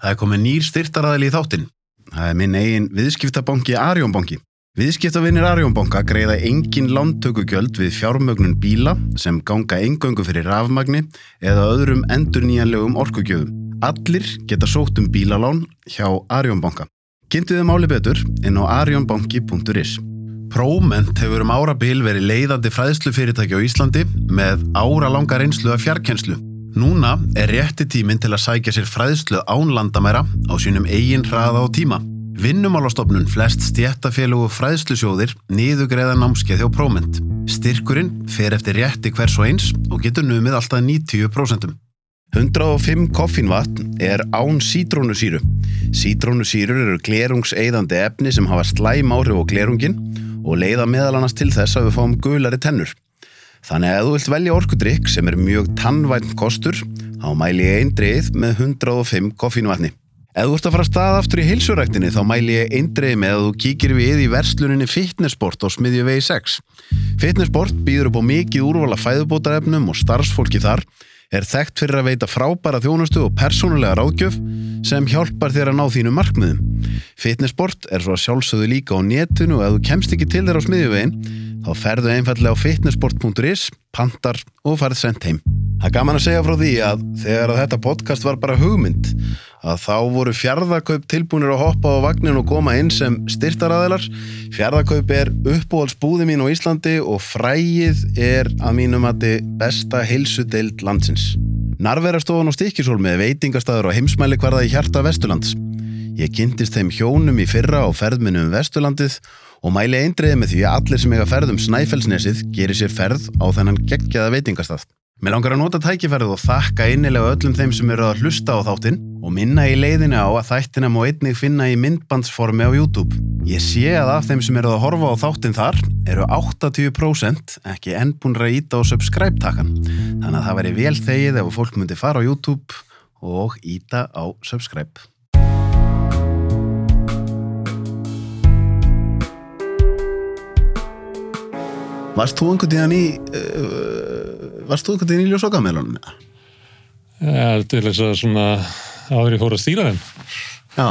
Það er komið nýr styrtaræðil í þáttinn. Það er minn eigin viðskiptabanki Arjónbanki. Viðskiptavinnir Arjónbanka greiða engin lántökugjöld við fjármögnun bíla sem ganga engöngu fyrir rafmagni eða öðrum endur nýjanlegum orkugjöfum. Allir geta sótt um bílalán hjá Arjónbanka. Kynntuðu máli betur inn á arjónbanki.is. Próment hefur um árabil verið leiðandi fræðslufyrirtæki á Íslandi með ára langa reynslu af fjarkenslu. Núna er rétti tíminn til að sækja sér fræðslu án landamæra á sínum eigin hraða og tíma. Vinnumálastofnun flest stjættafélag og fræðslusjóðir niðugreða námskeið hjá Próment. Styrkurinn fer eftir rétti hvers og eins og getur numið alltaf 90%. 105 koffínvatn er án sítrónusýru. Sítrónusýrur eru glerungseiðandi efni sem hafa slæm áhrif á glerungin og leiða meðal annars til þess að við fáum gulari tennur. Þannig að ef þú vilt velja orkudrykk sem er mjög tannvænt kostur, þá mæli ég eindreið með 105 koffínvatni. Ef þú ert að fara stað aftur í heilsuræktinni þá mæli ég eindreið með að þú kíkir við í versluninni Fitnessport á smiðju vegi 6. Fitnessport býður upp á mikið úrvala fæðubótarefnum og starfsfólki þar er þekkt fyrir að veita frábæra þjónustu og persónulega ráðgjöf sem hjálpar þér að ná þínu markmiðum. Fitnessport er svo að sjálfsögðu líka á netinu og ef þú kemst ekki til þér á smiðjuvegin þá ferðu einfallega á fitnessport.is, pantar og farið sendt heim. Það er gaman að segja frá því að þegar að þetta podcast var bara hugmynd að þá voru fjárðakaup tilbúinir að hoppa á vagnin og koma inn sem styrtaræðilar. Fjárðakaup er uppbúhalsbúði mín á Íslandi og frægið er að mínum að þið besta heilsudeild landsins. Narverastofan og Stikisól með veitingastæður og heimsmæli hverða í hjarta Vesturlands. Ég kynntist þeim hjónum í fyrra á ferðminu um Vesturlandið og mæli eindriði með því að allir sem eiga ferð um Snæfellsnesið gerir sér ferð á þennan geggjaða veitingastað. Mér langar að nota tækifærið og þakka innilega öllum þeim sem eru að hlusta á þáttinn og minna í leiðinu á að þættina má einnig finna í myndbandsformi á YouTube. Ég sé að af þeim sem eru að horfa á þáttinn þar eru 80% ekki enn búin að íta á subscribe-takkan. Þannig að það væri vel þegið ef fólk myndi fara á YouTube og íta á subscribe. Varst þú einhvern tíðan í uh, Varst þú tíðan í ljósokamelunum? Ja, til þess að svona áður ég fór að stýra þeim. Já,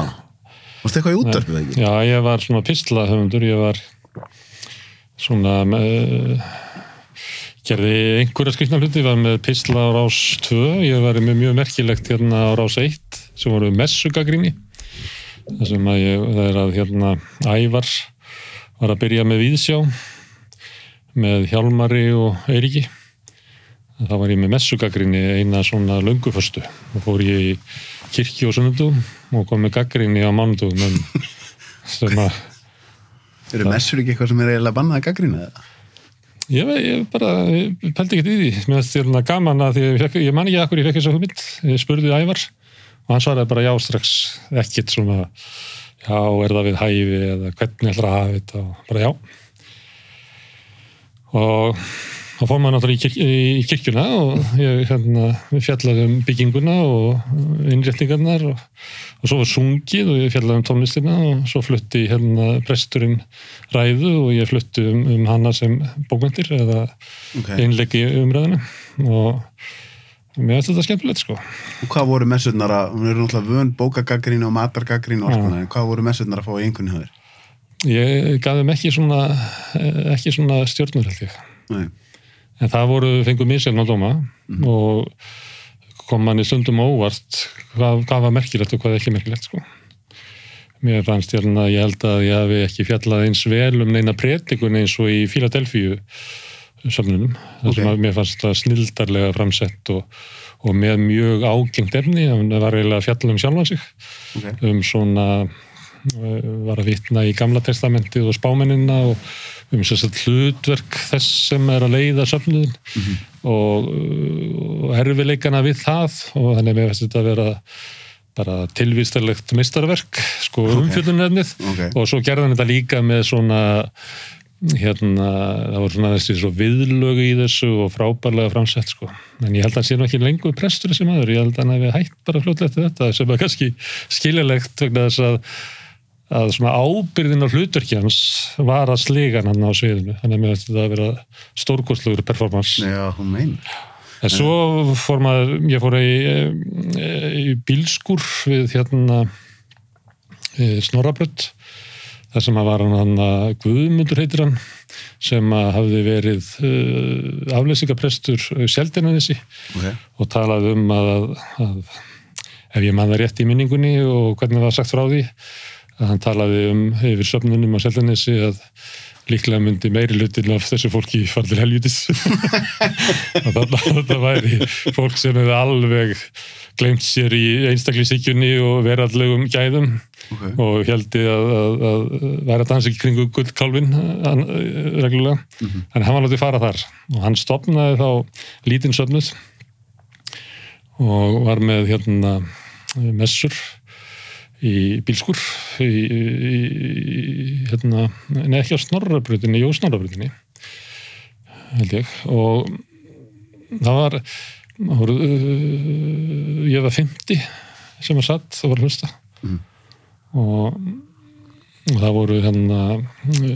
varst það eitthvað í útdarpið ekki? Já, ég var svona pislahöfundur ég var svona með, gerði einhverja skrifna hluti, var með pisla á rás 2, ég var með mjög merkilegt hérna á rás 1 sem voru messugagríni það sem að ég, það er að hérna ævar var að byrja með víðsjá með Hjálmari og Eiriki þá var ég með messugagrinni eina svona lönguföstu og fór ég í kirkji og sunnundum og kom með gaggrinni á mánundum sem að Eru messur ekki eitthvað sem er eiginlega bannað að gaggrinna það? Ég, ég bara, ég pældi ekki í því. Mér finnst þetta gaman að ég, fekk, ég man ekki að hverju ég fekk þessa hugmynd, ég spurði Ævar og hann svaraði bara já strax. Ekkit svona, já er það við hæfi eða hvernig ætlar að hafa þetta og bara já. Og þá fór maður náttúrulega í, kirk, í kirkjuna og ég hérna, fjallaði um bygginguna og innréttingarnar og, og svo var sungið og ég fjallaði um tónlistina og svo flutti hérna presturinn ræðu og ég flutti um, um hana sem bókmyndir eða okay. einleggi umræðina og mér finnst þetta skemmtilegt sko. Og hvað voru messurnar að, hún eru náttúrulega vön bókagagrín og matargagrín og alls konar, en hvað voru messurnar að fá í einhvern höfður? Ég gaf þeim ekki svona, ekki svona stjórnur held ég. Nei. En það voru, sjálf að dóma mm -hmm. og kom manni stundum óvart hvað, hvað var merkilegt og hvað ekki merkilegt sko. Mér fannst ég að ég held að ég hafi ekki fjallað eins vel um neina predikun eins og í Philadelphia sömnunum. Okay. Það sem mér fannst það snildarlega framsett og, og með mjög ágengt efni, það var eiginlega fjallað um sjálfan sig, okay. um svona var að vitna í gamla testamentið og spámennina og um hlutverk þess sem er að leiða söfnuðin mm -hmm. og, og erfileikana við það og þannig með þetta að vera bara tilvístarlegt mistarverk sko okay. umfjöldunarnið okay. og svo gerðan þetta líka með svona hérna, það voru svona þessi svo viðlögu í þessu og frábærlega framsett sko, en ég held að það sé nú ekki lengur prestur þessi maður, ég held að hann hefði hægt bara fljótlegt þetta sem er kannski skiljalegt vegna þess að að svona ábyrðin á hlutverkjans var að sliga hann á sviðinu. Þannig að mér finnst þetta að vera stórkostlugur performance. Já, hún meina En svo fór maður, ég fór í, í bílskur við hérna Snorabrödd þar sem að var hann, Guðmundur heitir hann sem að hafði verið uh, afleysingaprestur Sjeldinanissi okay. og talaði um að, að ef ég manna rétt í minningunni og hvernig það var sagt frá því að hann talaði um yfir söfnunum á Sjeldinanissi að líklega myndi meiri lutin af þessu fólki fara til heljutis og þannig að þetta væri fólk sem hefði alveg glemt sér í einstaklísíkjunni og verallegum gæðum Okay. og heldi að, að, að væri að dansa ekki kringu gullkálfin reglulega, mm -hmm. en hann var látið fara þar og hann stopnaði þá lítinn söfnuð og var með hérna messur í bílskur í, í, í hérna, neða ekki á snorrabrutinni, jú snorrabrutinni held ég. Og það var, voru, uh, ég var 50 sem var satt og var hlusta Mm. og, og það voru hérna uh,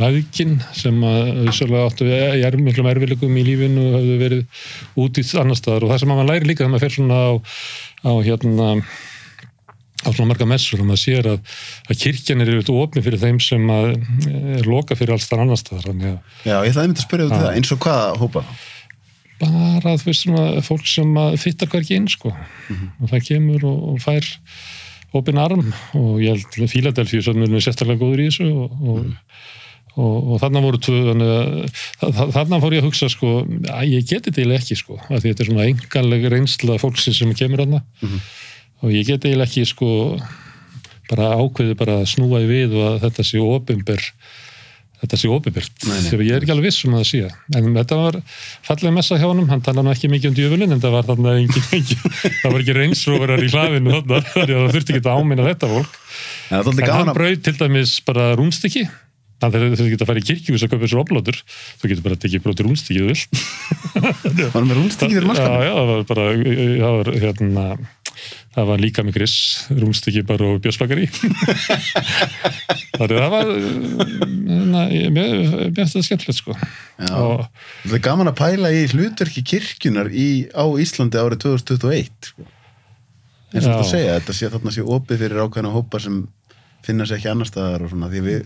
maðgin sem að vissulega áttu í er, miklum erfileikum í lífinu og hafðu verið út í annar staðar. Og það sem að maður læri líka þegar maður fer svona á, á hérna á svona marga messur og maður sér að, að kirkjan er auðvitað ofni fyrir þeim sem að er loka fyrir alls þar annar staðar þannig að Já, ég ætlaði einmitt að spyrja út það, eins og hvað hópa? bara þú veist svona fólk sem að fyttar hverki inn sko. Og það kemur og, og fær opinn arm. Og ég held Fíladelfíu sem er sérstaklega góður í þessu og, og, og, og þarna voru þannig að þarna fór ég að hugsa sko að ég geti til ekki sko að því þetta er svona enganlega reynsla fólksins sem kemur þarna og ég geti til ekki sko bara ákveði bara að snúa í við og að þetta sé opinber þetta sé opiðbyrgt, þegar ég er ekki alveg viss um að það sé. En þetta var fallega messa hjá honum. Hann tala nú ekki mikið um djöfulinn en það var þarna engin, engin, það var ekki reynsróverar í hlaðinu þarna, það þurfti ekki að áminna þetta fólk. Dálítið en hann brauð til dæmis bara rúnstykki. Þannig að þú getur að fara í kirkjús að köpa þessu oblótur þú getur bara að tekið bróti rúnstykki þú vilt. Var með rúnstíki fyrir já, mannskapin? já, það var bara það var, hérna, það var líka með gris rúnstykki bara og að það var mér mér finnst það skemmtilegt sko og Það er gaman að pæla í hlutverki kirkjunar í, á Íslandi árið 2021 sko. eins og þú segja, þetta sé þarna sé opið fyrir ákveðna hópa sem finna sér ekki annar staðar og svona því við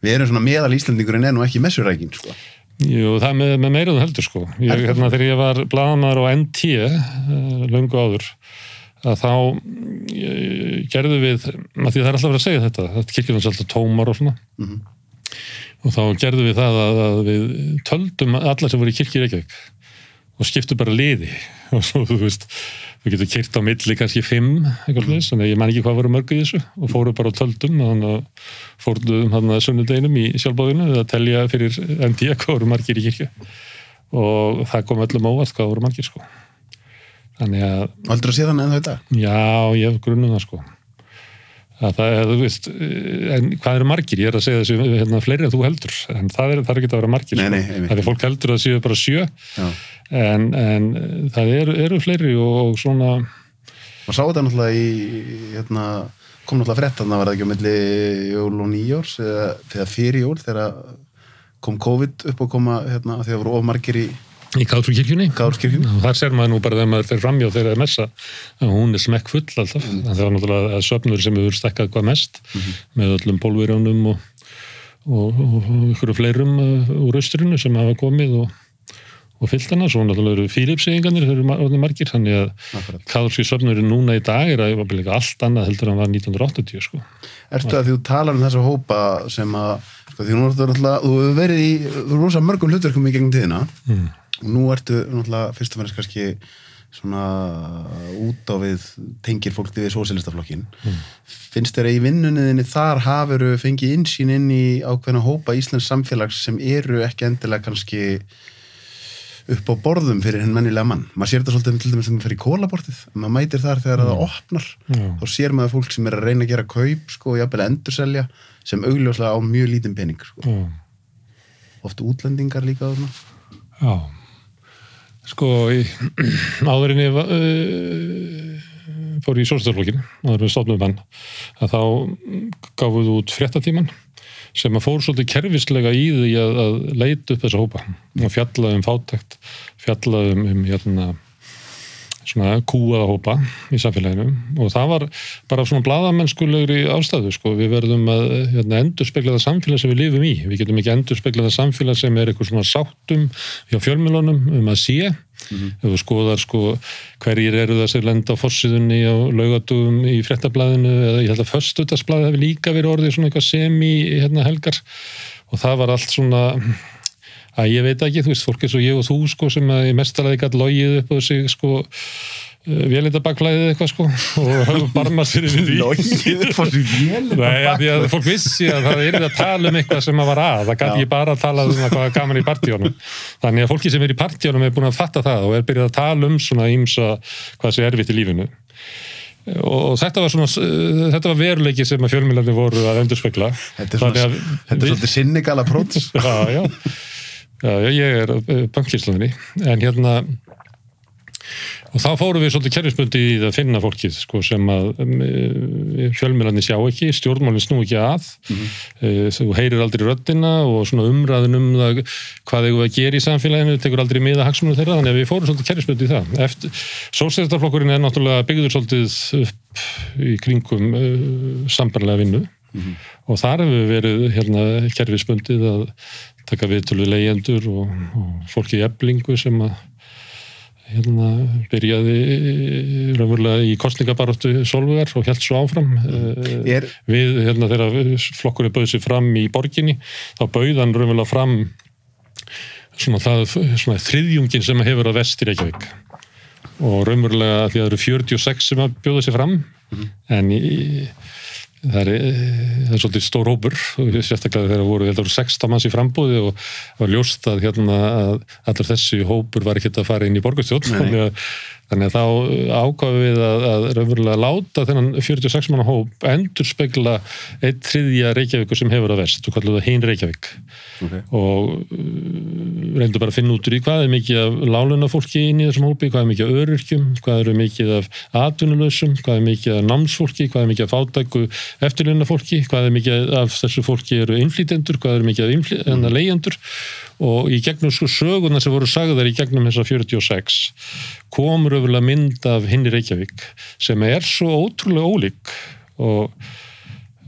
við erum svona meðal Íslandingurinn en ekki messurækin sko. Jú, það með, með meira þú heldur sko. Ég, hérna, þegar ég var blaðamæður á NT uh, löngu áður að þá uh, gerðu við, að því það er alltaf verið að segja þetta, þetta kirkjum er alltaf tómar og svona Mhm. og þá gerðu við það að, að við töldum alla sem voru í kirkju í Reykjavík og skiptu bara liði og svo þú veist, við getum kyrt á milli kannski fimm, eitthvað mm. þannig að ég man ekki hvað voru mörg í þessu og fóru bara á töldum þannig að fóruðum hann að sunnudeginum í sjálfbáðinu að telja fyrir NT hvað voru margir í kirkju og það kom öllum óvart hvað voru margir sko þannig að sé þannig en dag? Já, ég hef grunnum það sko. Að það er, þú veist en hvað eru margir, ég er að segja þessu hérna, fleiri en þú heldur, en það er, það er ekki að vera margir Nei, sko. nei, einmitt. það er fólk heldur að séu bara sjö. En, en það eru, eru fleiri og svona og sá þetta náttúrulega í hérna, kom náttúrulega þannig að var það ekki á milli jól og nýjórs eða, fyrir jól þegar kom COVID upp og koma hérna, af því að það voru of margir í í Kátrúkirkjunni og þar ser maður nú bara þegar maður fer framjá þegar það er messa að hún er smekk full alltaf Mm. það var náttúrulega söfnur sem hefur stekkað hvað mest Mhm. með öllum pólverjónum og, og, og, ykkur fleirum uh, úr austrinu sem hafa komið og, og fyllt hana, svo náttúrulega eru fílipsegingarnir þeir eru margir, þannig að Akkurat. káðurski söfnurinn núna í dag er að allt annað heldur en hann var 1980 sko. Ertu að þú talar um þessa hópa sem að, sko, því nú ertu náttúrulega, þú hefur verið í rosa mörgum hlutverkum í gegnum tíðina mm. Og nú ertu náttúrulega fyrst og fannst kannski svona út á við tengir fólk við sósélistaflokkin finnst þér að í vinnunniðinni þar hafuru fengið insýn inn í ákveðna hópa Íslands samfélags sem eru ekki endilega kannski upp á borðum fyrir hinn mennilega mann maður sér þetta svolítið til dæmis þegar maður fer í kólabortið maður mætir þar þegar það opnar Já. þá sér maður fólk sem er að reyna að gera kaup sko, og jafnvel endurselja sem augljóslega á mjög lítinn pening sko. Já. oft útlendingar líka. Já, sko í, áður en ég va- uh, fór í sólstaflokkin áður en við stofnum hann að þá gáfuðu út fréttatíman sem að fór svolítið kerfislega í því að, að leita upp þessa hópa. Og fjalla um fátækt, fjalla um, um hérna, svona kúaða hópa í samfélaginu. Og það var bara svona bladamennskulegri ástæðu sko, við verðum að hérna, endur spekla það samfélag sem við lifum í, við getum ekki endur spekla það samfélag sem er eitthvað svona sáttum hjá fjölmjölunum um að sé. Mm -hmm. ef þú skoðar sko hverjir eru það sem lenda á fossiðunni og laugatugum í frettablaðinu eða ég held að föstutasblaði hefur líka verið orðið svona eitthvað semi hérna, helgar. Og það var allt svona að ég veit ekki, þú veist, fólk er svo ég og þú sko sem að ég mestalega gæti logið upp á sig sko vélindabakklæðið eitthvað sko og barma sér í því. Nei, því að fólk vissi að það er að tala um eitthvað sem að var að, það gæti ekki bara að tala um hvað er gaman í partíunum. Þannig að fólki sem er í partíunum er búin að fatta það og er byrjað að tala um svona ímsa hvað sé erfitt í lífinu. Og þetta var svona þetta var veruleiki sem að fjölmilandi voru að endurspegla. Þetta er svona, þetta er svolítið sinnigala próts. Já, já, já, ég er bankíslaðinni en hérna og þá fórum við svolítið kerfisbundi í að finna fólkið sko, sem að um, fjölmjölandi sjá ekki, stjórnmálinn snú ekki að mm -hmm. þú heyrir aldrei röddina og svona umræðin um það hvað þau að gera í samfélaginu, tekur aldrei miða haksmunum þeirra, þannig að við fórum svolítið kerfisbundi í það. Eftir, sósæðarflokkurinn er náttúrulega byggður svolítið upp í kringum uh, sambarlega vinnu mm -hmm. og þar hefur verið hérna kerfisbundið að taka viðtölu leyendur og, og fólki í eblingu sem að hérna byrjaði raunverulega í kostningabaróttu Solvegar og held svo áfram er... við hérna þegar flokkurinn bauði sér fram í borginni þá bauði hann raunverulega fram svona, það, svona þriðjungin sem hefur að vest í Reykjavík og raunverulega því að það eru 46 sem að bjóða sér fram mm -hmm. en í Það er, það er svolítið stór hópur og sérstaklega þegar voru, voru 16 manns í frambúði og var ljóst að, hérna, að allir þessi hópur var ekki að fara inn í borgastjórn þannig að, þannig að þá ákvaði við að, að raunverulega láta þennan 46 manna hóp endur spegla eitt þriðja Reykjavíku sem hefur að vest og kallu það hinn Reykjavík okay. og reyndu bara að finna út úr í hvað er mikið af láluna fólki inn í þessum hópi, hvað er mikið af öryrkjum, hvað eru mikið af atvinnulösum, hvað er mikið af námsfólki, hvað er mikið af fátæku eftirlunna fólki, hvað er mikið af þessu fólki eru innflýtendur, hvað eru mikið af mm. leyendur og í gegnum sko söguna sem voru sagðar í gegnum þessa 46 komur öfulega mynd af hinn í Reykjavík sem er svo ótrúlega ólík og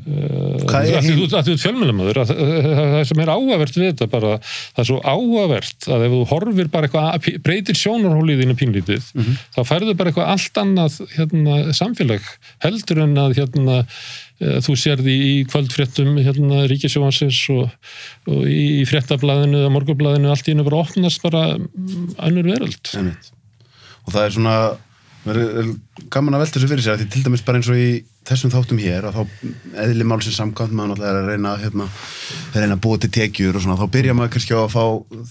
Hvað er að þú ert fjölmjölamöður það sem er áhugavert við þetta bara það er svo áhugavert að ef þú horfir bara eitthvað, breytir sjónarhóliðinu pínlítið, Mhm. þá færðu bara eitthvað allt annað hérna, samfélag heldur en að hérna, eh, þú sérði í kvöldfréttum hérna, ríkisjóhansins og, og í fréttablaðinu eða morgublaðinu allt í hennu bara opnast bara mm, önnur veröld. Og það er svona verður gaman að velta þessu fyrir sér því til dæmis bara eins og í þessum þáttum hér að þá eðli málsins samkvæmt maður náttúrulega er að reyna hérna, reyna að búa til tekjur og svona þá byrja maður kannski á að fá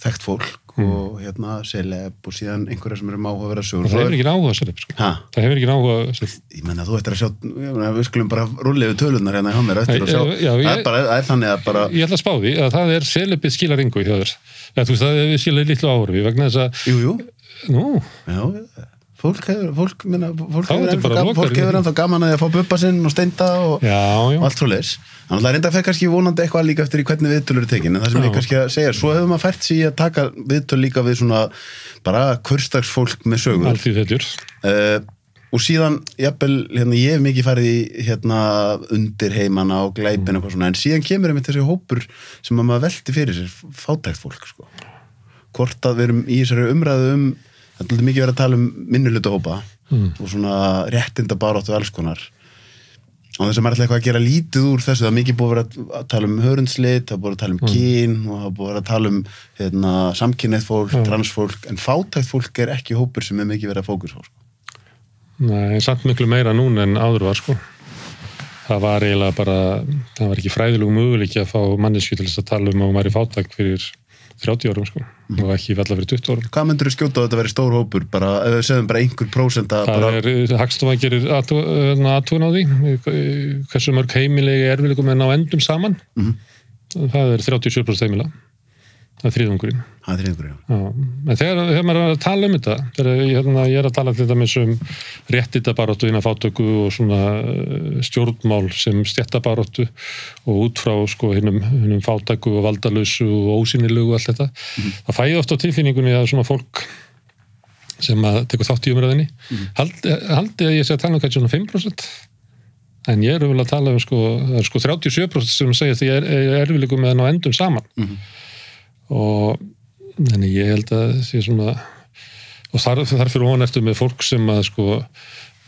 þekkt fólk og hérna seleb og síðan einhverja sem eru máhuga að vera sögur það hefur ekki áhuga sér sko. Það hefur ekki áhuga sér ég menna þú ættir að sjá ég meina, við skulum bara við tölunar hérna hjá mér eftir og sjá, Já, já, það, ég- er bara, er þannig að bara ég ætla að spá því að það er selebið skilar yngu hjá þér. Eða, þú veist það fólk hefur fólk, minna, fólk hefur ennþá gaman, að því að fá buppa sinn og steinda og, já, já. og allt svo leis þannig að reynda fekk kannski vonandi eitthvað líka eftir í hvernig viðtölu eru tekin en það sem Já. ég kannski að segja, svo hefur maður fært sig í að taka viðtölu líka við svona bara kvörstagsfólk með sögur. Uh, og síðan, jafnvel, hérna, ég hef mikið farið í hérna, undir heimana og glæpin og eitthvað svona, en síðan kemur einmitt þessi hópur sem að maður velti fyrir sér fátækt fólk, sko. Hvort að við erum í þessari umræðu um það er alltaf mikið verið að tala um minnuluta hópa Mm. og svona réttinda baráttu alls konar og þess að maður ætla eitthvað að gera lítið úr þessu það er mikið búið að vera að tala um hörundslit það er búið að tala um kyn og það er búið að vera að tala um hérna, samkynnið fólk, Já. transfólk en fátækt fólk er ekki hópur sem er mikið verið að fókus á sko. Nei, samt miklu meira núna en áður var sko það var eiginlega bara það var ekki fræðilegu möguleiki að fá mannesku til þess að tala um að hún væri fátak fyrir 30 árum sko. Og ekki falla fyrir 20 árum. Hvað myndur þú skjóta á þetta að vera stór hópur? Bara, ef við segjum bara einhver prósent að það bara, er, Hagstofa gerir aðtúin á því hversu mörg heimilegi erfileikum en á endum saman. Mhm. það er 37% heimila. Það er þriðungurinn. Er já. Já, en þegar, þegar maður er að tala um þetta, þegar ég, hérna, ég er að tala til dæmis um réttitabaróttu innan fátöku og svona eh, stjórnmál sem stjættabaróttu og út frá sko hinnum, hinnum fátæku og valdalösu og ósynilugu og allt þetta, það fæði ofta á tilfinningunni að svona fólk sem að tekur þátt í umræðinni haldi, haldi að ég sé að tala um kannski svona 5% en ég er vel að tala um sko, er sko 37% sem segja því er, er erfileikum með að ná endum saman. Og þannig ég held að það sé svona og þar, þar fyrir ofan eftir með fólk sem að sko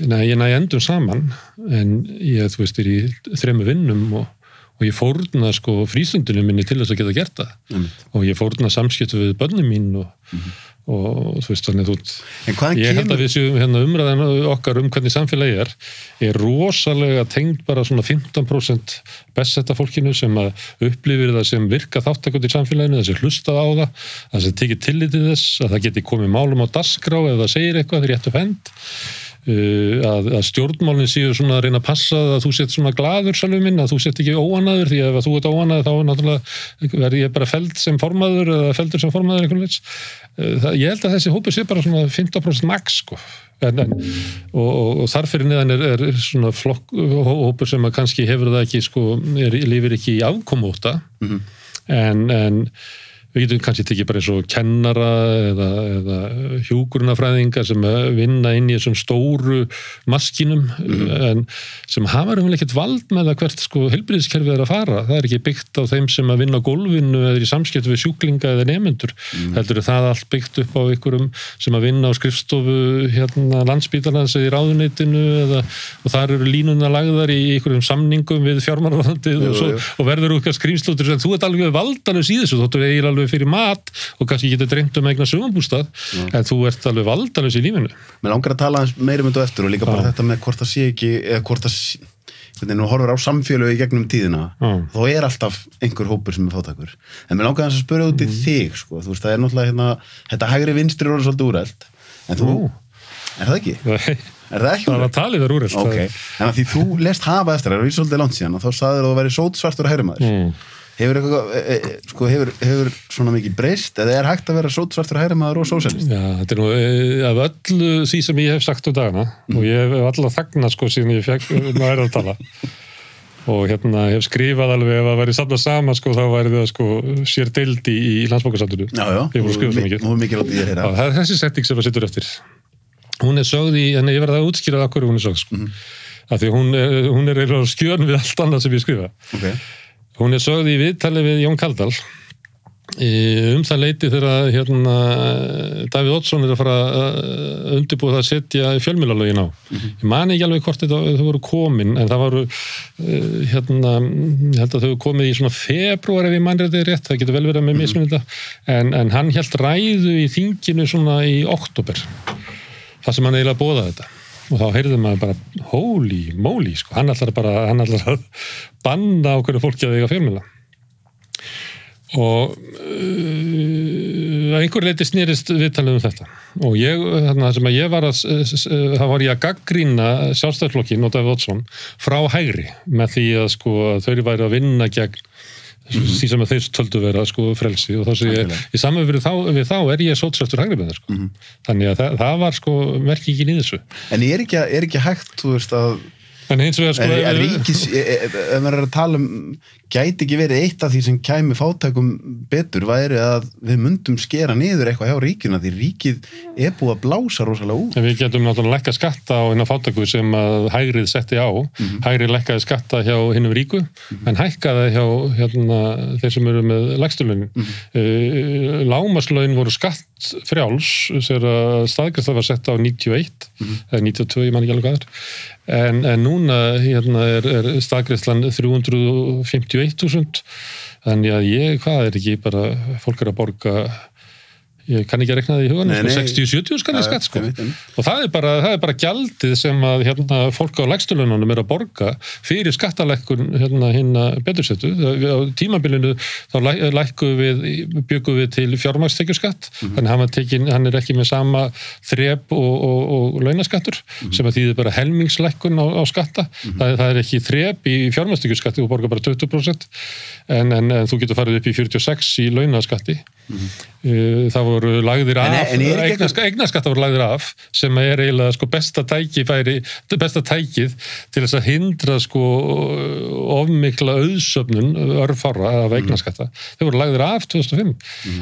Nei, ég næ endum saman en ég, þú veist, er í þremu vinnum og, og ég fórna sko frístundunum minni til þess að geta gert það Einmitt. og ég fórna samskiptu við börnum mín og, og þú veist, þannig hvaðan ég held kemur- að við séum hérna umræðan okkar um hvernig samfélagi er er rosalega tengd bara svona 15% bestsetta fólkinu sem að upplifir það sem virka þáttakund í samfélaginu, þessi hlustað á það það sem tekið tillitið þess, að það geti komið málum á dasgrá ef það segir eitthvað þegar upp hend. Uh, að, að stjórnmálinn séu svona að reyna að passa að þú sett svona glaður sjálfur minn, að þú sett ekki óanaður því að ef þú ert óanaður þá er náttúrulega verði ég bara feld sem formaður eða feldur sem formaður einhvern veginn. Það, ég held að þessi hópur sé bara svona 15% max sko. En, en, og, og, og þar fyrir neðan er, er svona flokk, hó- hópur sem að kannski hefur það ekki sko, er, lifir ekki í afkomóta en, en við getum kannski tekið bara eins og kennara eða, eða hjúgrunafræðinga sem að vinna inn í þessum stóru maskinum en sem hafa raunverulega ekkert vald með það hvert sko helbriðiskerfið er að fara. Það er ekki byggt á þeim sem að vinna á gólfinu eða í samskipt við sjúklinga eða nefnendur heldur er það allt byggt upp á ykkurum sem að vinna á skrifstofu hérna landsbítarnas eða í ráðuneytinu eða, og þar eru línuna lagðar í ykkurum samningum við fjármálalandið Jú, og, og verður okkar skrýmslótur sem þú ert alveg valdalus í þessu, alveg fyrir mat og kannski getur drengt um eigna sumabústað en þú ert alveg valdalus í lífinu Mér langar að tala meira um þetta eftir og líka bara þetta með hvort það sé ekki eða hvort það sé hvernig þú horfir á samfélögu í gegnum tíðina þá er alltaf einhver hópur sem er fátækur en mér langar aðeins að spyrja út í Mhm. þig sko. þú veist, það er náttúrulega hérna þetta hægri vinstri er svolítið úrælt en þú, Nú. er það ekki? það Er það ekki var úrælt? talið þar úrrest Ok, en að því þú lest hafa eftir, það er svolítið langt síðan þá sagðir þú að veri sótsvartur hægrimaður mm. Hefur, eitthvað, e, e, sko, hefur, hefur svona mikið breyst eða er hægt að vera sótsvartur hægrimaður og sósælist? Já, þetta er nú eh, af öllu því sem ég hef sagt um dagana og ég hef alltaf þagnað sko síðan ég fekk nú er að tala. Og hérna hef skrifað alveg ef að væri samla sama sko þá væri það sko sér deild í, í landsbókasandinu Já, já, ég voru skrifað svo mikið. Nú er mikið látið Já, heyra. Það er þessi setting sem að sittur eftir hún er sögð í, en ég verði að útskýra það hverju hún er sögð sko. Mhm. af því hún er, hún er skjön við allt annað sem ég skrifa. Ok, hún er sögð í viðtali við Jón Kaldal um það leiti þegar hérna, Davíð Oddsson er að fara að undirbúið að setja fjölmjölalögin á. Ég mani ekki alveg hvort þetta, þau voru komin en það voru uh, hérna, ég held að þau komið í svona februar ef ég mani þetta rétt, það getur vel verið með mismunita en, en hann held ræðu í þinginu svona í oktober það sem hann eiginlega bóða þetta og þá heyrði maður bara holy moly, sko, hann ætlar bara hann ætlar að banna okkur fólki að eiga fjölmjöla og uh, að einhver leiti snýrist viðtalið um þetta. Og ég, þarna sem að ég var að það var ég að gaggrína sjálfstæðarflokkin og Davíð Oddsson frá hægri með því að sko þau væri að vinna gegn því sem að þeir töldu vera sko frelsi. Og þá sé ég, í saman við þá, við þá er ég sótsrættur hægri með það sko. Þannig að það, það var sko merkingin í þessu. En er ekki, er ekki hægt, þú veist að en hins vegar sko er, er ríkis, ef ef maður er að tala um gæti ekki verið eitt af því sem kæmi fátækum betur væri að við myndum skera niður eitthvað hjá ríkina því ríkið er búið að blása rosalega út. Við getum náttúrulega lekka skatta á hennar fátæku sem að hægrið setti á, mm -hmm. hægrið lekkaði skatta hjá hinnum ríku mm -hmm. en hækkaði hjá hérna, þeir sem eru með legstulun. Mm -hmm. Eh, Lámaslaun voru skatt frjáls, þegar staðgjast það var sett á 91, mhm. eða 92 ég man ekki alveg aður, en, en núna hérna, er, er staðgjastlan 351 1000 þannig að ég, hvað er ekki, bara fólk er að borga ég kann ekki að rekna það í hugan nei. 60-70 skalli Já, skatt sko. og það er bara, það er bara gjaldið sem að hérna, fólk á lægstulununum er að borga fyrir skattalekkun hérna, hérna betursettu. Á tímabilinu þá læ, lækku við byggum við til fjármagstekjuskatt Mhm. þannig að hann, var tekin, hann er ekki með sama þrep og, og, og launaskattur Mhm. sem að þýðir bara helmingslækkun á, á skatta. Það, er- það er ekki þrep í fjármagstekjuskatti þú borgar bara 20% en, en, en þú getur farið upp í 46 í launaskatti það voru lagðir En- af en eignaskatta voru lagðir af sem er eiginlega sko besta tækifæri besta tækið til þess að hindra sko ofmikla auðsöfnun örfára af eignaskatta þeir voru lagðir af 2005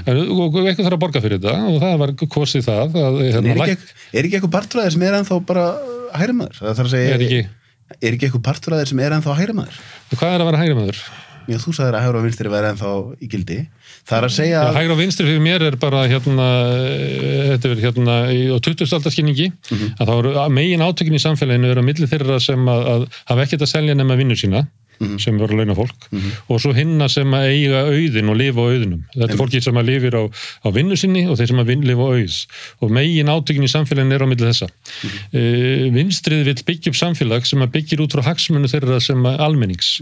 en og, og eitthvað þarf að borga fyrir þetta og það var kosið það að, En hérna, er ekki, er ekki eitthvað partfræðir sem er ennþá bara hægri maður? Er ekki, er ekki eitthvað partfræðir sem er ennþá hægri maður? hvað er að vera hægri maður? Já, þú sagðir að hægri og vinstri væri ennþá í gildi. Það er að segja að... hægri og vinstri fyrir mér er bara hérna, þetta er hérna í- á 20. aldarskynningi að þá eru megin átökin í samfélaginu eru að milli þeirra sem að, að hafa ekkert að selja nema vinnu sína sem voru launa fólk og svo hinna sem að eiga auðin og lifa á auðinum. Þetta er fólki sem að lifir á, á vinnu sinni og þeir sem að lifa á auð og megin átökin í samfélaginu eru á milli þessa. Mm vinstrið vil byggja upp samfélag sem að byggir út frá hagsmunni þeirra sem almennings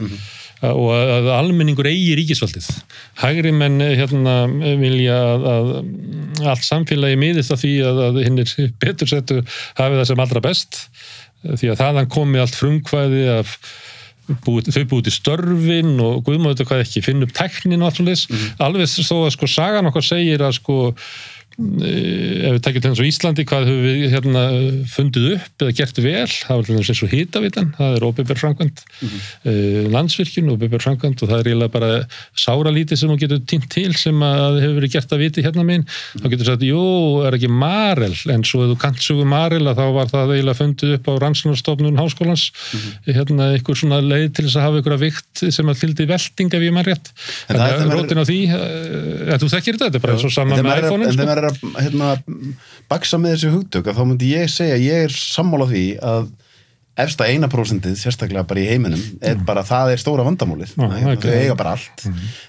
og að, að almenningur eigi ríkisvaldið. Hægri menn eh, hérna vilja að, að allt samfélagi miðist að því að, að hinn er betur settu hafi það sem allra best. Því að þaðan komi allt frumkvæði af búið, þau búið til störfin og guðmáðu hvað ekki, finn upp tæknin og allt svo leis, alveg þó að sko sagan okkar segir að sko eh, ef við tekjum til þess að Íslandi hvað höfum við hérna fundið upp eða gert vel, það var eins og hitavitan það er óbyrber framkvæmt mm landsvirkjun, óbyrber framkvæmt og það er eiginlega bara sáralítið sem hún getur tínt til sem að hefur verið gert að viti hérna minn, þá getur sagt, jú, er ekki Marel, en svo ef þú kannt sögu Marel að þá var það eiginlega fundið upp á rannsóknarstofnun háskólans. Hérna einhver svona leið til þess að hafa einhverja vikt sem að fylgdi velting ef ég mann rétt. En það- þannig það eh, en þú þekkir þetta, þetta er er að, sko. er að hérna, baksa með þessu hugtök að þá myndi ég segja, ég er sammála því að efsta eina prósentið, sérstaklega bara í heiminum, er bara það er stóra vandamálið, Já, það er ekki- eiga bara allt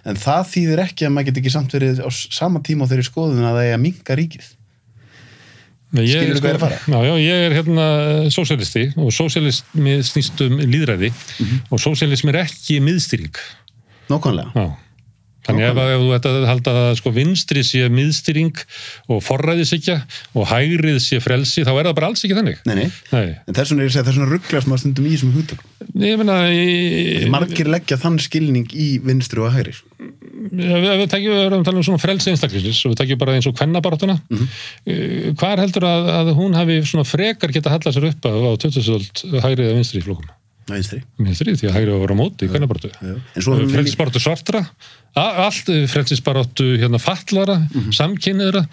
en það þýðir ekki að maður get ekki samt verið á sama tíma á þeirri skoðun að það eiga minka ríkið Nei, ég Skilurðu sko- hvað er að fara? Já, já, ég er hérna sósialisti og sósialismi snýst um líðræði Mhm. og sósialismi er ekki miðstýring. Nákvæmlega, Já. Þannig ef, ef þú ætti að halda að sko vinstri sé miðstýring og forræðisykja og hægrið sé frelsi, þá er það bara alls ekki þannig. nei, nei Nei, en þess vegna er að segja, þess vegna rugglast maður stundum í þessum hugtökum ég meina, ég, margir leggja þann skilning í vinstri og hægri ef við tekjum, við erum að tala um svona frelsi einstaklisins og við tekjum bara eins og kvennabaráttuna mm Mhm. hvar heldur að, að hún hafi svona frekar geta hallað sér upp á 2000 hægrið eða vinstri í flokkum? Á vinstri. Vinstri, því að hægrið var að vera á móti í við líka- frelsisbaráttu svartra. Allt frelsisbaráttu hérna fallara, Mhm. samkynniðra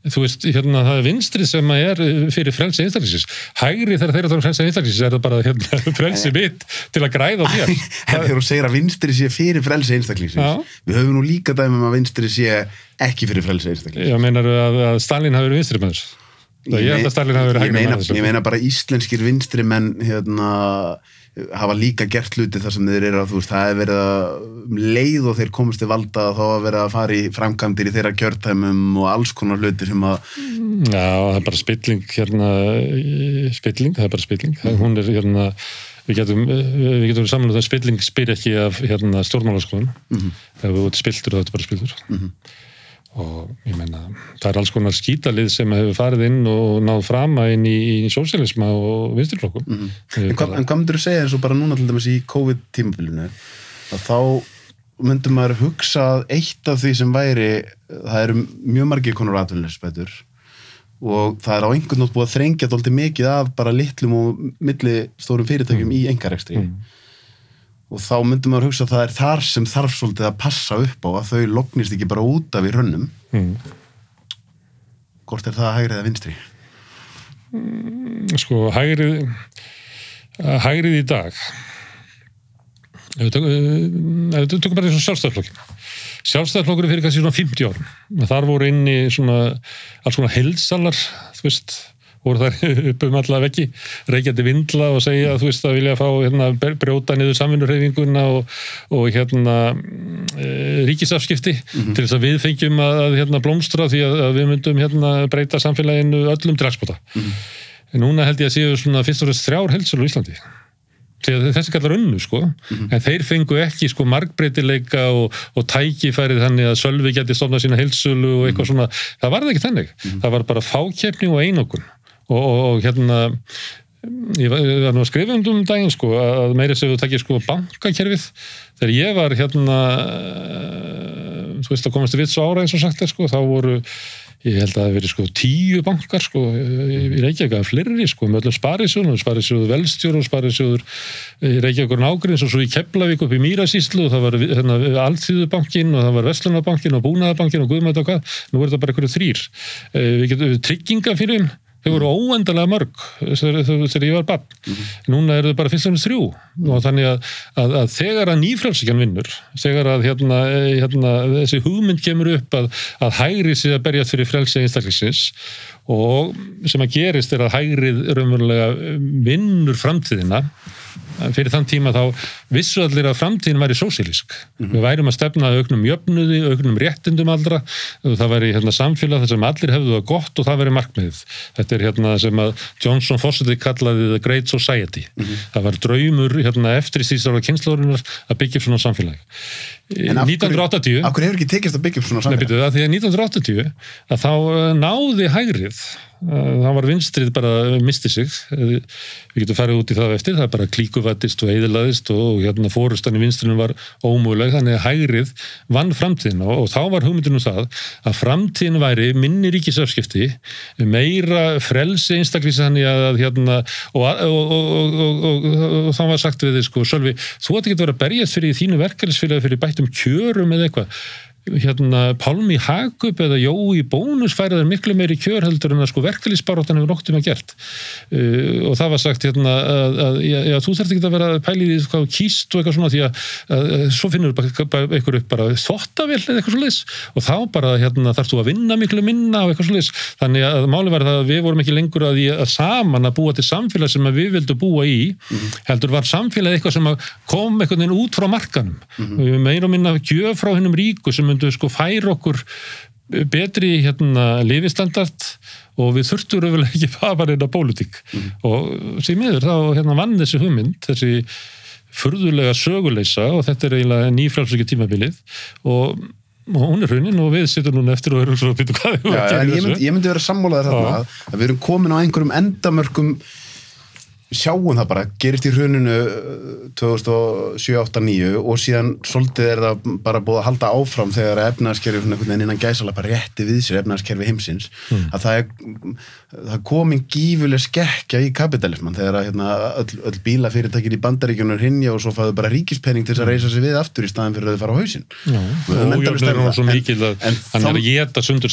þú veist, hérna það er vinstri sem er uh, fyrir frelsi einstaklisins hægri þegar þeir eru að tala um frelsi einstaklisins er það bara hérna, frelsi mitt til að græða á þér En þegar þú segir að vinstri sé fyrir frelsi einstaklingsins Já. við höfum nú líka dæmum að vinstri sé ekki fyrir frelsi einstaklingsins. Ég meinar að, að Stalin hafi verið vinstri með þess ég ég hægri meina, með ég meina bara íslenskir vinstri menn hérna, hafa líka gert hluti þar sem þeir eru að þú veist, það er verið að um leið og þeir komast til valda þá að vera að fara í framkvæmdir í þeirra kjörtæmum og alls konar hluti sem að Já, það er bara spilling hérna, spilling, það er bara spilling. Það, hún er hérna við getum, við getum saman að það spilling spyr ekki af hérna stjórnmálaskoðun. Ef þú ert spiltur þá er þetta bara spiltur og ég meina það er alls konar skítalið sem hefur farið inn og náð frama inn í, í sósialisma og vinstirflokkum mm en hvað, en hvað myndur þú segja eins og bara núna til dæmis í COVID-tímabilinu? Að þá myndum maður hugsa að eitt af því sem væri það eru mjög margir konur atvinnilegsbætur og það er á einhvern nátt búið að þrengja dólti mikið af bara litlum og milli stórum fyrirtækjum í engarekstri og þá myndum maður hugsa að það er þar sem þarf svolítið að passa upp á að þau lognist ekki bara út af í rönnum mm. hvort er það hægrið eða vinstri? Sko hægrið hægrið í dag ef við tökum, bara eins og sjálfstæðarflokkin sjálfstæðarflokkur er fyrir kannski svona 50 árum. Þar voru inni svona alls svona heilsalar þú veist voru þar upp um alla veggi reykjandi vindla og segja að þú veist að vilja fá hérna, brjóta niður samvinnurreyfinguna og, og hérna e, ríkisafskipti til þess að við fengjum að, að hérna, blómstra því að, að við myndum hérna, breyta samfélaginu öllum til eksporta en núna held ég að séu svona fyrst og fremst þrjár heilsal á Íslandi. Þessi kallar unnu sko en þeir fengu ekki sko margbreytileika og, og tækifærið þannig að Sölvi geti stofnað sína heilsölu og eitthvað svona, það var það ekki þannig. Það var bara fákjefni og einokun og, og, og hérna ég var, nú að skrifa um um daginn sko, að meira sem þú takkir sko bankakerfið, þegar ég var hérna uh, þú veist að komast í vits ára eins og sagt er sko, þá voru ég held að það veri sko tíu bankar sko í Reykjavík að fleiri sko með öllum sparisjóðunum, sparisjóður velstjóru og sparisjóður í Reykjavíkur nágrins og svo í Keflavík upp í Mýrasíslu og það var hérna, Alþýðubankin og það var Vestlunarbankin og Búnaðarbankin og Guðmætt og hvað, nú er þetta bara einhverju þrýr við getum tryggingafyririnn þau voru óendalega mörg þegar ég var bann mm -hmm. núna eru þau bara og fremst þrjú og þannig að, að, að þegar að nýfrælsíkjan vinnur þegar að hérna, hérna, þessi hugmynd kemur upp að, að hægri sig að berjast fyrir frælsi einstaklisins og sem að gerist er að hægrið raunverulega vinnur framtíðina fyrir þann tíma þá vissu allir að framtíðin væri sósílisk. Mm -hmm. Við værum að stefna auknum jöfnuði, auknum réttindum allra og það væri hérna, samfélag þar sem allir hefðu það gott og það væri markmiðið. Þetta er hérna sem að Johnson Fawcett kallaði The Great Society. Mm -hmm. Það var draumur hérna, eftir í síðan kynnslóðurinnar að byggja svona samfélag. En af hverju hefur ekki tekist að byggja svona samfélag? Nei, byrju, því að 1980 að þá eh, náði hægrið það var vinstrið bara misti sig. Við getum farið út í það eftir. Það er bara klíkuvættist og eðilaðist og hérna fórustan í vinstrinu var ómúleg þannig að hægrið vann framtíðin og, og þá var hugmyndinu það að framtíðin væri minni ríkisafskipti meira frelsi einstaklýsa þannig að hérna og, og, og þá var sagt við þið sko Sölvi, þú ætti ekki að vera að berjast fyrir þínu verkefnisfélagi fyrir bættum kjörum eða eitthvað hérna Pálmi Hagup eða Jói Bónus færiðar miklu meiri kjör heldur en að sko verkefliðsbaróttan hefur noktið með gert. Uh, og það var sagt hérna að, að já, já, þú þarf ekki að vera pælið í hvað kýst og eitthvað svona því að, að, að svo finnur eitthvað upp bara þottavill eða eitthvað svo leis og þá bara hérna þarfst þú að vinna miklu minna og eitthvað svo leis þannig að máli var það að við vorum ekki lengur að, að saman að búa til samfélag sem við vildum búa í mm heldur var samfélag eitthvað -hmm. við myndu sko færa okkur betri hérna lifistandard og við þurftum öfulega ekki að fara inn á pólitík mm. og sem miður þá hérna vann þessi hugmynd, þessi furðulega söguleisa og þetta er eiginlega nýfrálsöki tímabilið og, og hún er hrunin og við sittum núna eftir og erum svo að byrja hvað Já, ég, myndi, ég myndi vera sammálaðið þarna að við erum komin á einhverjum endamörkum sjáum það bara, gerist í hruninu 2007-2009 og síðan svolítið er það bara búið að halda áfram þegar efnarskerfi innan gæsala bara rétti við sér efnarskerfi heimsins mm. að það er, það komin gífuleg skekkja í kapitalisman þegar að hérna, öll, öll bílafyrirtækir í bandaríkjunur hinja og svo fáðu bara ríkispenning til þess að reysa sig við aftur í staðin fyrir að þau fara á hausin er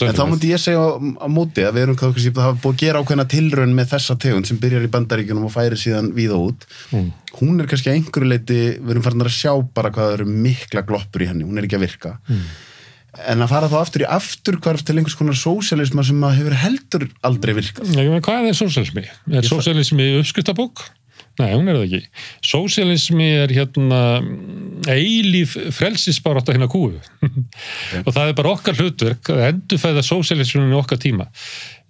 er En þá myndi ég segja á, á móti að við erum kannski að hafa búið að gera ákveðna tilraun með þessa tegund sem byrjar í bandaríkjunum og færi síðan víða út mm. hún er kannski að einhverju leiti við erum farin að sjá bara hvað það eru mikla gloppur í henni, hún er ekki að virka mm. en að fara þá aftur í afturkvarf til einhvers konar sósialisma sem hefur heldur aldrei virkað Nei, Hvað er sósialismi? Er sósialismi uppskuttabók? Nei, hún er það ekki. Sósialismi er hérna eilíf frelsisbarátt að hérna kúu okay. og það er bara okkar hlutverk að endurfæða sósialismunum í okkar tíma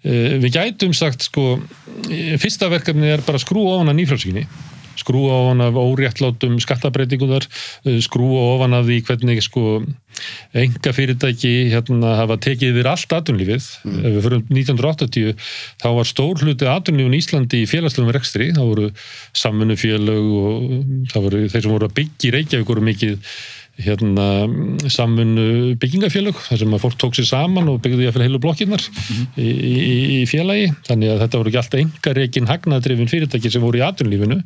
við gætum sagt sko, fyrsta verkefni er bara skrú ofan að nýfrálsíkinni skrú ofan af óréttlátum skattabreitinguðar, eh, skrú ofan af því hvernig sko enga fyrirtæki hérna hafa tekið við allt aðunlífið. Mm. Ef við fyrir 1980 þá var stór hluti aðunlífun í Íslandi í félagslegum rekstri, þá voru samfunnufélög og það voru þeir sem voru að byggja í Reykjavík voru mikið hérna samfunnu byggingafélög þar sem að fólk tók sér saman og byggði að fyrir heilu blokkinnar mm -hmm. í, í, í félagi þannig að þetta voru ekki alltaf enga reygin hagnaðdrifin fyrirtæki sem voru í atunlífinu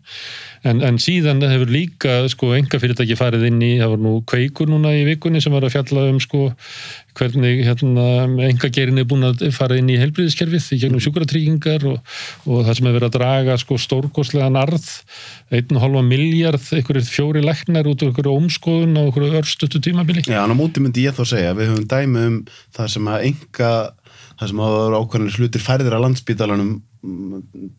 en, en síðan hefur líka sko enga fyrirtæki farið inn í, það voru nú kveikur núna í vikunni sem var að fjalla um sko hvernig hérna, enga gerin er búin að fara inn í helbriðiskerfið í gegnum sjúkratryggingar og, og það sem hefur verið að draga sko stórgóðslegan arð 1,5 miljard, einhverjir fjóri leknar út af einhverju omskoðun á einhverju örstutu tímabili. Já, en á móti myndi ég þá segja við höfum dæmi um það sem að enga, það sem að ákvæmlega slutir færðir að landsbítalanum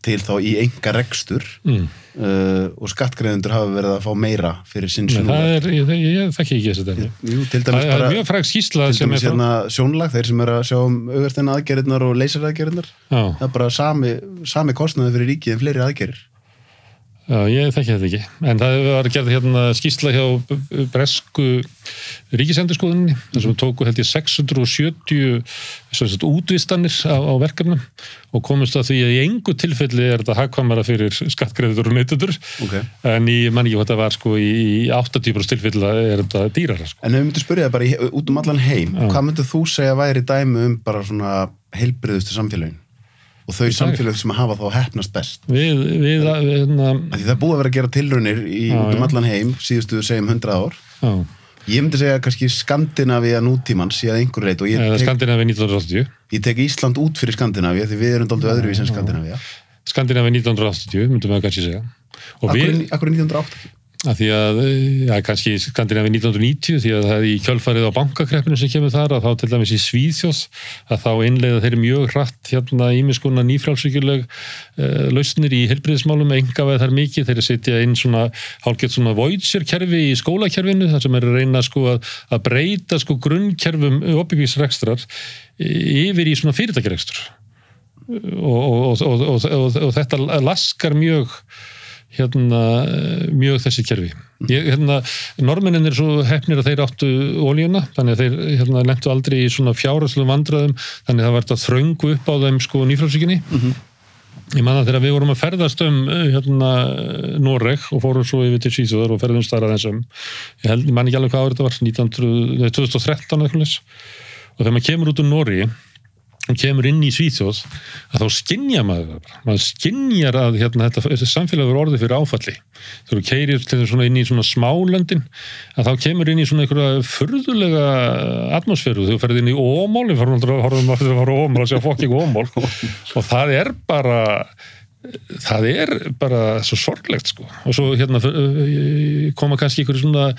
til þá í enga rekstur mm. uh, og skattgreðendur hafa verið að fá meira fyrir sinn sjónlag ég, ég, ég þekki ekki þessu það er mjög fræg skýsla til dæmis hérna sjónlag, þeir sem er að sjá um auðverðina aðgerðinar og leysaraðgerðinar það er bara sami, sami kostnaði fyrir ríkið en fleiri aðgerðir Já, ég þekki þetta ekki. En það var gerð hérna skýrsla hjá bresku ríkisendurskoðunni þar sem tóku held ég 670 sagt, útvistanir á, á verkefnum og komumst að því að í engu tilfelli er þetta hagkvamara fyrir skattgreður og neytutur okay. en ég man ekki hvað þetta var sko í 80% tilfella er þetta dýrara sko. En ef við myndum spyrja það bara í, út um allan heim, Já. hvað myndir þú segja væri dæmi um bara svona heilbriðustu samfélagin? Og þau samfélag sem hafa þá hefnast best? Við, við, hérna, Af Því það er búið að vera að gera tilraunir í, Já, út um allan heim, síðustu segjum 100 ár. já, Ég myndi segja kannski Skandinavíja nútímans í að einhver reit ég tek, Skandinavi 1980 ég tek Ísland út fyrir Skandinavíja því við erum daldið öðruvís en Skandinavíja. Skandinavi 1980, myndum við kannski segja við, akkur er 1980? Að því að, já, kannski Skandinavi 1990, því að það er í kjölfarið á bankakreppinu sem kemur þar, að þá til dæmis í Svíðþjóð, að þá innleiða þeir mjög hratt hérna ímiskona nýfrálsvíkjuleg uh, lausnir í helbriðismálum, enga veð þar mikið, þeir setja inn svona hálfgett svona voidsir-kerfi í skólakerfinu, þar sem er að reyna sko að, að breyta sko grunnkerfum opibísrekstrar yfir í svona og, og, og, og, og þetta laskar mjög hérna mjög þessi kerfi. Ég, hérna, norminnin er svo hefnir að þeir áttu ólíuna, þannig að þeir hérna, lentu aldrei í svona fjárhæslu vandræðum, þannig að það var þetta þröngu upp á þeim sko nýfrálsíkinni. Ég man að þegar við vorum að ferðast um eh, hérna, Noreg og fórum svo yfir til Svíþjóðar og ferðum starra þessum, ég, held, ég man ekki alveg hvað árið þetta var, 1900, nei, 2013 eða eitthvað og þegar maður kemur út úr Nóri og kemur inn í Svíþjóð að þá skinnja maður það maður skinnjar að hérna, þetta, samfélag er orðið fyrir áfalli. Þú eru keirir til þess svona inn í svona smálöndin að þá kemur inn í svona einhverja furðulega atmosféru. Þú ferð inn í ómál við horfum aldrei að að að fokk ekki ómál. Og það er bara það er bara svo sorglegt sko. Og svo hérna uh, koma kannski ykkur svona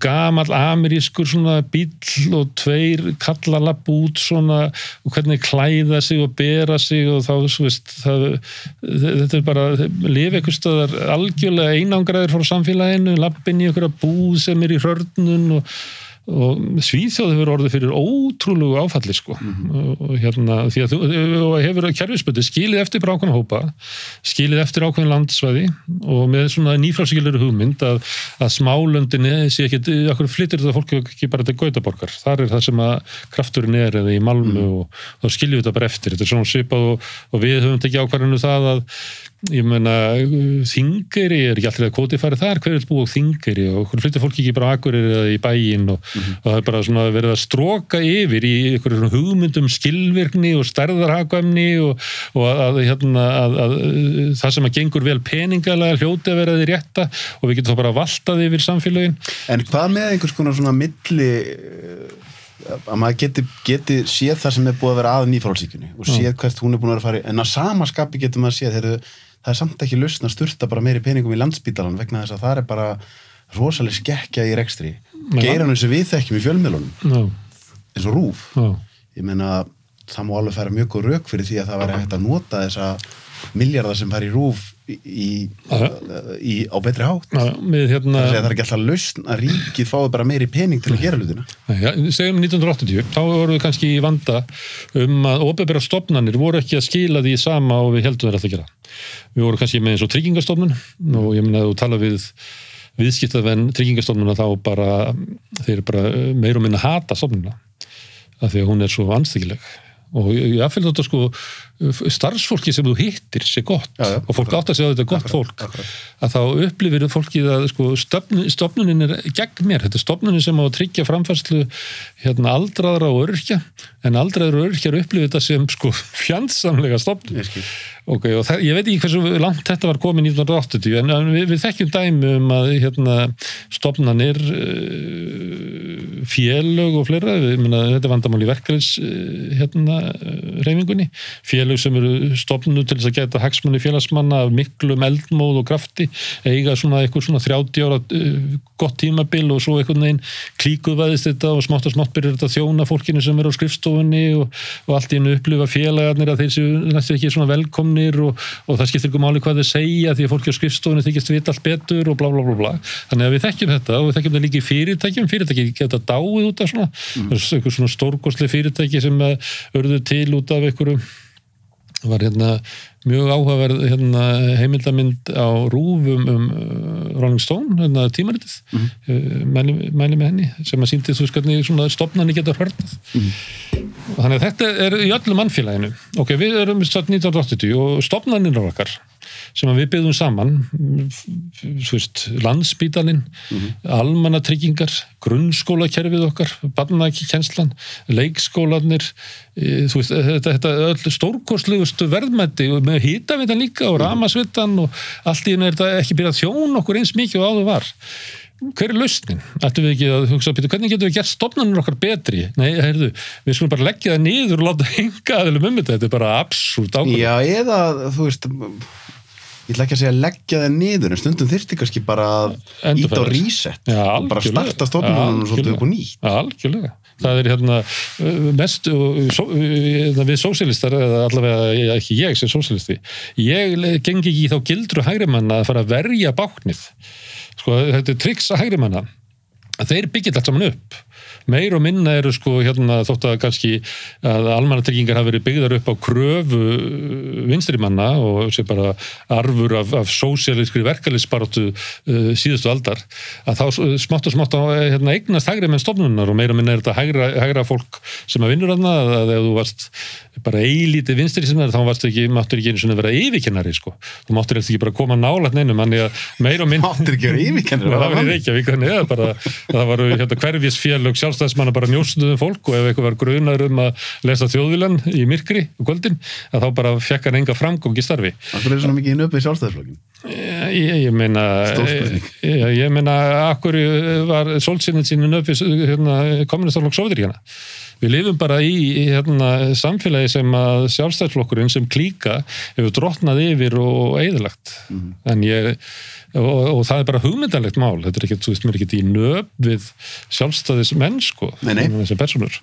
gamall amerískur svona bíll og tveir kallalapp út svona og hvernig klæða sig og bera sig og þá svo veist það, þetta er bara lifa ykkur stöðar algjörlega einangraðir frá samfélaginu, lappin í ykkur búð sem er í hörnun og og Svíþjóð hefur orðið fyrir ótrúlegu áfalli sko. Og, og hérna því að þú hefur kerfisböndi skilið eftir ákveðna hópa skilið eftir ákveðin landsvæði og með svona nýfrálsíkilegur hugmynd að, að smálöndin sé ekki okkur flyttir þetta fólk ekki bara til Gautaborgar. Þar er það sem að krafturinn er eða í Malmu og þá skiljum við þetta bara eftir. Þetta er svona svipað og, og við höfum tekið ákvarðinu það að ég meina þingeri er ekki alltaf að kóti farið þar, hver vil búa á þingeri og hvernig flyttir fólki ekki bara akkurir eða í bæin og, og það er bara svona verið að stróka yfir í einhverjum hugmyndum skilvirkni og stærðarhagvæmni og, og að, að, hérna, að, að það sem að gengur vel peningalega hljóti að vera því rétta og við getum þá bara valtað yfir samfélagin En hvað með einhvers konar svona milli að maður geti, geti séð það sem er búið að vera að nýfrálsíkunni og séð hvert hún er búin að vera að fara en að sama skapi getur maður séð, heyrðu, það er samt ekki lausn að sturta bara meiri peningum í landsbítalan vegna þess að það er bara rosalega skekkja í rekstri. Geiranum sem við þekkjum í fjölmiðlunum. Já, eins og rúf. Já, ég meina það má alveg færa mjög góð rauk fyrir því að það væri hægt að nota þessa miljardar sem fær í rúf í, í, á betri hátt. Hérna það er ekki alltaf lausn að ríkið fái bara meiri pening til að gera hlutina. Já, segjum 1980, þá voru við kannski í vanda um að óbebera stopnarnir voru ekki að skila því sama og við heldum þeir að það gera. Við vorum kannski með eins og tryggingastofnun og ég meina að þú tala við viðskiptavenn tryggingastofnuna þá bara, þeir bara meir og minna hata stofnuna af því að hún er svo anstíkileg og ég, aðfylgja þetta sko starfsfólki sem þú hittir sé gott. Já, já, og fólk átt að segja að þetta er gott fólk. akkurat. að þá upplifir fólkið að sko, stofnun, stofnunin er gegn mér, þetta er stofnunin sem á að tryggja framfærslu hérna, aldraðra og örkja en aldraðra og örkjar upplifir þetta sem sko, fjandsamlega stofnun. Okay, og það, ég veit ekki hversu langt þetta var komið 1980 en, en við, við þekkjum dæmi um að hérna, stofnanir uh, félög og fleira við, myna, þetta er vandamál í verkefælis uh, hérna, reyfingunni félög sem eru stofnu til þess að geta hagsmunni félagsmanna af miklum eldmóð og krafti eiga svona eitthvað svona 30 ára uh, gott tímabil og svo einhvern veginn klíkuðvæðist þetta og smátt og smátt byrjar þetta þjóna fólkinu sem er á skrifstofunni og, og allt í hennu upplifa félagarnir að þeir séu næstu ekki svona velkomnir og, og það skiptir ekki máli hvað þeir segja því að fólki á skrifstofunni þykist vita allt betur og bla bla bla bla þannig að við þekkjum þetta og við þekkjum þetta líka í fyrirtækjum fyrirtæki geta dáið út af svona mm. eitthvað svona stórkostli fyrirtæki sem eh, urðu til út af einhverju var hérna mjög áhugaverð hérna, heimildamind á rúfum um uh, Rolling Stone, hérna tímaritið, mm -hmm. mæli, mæli með henni, sem að síndi þú svona stopnarni getur hörnað. Mm -hmm. Þannig að þetta er í öllu mannfélaginu. Ok, við erum 1980 og stopnarnir á okkar sem við byggðum saman veist, landsbítalinn mm -hmm. almannatryggingar grunnskólakerfið okkar barnakjenslan, leikskólanir e, veist, þetta, þetta öll stórkostlegustu verðmætti með hýtavitan líka og mhm. ramasvitan og allt í henni er þetta ekki byrjað þjón okkur eins mikið og áður var hver er lausnin? Ættum við ekki að hugsa hvernig getum við gert stofnanir okkar betri? Nei, heyrðu, við skulum bara leggja það niður og láta henga aðeins um þetta, þetta er bara absúlt ákveð. Já, eða, þú veist ég ætla ekki að segja að leggja það niður en stundum þyrti kannski bara að ít á reset ja, og bara starta stofnunum og svolítið upp og nýtt. Ja, algjörlega, það er hérna uh, mest uh, uh, við sósialistar, eða allavega ekki ég sem sósialisti, ég gengi ekki í þá gildru hægrimanna að fara að verja báknið. Sko, þetta er triks að hægrimanna. Þeir byggja allt saman upp meir og minna eru sko hérna þótt að kannski að almannatryggingar hafa verið byggðar upp á kröfu vinstrimanna og sé bara arfur af, af sósialískri verkefliðsbaróttu uh, síðustu aldar að þá smátt og smátt að hérna, eignast hægri menn stofnunar og meir og minna er þetta hægra, hægra fólk sem að vinnur aðna að, að ef þú varst bara eilítið vinstri sinna þá varst ekki, máttur ekki einu svona vera yfirkennari sko, þú máttur ekki bara koma nálat neinum, er að meir og minna máttur ekki vera yfirkennari það var í Reykjavík, það var hérna, hverfisfélög sjálfstæðismanna bara njósnuðum fólk og ef eitthvað var grunar um að lesa þjóðvilan í myrkri og kvöldin, að þá bara fekk hann enga framgóngi starfi. Það er svona mikið inn upp í sjálfstæðisflokkin Ég, ég meina ég, ég meina, akkur var solsynnin sínin upp í hérna, kommunistaflokk Sovjetíkjana við lifum bara í hérna, samfélagi sem að sjálfstæðsflokkurinn sem klíka hefur drotnað yfir og eðalagt mm -hmm. en ég og, og það er bara hugmyndalegt mál. Þetta er ekki, þú veist, mér er ekki í nöf við sjálfstæðis mennsko þessi personur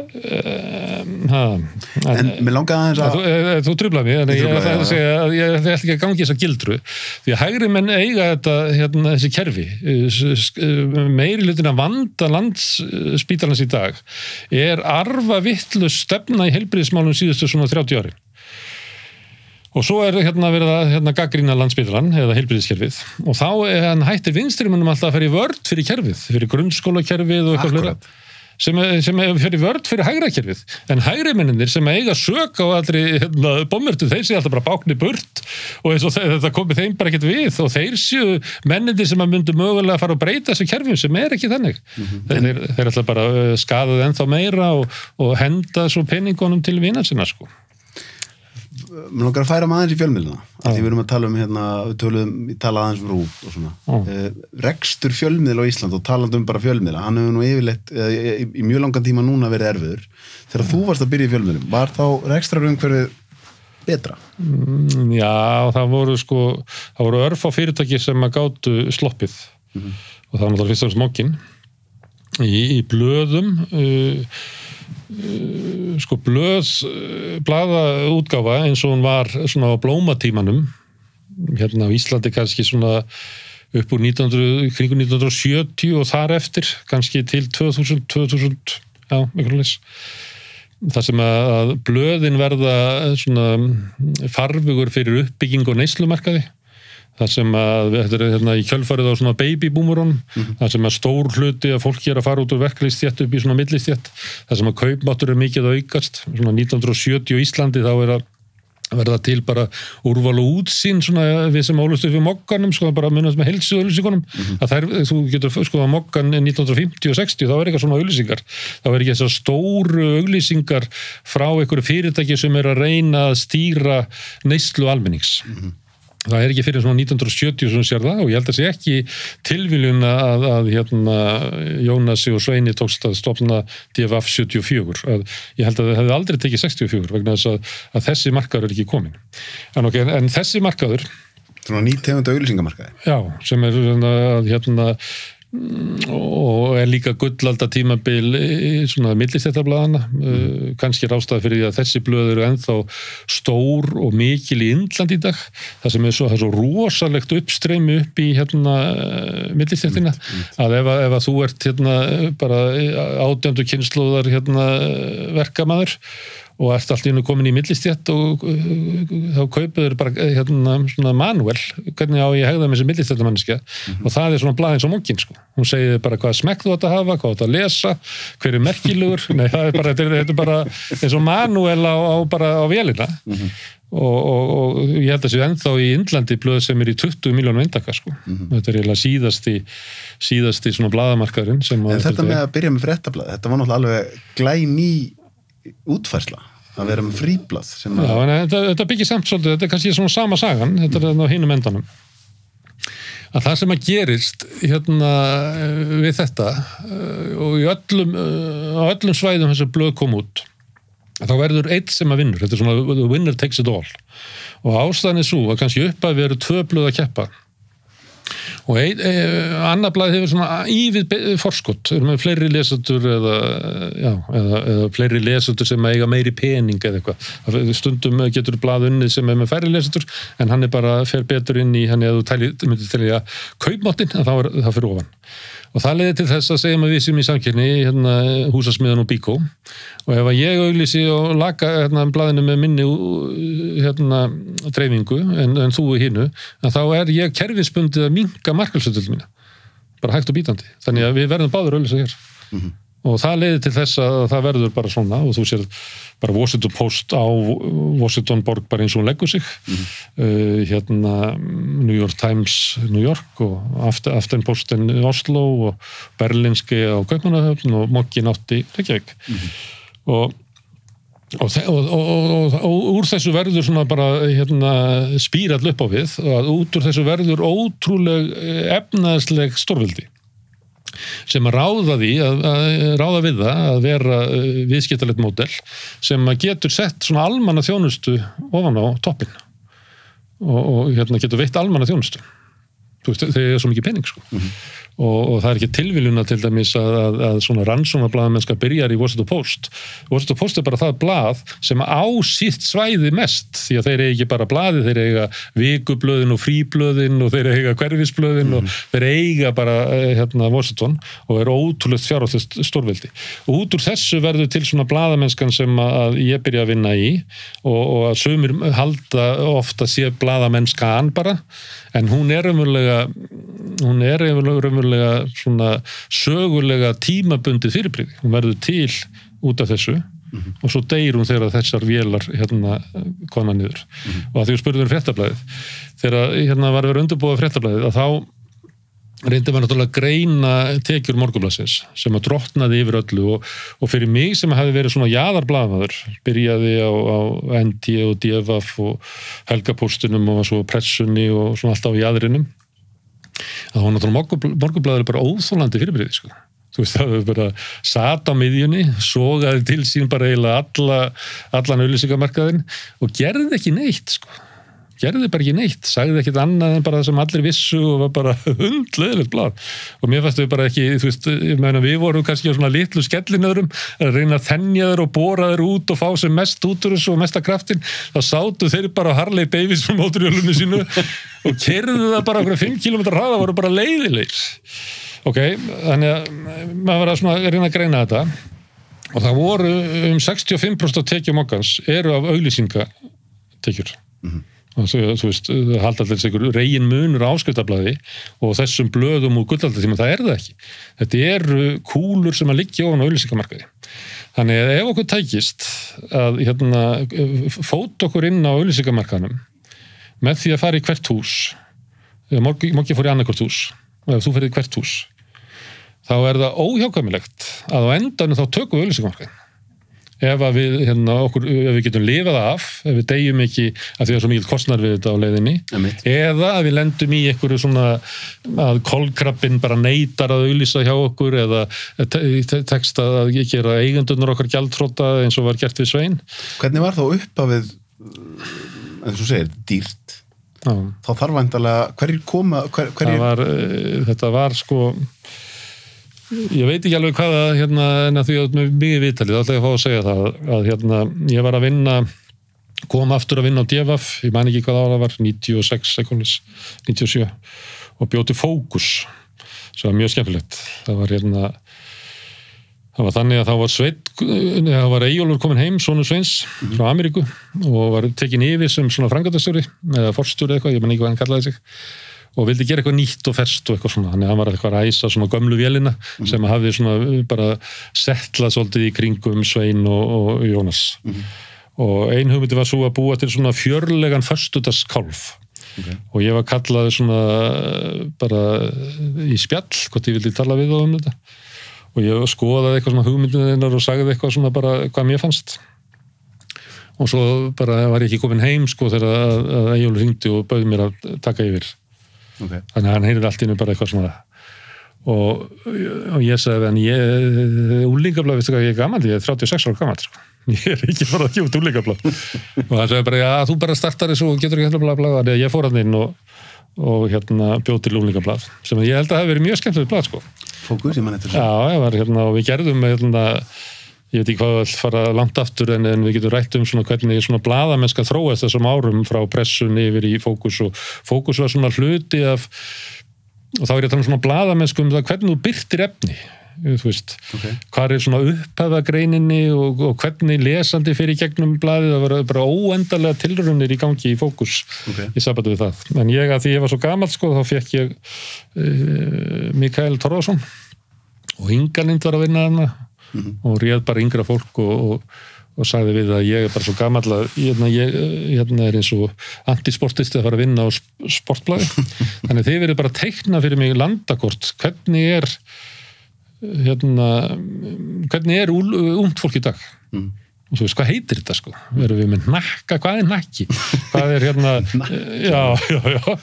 Um, en mér langaði aðeins að þú, eh, þú trublaði mig ég ætla ekki að gangi þess að gildru. Því að hægri menn eiga þetta hérna, þessi kerfi. Meiri hlutin að vanda landsspítalans í dag er arfa vittlu stefna í helbriðismálum síðustu svona 30 ári og svo er hérna verið að hérna, gaggrína landsbytalan eða heilbyrðiskerfið og þá er hann hættir vinstrimunum alltaf að ferja vörd fyrir kerfið, fyrir grunnskólakerfið og eitthvað flera sem, sem fyrir vörd fyrir hægrakerfið. En hægrimenninir sem eiga sög á allri hérna, bommertu, þeir sé alltaf bara bákni burt. Og eins og þetta komi þeim bara ekkert við. Og þeir séu mennindir sem að myndu mögulega að fara að breyta þessu kerfum sem er ekki þannig. Mm -hmm. þeir, þeir alltaf bara uh, skadaði ennþá meira og, og henda svo peningunum til vinansina sko mér langar að færa maður í fjölmiðluna af því við erum að tala um hérna, við tölum í tala aðeins um rúf og svona. Uh, rekstur fjölmiðl á Ísland og talandum bara fjölmiðla, hann hefur nú yfirleitt uh, í, í mjög langan tíma núna verið erfiður. Þegar þú varst að byrja í fjölmiðlum, var þá rekstrarumhverfið betra? Mm, já, það voru sko það voru örf á fyrirtæki sem að gáttu sloppið. Mm -hmm. og það var náttúrulega fyrst og smokkin í, í blöðum uh, sko blöð eh, blaða útgáfa eins og hún var svona á blómatímanum hérna á Íslandi kannski svona upp úr 1900, kringu 1970 og þar eftir kannski til 2000, 2000 já, mikilvægis þar sem að blöðin verða svona farfugur fyrir uppbygging og neyslumarkaði þar sem að þetta er hérna í kjölfarið á svona babyboomerun mm -hmm. þar sem að stór hluti að fólki er að fara út úr verkefliðstjætt upp í svona millistjætt þar sem að kaupmáttur er mikið aukast. Svona 1970 í Íslandi þá er að verða til bara úrval og útsýn svona við sem álustu fyrir mokkanum sko bara munast með helsu auðlýsingunum mm -hmm. að þær, þú getur sko að mokkan 1950 og 60 þá er eitthvað svona auðlýsingar þá er ekki þess að stóru auðlýsingar frá einhverju fyrirtæki sem er að reyna að stýra neyslu almennings. Mm -hmm það er ekki fyrir svona 1970 sem sér það og ég held að það sé ekki tilviljun að, að hérna, Jónasi og Sveini tókst að stopna DFF 74 að, ég held að það hefði aldrei tekið 64 vegna þess að, að þessi markaður er ekki komin en, okay, en þessi markaður Svona nýttegunda auðlýsingamarkaði Já, sem er hérna og er líka gullvalda tímabil svona millistættablaðana mm. uh, kannski rástaði fyrir því að þessi blöð eru enþá stór og mikil í Indland í dag það sem er svo, er svo rosalegt uppstreymi upp í hérna uh, millistættina mm. mm. að ef, ef að þú ert hérna bara átjöndu kynsluðar hérna verkamæður og ert allt í hennu komin í millistjætt og uh, þá kaupuður bara uh, hérna, svona manuel, hvernig á ég hegða með þessi millistjættamanniska Mhm. og það er svona blaðins og mungin sko. Hún segir bara hvað smekk þú átt að hafa, hvað átt að lesa, hver er merkilugur, nei það er bara, þetta er, bara eins og manuel á, á, bara á vélina Mhm. og, og, og ég held að séu ennþá í Indlandi blöð sem er í 20 miljónum eindaka sko. Mhm. Þetta er eiginlega síðasti, síðasti svona blaðamarkaðurinn sem En þetta með að byrja með fréttablað, þetta var náttúrulega útfærsla að vera með fríblað sem Já, en þetta, þetta byggir samt svolítið, þetta er kannski svona sama sagan, þetta er á hinum endanum. Að það sem að gerist hérna eh, við þetta eh, og í öllum, eh, á öllum svæðum þessu blöð kom út, þá verður eitt sem að vinnur, þetta er svona winner takes it all. Og ástæðan er svo að kannski upp að við erum tvö blöð að keppa og ein, e, annar blað hefur svona ívið forskott, er með fleiri lesendur eða, já, eða, eða fleiri lesendur sem eiga meiri pening eða eitthvað, stundum getur blað unnið sem er með færri lesendur en hann er bara fer betur inn í hann eða þú tæli, myndir telja kaupmáttin, en þá er það fyrir ofan og það leiði til þess að segjum að við sem í samkynni hérna, húsasmiðan og bíkó og ef að ég auglýsi og laka hérna, blaðinu með minni hérna, dreifingu en, en þú er hinnu, þá er ég kerfinsbundið að minka markalsöldul mína. Bara hægt og bítandi, þannig að við verðum báður auglýsa hér og það leiði til þess að það verður bara svona og þú sér bara Washington Post á Washington borg bara eins og hún leggur sig. Uh, hérna New York Times New York og Aften- Aftenposten Oslo og Berlinski á Kaupmannahöfn og Mokkin átti Reykjavík. Og Og, þe- og, og, og, og úr þessu verður svona bara hérna, spírall upp á við og að út úr þessu verður ótrúleg eh, efnaðsleg stórvildi sem að ráða því að, að ráða við það að vera uh, viðskiptalegt módel sem að getur sett svona almanna þjónustu ofan á toppin og, og hérna, getur veitt almanna þjónustu. Þegar er svo mikið pening sko. Og, og það er ekki tilviljuna til dæmis að, að, að svona rannsónablaðamennska byrjar í Washington Post. Washington Post er bara það blað sem á sítt svæði mest því að þeir eiga ekki bara blaði, þeir eiga vikublöðin og fríblöðin og þeir eiga hverfisblöðin og þeir eiga bara eh, hérna Washington og er ótrúlegt fjárháttist stórveldi. Og út úr þessu verður til svona blaðamennskan sem að ég byrja að vinna í og, og að sömur halda ofta sé blaðamennskan bara en hún er raunverulega hún er raunverulega svona sögulega tímabundið fyrirbríði, hún verður til út af þessu og svo deyr hún þegar þessar vélar hérna kona niður. Og að því við spurðum um fréttablaðið þegar hérna var að vera undirbúið fréttablaðið að þá reyndi maður náttúrulega að greina tekjur morgunblassins sem að drottnaði yfir öllu og, og fyrir mig sem hafi verið svona jaðarblaðmaður, byrjaði á, á NT og DFF og helgapóstunum og svo pressunni og svona alltaf á jaðrinum að hún náttúrulega morgunblaður er bara óþólandi fyrirbyrði sko. þú veist það er bara sat á miðjunni, sogaði til sín bara eiginlega alla, allan auðlýsingamarkaðin og gerði ekki neitt sko gerði bara ekki neitt, sagði ekkit annað en bara það sem allir vissu og var bara hundleðilegt blad og mér við bara ekki þú veist, ég meina við vorum kannski á svona litlu skellinöðrum að reyna að þennja þeir og bóra þeir út og fá sem mest út úr þessu og mesta kraftin, þá sátu þeir bara Harley Davidson móturjólunni sínu og kerðu það bara okkur 5 km hraða voru bara leiðilegir. Ok, þannig að maður var að svona reyna að greina þetta. Og það voru um 65% af tekjum okkans eru af auglýsingatekjur. Og þú, þú veist, það halda allir sigur reygin munur áskriftablaði og þessum blöðum og gullaldar það er það ekki. Þetta eru kúlur sem að liggja ofan á auðlýsingamarkaði þannig að ef okkur tækist að hérna, fót okkur inn á auðlýsingamarkaðnum með því að fara í hvert hús morgi, morgi fór í annarkvort hús og ef þú fyrir í hvert hús þá er það óhjákamilegt að á endanum þá tökum við auðlýsingamarkaðin ef að við, hérna, okkur, ef við getum lifað af, ef við deyjum ekki að því að svo mikil kostnar við þetta á leiðinni Einmitt. eða að við lendum í einhverju svona að kolkrabbin bara neytar að auðlýsa hjá okkur eða te- te- tekst að gera eigendunur okkar gjaldtróta eins og var gert við Svein. Hvernig var þá upp að við eins og segir, dýrt? Já, þá þarf væntalega, hverjir koma hverjir, var, eh, þetta var sko ég veit ekki alveg hvað að hérna, en að því að með mikið viðtalið, þá ætla ég að fá að segja það að hérna, ég var að vinna kom aftur að vinna á DFF ég man ekki hvað ára það var, 96 ekonis, 97 og bjóti fókus sem var mjög skemmtilegt. Það var hérna það var þannig að þá var Sveit það var Eyjólfur komin heim, Sónu Sveins frá Ameríku og var tekin yfir sem svona frangatastjóri eða forstjóri eitthvað, ég menn ekki hvað hann kallaði sig og vildi gera eitthvað nýtt og ferst og eitthvað svona, þannig að hann var eitthvað að ræsa svona gömlu vélina sem hafði svona bara settlað svolítið í kringum Svein og, og Jónas. Og ein hugmyndi var svo að búa til svona fjörlegan förstutaskálf Ok. og ég var kallaði svona bara í spjall hvort ég vildi tala við þá um þetta. Og ég skoðaði eitthvað svona hugmyndinar og sagði eitthvað svona bara hvað mér fannst. Og svo bara var ég ekki komin heim sko þegar að, að Egil ringdi og bauði mér að taka yfir Ok. þannig að hann heyrði allt hennu bara eitthvað svona og, og ég sagði en ég, úlingabla, veistu hvað ég er gammal ég er 36 ára gammal sko. ég er ekki bara að gefa út úlingabla og hann sagði bara, já, þú bara startar þessu og getur ekki hérna bla bla, þannig að ég fór hann inn og, og hérna bjóð til úlingablað sem ég held að hafi verið mjög skemmtilegt blað sko. Fókus, ég mann eftir já, ég var hérna og við gerðum hérna, ég veit ekki hvað við fara langt aftur en, en við getum rætt um svona hvernig svona bladamennska þróast þessum árum frá pressun yfir í fókus og fókus var svona hluti af og þá er ég að tala um svona bladamennsku um það hvernig þú byrtir efni þú veist, Ok. hvað er svona upphæfa greininni og, og hvernig lesandi fyrir gegnum blaðið, það var bara óendarlega tilrunir í gangi í fókus Ok. í sabatu við það, en ég að því ég var svo gamall sko, þá fekk ég uh, Mikael Torfason og Inganind var að vinna hana og réð bara yngra fólk og, og, og sagði við að ég er bara svo gamall að hérna, ég hérna er eins og antisportisti að fara að vinna á sp- sportblaði. Þannig þið verið bara að teikna fyrir mig landakort, hvernig er hérna hvernig er umt fólk í dag? Mm. Og þú veist, hvað heitir þetta sko? Erum við með nakka, hvað er nakki hvað er hérna já, já, já,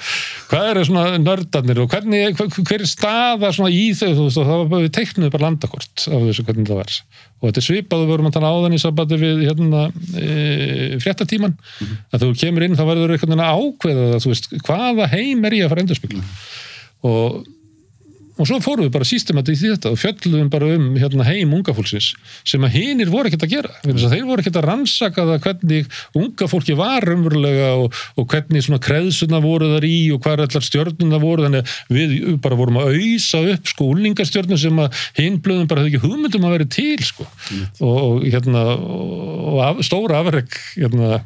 hvað eru svona nördarnir og hvernig, hver, hver er staða svona í þau, þú veist, og það var bara við teiknuðu bara landakort af þessu hvernig það var. Og þetta er svipað, við vorum að tala áðan í sabati við hérna e, fréttatíman. Að þú kemur inn þá verður eitthvað ákveða það, þú veist, hvaða heim er ég að fara að endurspegla? Og og svo fórum við bara sístematið í þetta og fjöllum bara um hérna, heim unga fólksins sem að hinir voru ekkert að gera. Að þeir voru ekkert að rannsaka það hvernig unga fólki var umverulega og, og hvernig svona kreðsuna voru þar í og hvað allar stjörnuna voru. Þannig að við bara vorum að auðsa upp sko unlingastjörnum sem að hinblöðum bara hefði ekki hugmyndum að vera til sko. Og, og hérna og af, stóra afreg hérna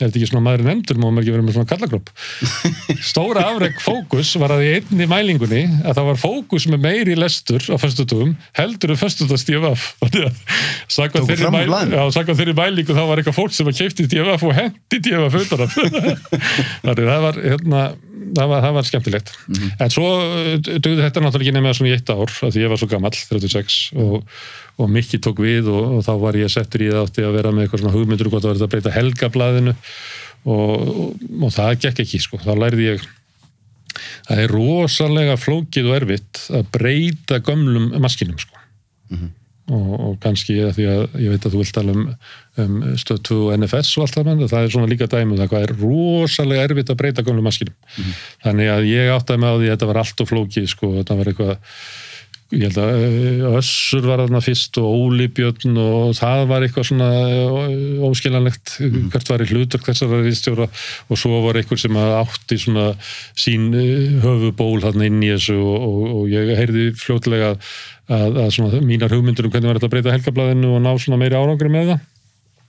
ég held ekki svona maður nefndur, má maður ekki vera með svona kallakropp. Stóra afreg fókus var að í einni mælingunni að það var fókus með meiri lestur á föstutugum heldur um föstutast DFF Tóku þeirri, mælingu þá var eitthvað fólk sem var keipti DFF og hendi DFF þannig það var hérna Það var, það var skemmtilegt. En svo uh, dugði þetta náttúrulega ekki nefnilega svona í eitt ár því ég var svo gamall, 36 og, og Mikki tók við og, og þá var ég settur í það átti að vera með eitthvað svona hugmyndur og gott að vera að breyta helgablaðinu og, og, og það gekk ekki sko. Þá lærði ég það er rosalega flókið og erfitt að breyta gömlum maskinum sko. og, og kannski að því að ég veit að þú vilt tala um, um stöð 2 og NFS og allt það menn, það er svona líka dæmi um það er rosalega erfitt að breyta gömlum maskinum þannig að ég áttaði mig á því að þetta var allt og flókið sko, þetta var eitthvað ég held að eh, Össur var þarna fyrst og Óli Björn og það var eitthvað svona eh, óskiljanlegt hvert var í hlutverk þessara viðstjóra og svo var eitthvað sem að átti svona sín eh, höfuból þarna inn í þessu og, og, og ég heyrði fljótlega að, að, að svona mínar hugmyndur um hvernig var þetta að breyta helgablaðinu og ná svona meiri árangri með það.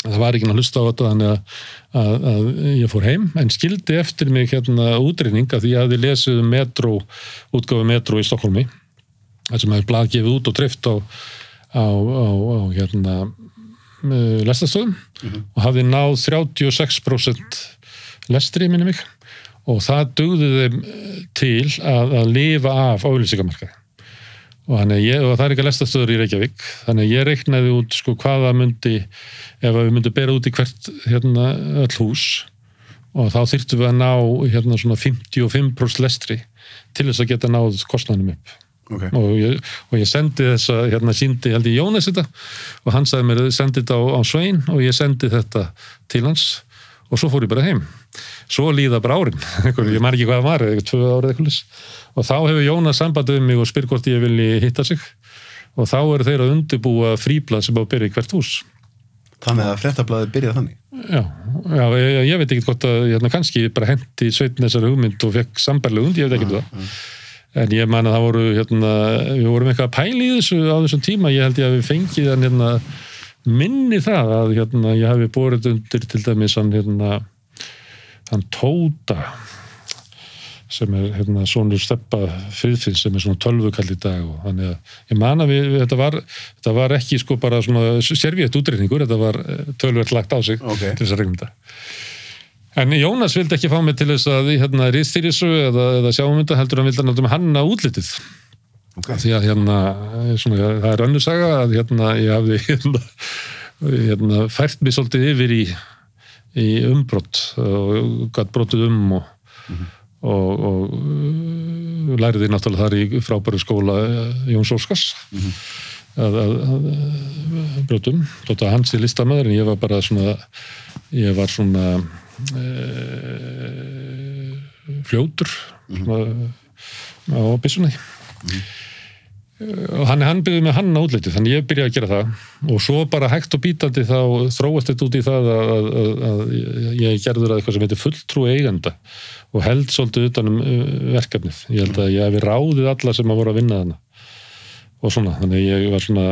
Það var ekki að hlusta á þetta þannig að, að, að ég fór heim en skildi eftir mig hérna útrýning að því að ég hafði lesið metro, útgáfi metro í Stokkólmi það sem hefur blað gefið út og trift á, á, á, á hérna uh, lestastöðum og hafði náð 36% lestri minni mig. Og það dugði þeim eh, til að, að lifa af auðlýsingamarkaði og, að og það er ekki lestastöður í Reykjavík þannig að ég reiknaði út sko hvaða myndi ef að við myndum bera út í hvert hérna öll hús og þá þyrftum við að ná hérna svona 55% lestri til þess að geta náð kostnæðanum upp Ok. og ég, og ég sendi þessa hérna síndi held ég Jónas þetta. Og hann sagði mér sendi þetta á, á Svein og ég sendi þetta til hans. Og svo fór ég bara heim. Svo líða bara árin, ég man ekki hvað það var eitthvað tvö árið eitthvað og þá hefur Jónas sambandið um mig og spyr hvort ég vilji hitta sig. Og þá eru þeir að undirbúa fríblad sem á að byrja í hvert hús. Þannig að fréttablaði byrjaði þannig. Já, já ég, ég veit ekki hvort að hérna, kannski bara hendi sveitn þessari hugmynd og fekk sambarlega und, ég veit ekki um það en ég man að það voru hérna, við vorum eitthvað að pæla í þessu á þessum tíma, ég held ég að við fengið hann hérna, minni það að hérna, ég hafi borðið undir til dæmis hann hérna hann Tóta sem er hérna svonur steppa friðfins sem er svona tölvukall í dag og þannig að ég man að við, við þetta, var, þetta var ekki sko bara svona serviett útreikningur, þetta var eh, tölvert lagt á sig Ok. til þess að regnum þetta En Jónas vildi ekki fá mig til þess að hérna rýðstýrisu eða, eða sjáum þetta heldur hann vildi náttúrulega hanna útlitið. Ok. því að hérna, svona, það er önnur saga að hérna ég hafði hérna, hérna fært mig svolítið yfir í, í umbrott og gætt brotið um og, og, og uh, læriði náttúrulega þar í frábæru skóla eh, Jóns Óskars. Að, að, að brotum, þótt að hans er listamæður en ég var bara svona ég var svona e, fljótur svona, á byssunni. Og hann, hann byrjuði með hann á útlitið þannig ég byrjaði að gera það. Og svo bara hægt og bítandi þá þróast þetta út í það að, að, að, ég gerður að eitthvað sem heitir fulltrú eiganda og held svolítið utan um uh, verkefnið. Ég held að ég hefði ráðið alla sem að voru að vinna þarna og svona, þannig ég var svona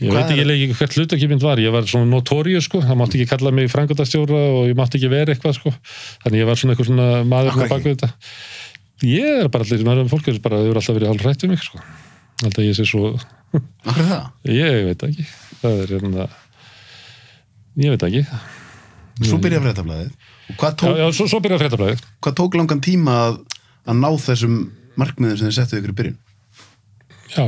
ég Hvað veit ekki er- leik hvert hlutakýmynd var, ég var svona notóriu sko, það mátti ekki kalla mig frangotastjóra og ég mátti ekki vera eitthvað sko. Þannig ég var svona eitthvað svona maður með bakvið þetta. Ég er bara allir, maður fólk er bara, þau eru alltaf verið hálf rætt um mig sko. Alltaf ég sé svo, Akkur er það? ég veit ekki. Það er hérna ég veit ekki. Svo byrja fréttablaðið. Og hvað já, tók, já, svo, svo byrjaði fréttablaðið. Hvað tók langan tíma að, að ná þessum markmiðum sem þið settu ykkur í byrjun? Já,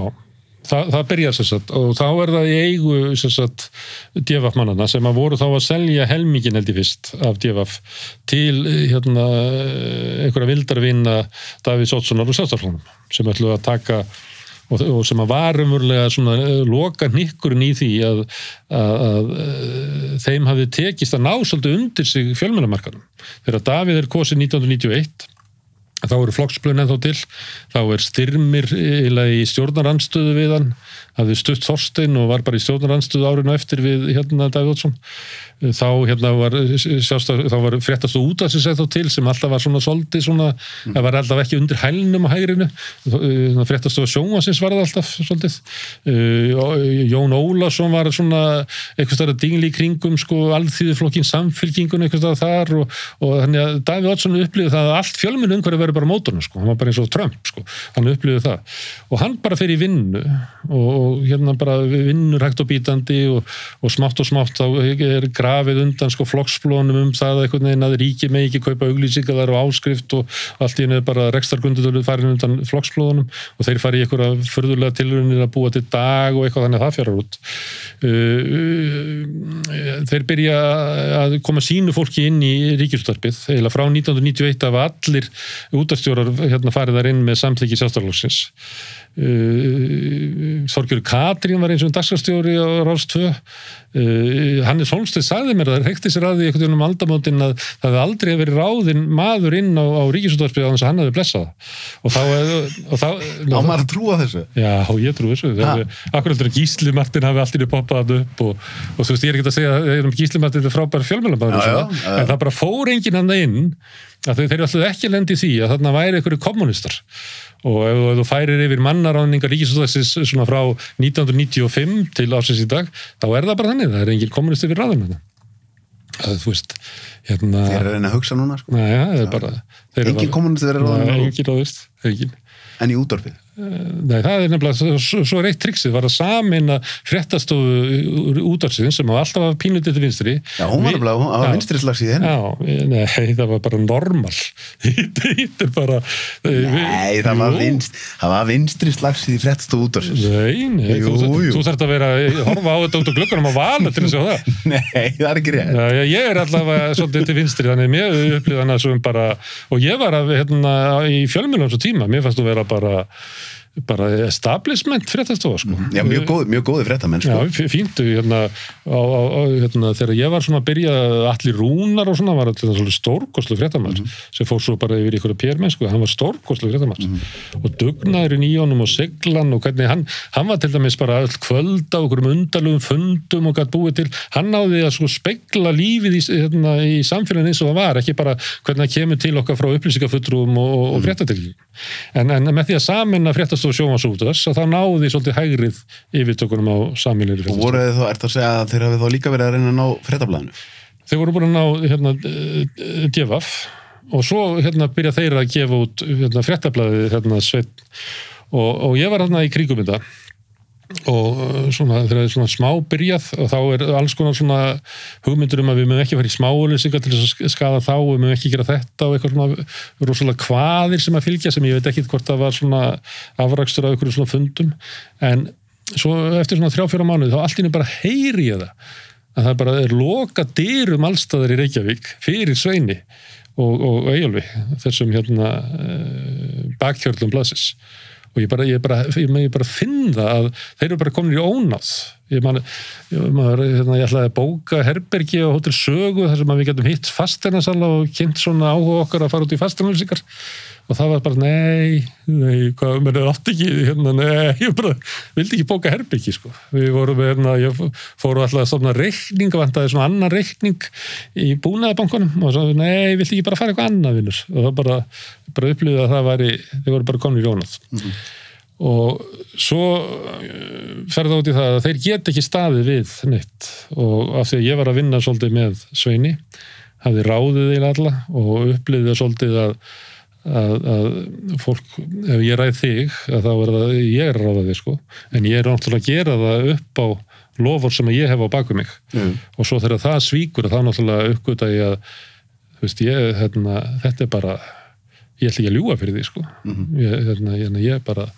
það, það byrjar sem sagt og þá er það í eigu sem sagt djefafmannana sem að voru þá að selja helmingin held ég fyrst af djefaf til hérna einhverja vildarvinna Davíð Sótssonar og Sjálfstaflónum sem ætlu að taka og, og sem að var umurlega svona eh, loka hnykkurinn í því að, að, að eh, þeim hafi tekist að ná svolítið undir sig fjölmennamarkanum. Þegar Davíð er kosið 1991 þá eru flokksblöðin ennþá til. Þá er styrmir eiginlega í stjórnarandstöðu við hann hafði stutt Þorstein og var bara í stjórnarandstöðu árinu eftir við hérna Davíð Ótsson þá hérna var var fréttast og út að sér þá til sem alltaf var svona soldi svona, það var alltaf ekki undir hælnum á hægrinu. Fréttast og sjónvarsins var það alltaf svolítið uh, Jón Ólafsson var svona eitthvað stærra dingli í kringum sko alþýðuflokkin samfylkingun eitthvað stærra þar og, og þannig að Davíð Oddsson upplýði það að allt fjölminn umhverju verið bara mótorna sko, hann var bara eins og Trump sko, hann upplýði það. Og hann bara fyrir í vinnu og, og hérna bara vinnur hægt og bítandi og, og smátt og smátt þá er grafið undan sko flokksblónum um það að einhvern veginn að ríki með ekki kaupa auglýsingar og áskrift og allt í henni bara rekstargundutölu farin undan flokksblónum og þeir fari í einhverja förðulega tilrunir að búa til dag og eitthvað þannig að það fjarar út. Uh, uh, þeir byrja að koma sínu fólki inn í ríkisúttarpið eða frá 1991 af allir útastjórar hérna farið þar inn með samtliki sjálfstaflóksins uh, Þorgjör Katrín var eins og dagskarstjóri á 2 uh, Hannes Holmstedt sagði mér að það reykti sér að því einhvern veginn um aldamótin að það aldrei verið ráðinn maður inn á, á ríkisúttarpið á þess að hann hefði blessað og þá, og þá Á maður að trúa þessu? Já, ég trú þessu. Ha? Akkur heldur að Gísli Martin hafi allt í niður poppað upp og, og þú veist, ég er ekki að segja að Gísli Martin er frábær fjölmjölamæður en það bara fór enginn hann inn að þeir, þeir alltaf ekki lendi í því að þarna væri einhverju kommunistar og ef, ef þú færir yfir mannaráningar ríkisúttasins svona frá 1995 til ásins í dag, þá er það bara þannig það er enginn kommunist yfir ráðum það, þú veist, hérna Þér er að hugsa núna, sko. Er þeir eru Nei, ráðinn enginn ráðist, enginn en í útvarpið. Nei, það er nefnilega, svo, er eitt triksið var að samina fréttastofu útarsins sem var alltaf að pínutið til vinstri. Já, hún var nefnilega, hún var vinstri slags í henni. Já, nei, það var bara normal. Þetta er bara... Nei, það var, vinst, það var vinstri slags í fréttastofu útvarpið. Nei, nei, Jú, þú, jú. þú þarft að vera horfa á þetta út á glugganum að vala til að sjá það. Nei, það er ekki rétt. Já, ég er allavega svolítið til vinstri þannig mér upplýði hana sem bara og ég var að, hérna, í fjölmjölum svo tíma, mér fannst þú vera bara bara establishment fréttastofa sko. Já, mjög góð, mjög góði fréttamenn, sko. Já, fíntu hérna, á, á, hérna, þegar ég var svona að byrja allir rúnar og svona var allir svona stórkoslu fréttamaður sem fór svo bara yfir ykkur að pérmennsku, hann var stórkoslu fréttamaður. Og dugnaðurinn í honum og siglan og hvernig hann, hann var til dæmis bara öll kvöld á okkur um undalugum fundum og gætt búið til, hann náði að sko spegla lífið í, hérna, í samfélagin eins og það var, ekki bara hvernig það kemur til okkar frá upplýsingafulltrúum og, og, og fréttatilgjum en, en með því að saminna fréttastof sjómasútas að þá náði svolítið hægrið yfirtökunum á saminir Og voru þið þá, ert að segja að þeir hafi þá líka verið að reyna að ná fréttablaðinu? þeir voru búin að ná hérna, gefaf og svo hérna, byrja þeir að gefa út hérna, fréttablaði hérna, sveit og, og ég var hérna í þetta og uh, svona, þegar það er svona smá byrjað og þá er alls konar svona hugmyndur um að við mögum ekki fara í smáulisingar til þess að skada þá, við mögum ekki gera þetta og eitthvað svona rosalega kvaðir sem að fylgja sem ég veit ekki hvort það var svona afrakstur af einhverju svona fundum. En svo eftir svona þrjá-fjóra mánuði þá allt í henni bara heyri ég það að það bara er loka dyrum allstaðar í Reykjavík fyrir Sveini og, og Eyjólfi þessum hérna uh, bakkjörlum blasis og ég bara, ég bara, ég, ég bara finn það að þeir eru bara komin í ónáð ég, man, ég, maður, hérna, ég ætlaði að bóka herbergi á Hotel Sögu þar sem við getum hitt fasteinarsala og kynnt svona áhuga okkar að fara út í fasteinarlýsingar og það var bara nei, nei, hvað, menn er átt ekki hérna, nei, ég bara vildi ekki bóka herbergi, sko, við vorum hérna, ég fóru alltaf að stofna reikning vantaði svona annan reikning í búnaðabankunum og svo, nei, vildi ekki bara fara eitthvað annað vinnur og það bara, bara upplýði að það væri, þið voru bara konur í jónað og svo eh, fer það út í það að þeir get ekki staðið við neitt. Og af því að ég var að vinna svolítið með Sveini hafði ráðið í alla og upplýðið svolítið að, að, að fólk, ef ég ræð þig að þá er það, ég er þig sko. En ég er náttúrulega að gera það upp á lofur sem ég hef á baku mig. Mm. og svo þegar það svíkur þá náttúrulega uppgöta ég að veist, ég, hérna, þetta er bara ég ætla ekki að ljúga fyrir því sko. Ég, hérna, ég, ég er bara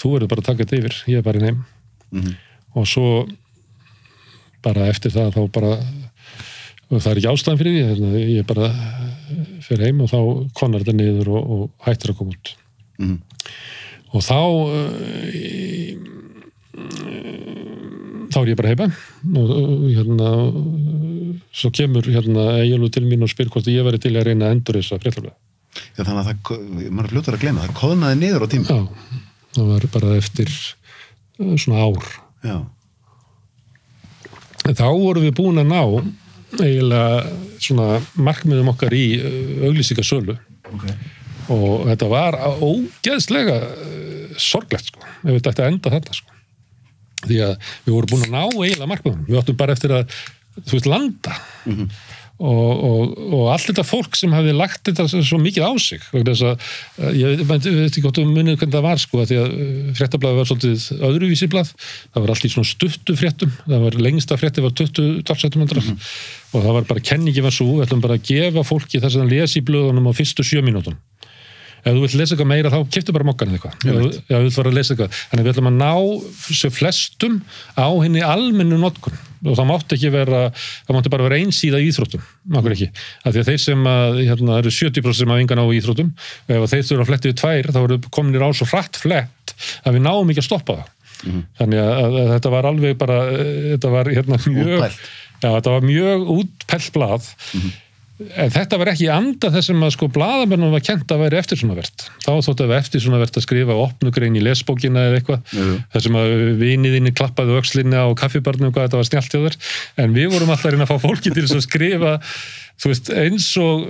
þú verður bara að taka þetta yfir, ég er bara í neym Mhm. og svo bara eftir það þá bara og það er ekki ástæðan fyrir því ég bara fyrir heim og þá konar þetta niður og, og hættir að koma út Mhm. og þá uh, þá er ég bara heima og uh, hérna svo kemur hérna Egilur til mín og spyr hvort ég væri til að reyna að endur þess að fréttabla Já, þannig að það, maður er fljótur að glema, það koðnaði niður á tíma. Já, það var bara eftir uh, svona ár Já. En þá vorum við búin að ná eiginlega svona markmiðum okkar í auglýsingasölu Ok. og þetta var ógeðslega uh, sorglegt sko, ef þetta ætti að enda þetta sko. Því að við vorum búin að ná eiginlega markmiðum, við áttum bara eftir að þú veist, landa og, og, og allt þetta fólk sem hafi lagt þetta svo mikið á sig vegna þess að, eh, ég veit, ekki hvort um munið hvernig það var sko, því að fréttablaði var svolítið öðruvísi blað, það var allt í svona stuttu fréttum, það var lengsta frétti var 20 talsettumundrar og það var bara kenningi var svo, við ætlum bara að gefa fólki þess að lesa í blöðunum á fyrstu sjö mínútum ef þú vilt lesa eitthvað meira þá keftu bara mokkan eða eitthvað. Ef þú- vilt fara að lesa eitthvað. Þannig við ætlum að ná svo flestum á henni almennu notkun. Og það mátti ekki vera það mátti bara vera einsýða í íþróttum okkur ekki, af því að þeir sem að, hérna, eru 70% sem hafa engan á íþróttum. Og ef þeir þurfa að fletti við tvær þá eru kominir á svo hratt flett að við náum ekki að stoppa það. Þannig að, að, þetta var alveg bara eh, þetta var hérna mjög já, þetta var mjög útpelt blað En þetta var ekki anda þessum að sko bladamennum var kent að væri eftir svona verðt. Þá þóttu að eftir svona verðt að skrifa opnugrein í lesbókina eða eitthvað. Jú. Þessum að viniðinni klappaði öxlinni á kaffibarnum hvað þetta var snjált hjá þér. En við vorum alltaf að reyna að fá fólki til að skrifa þú veist, eins og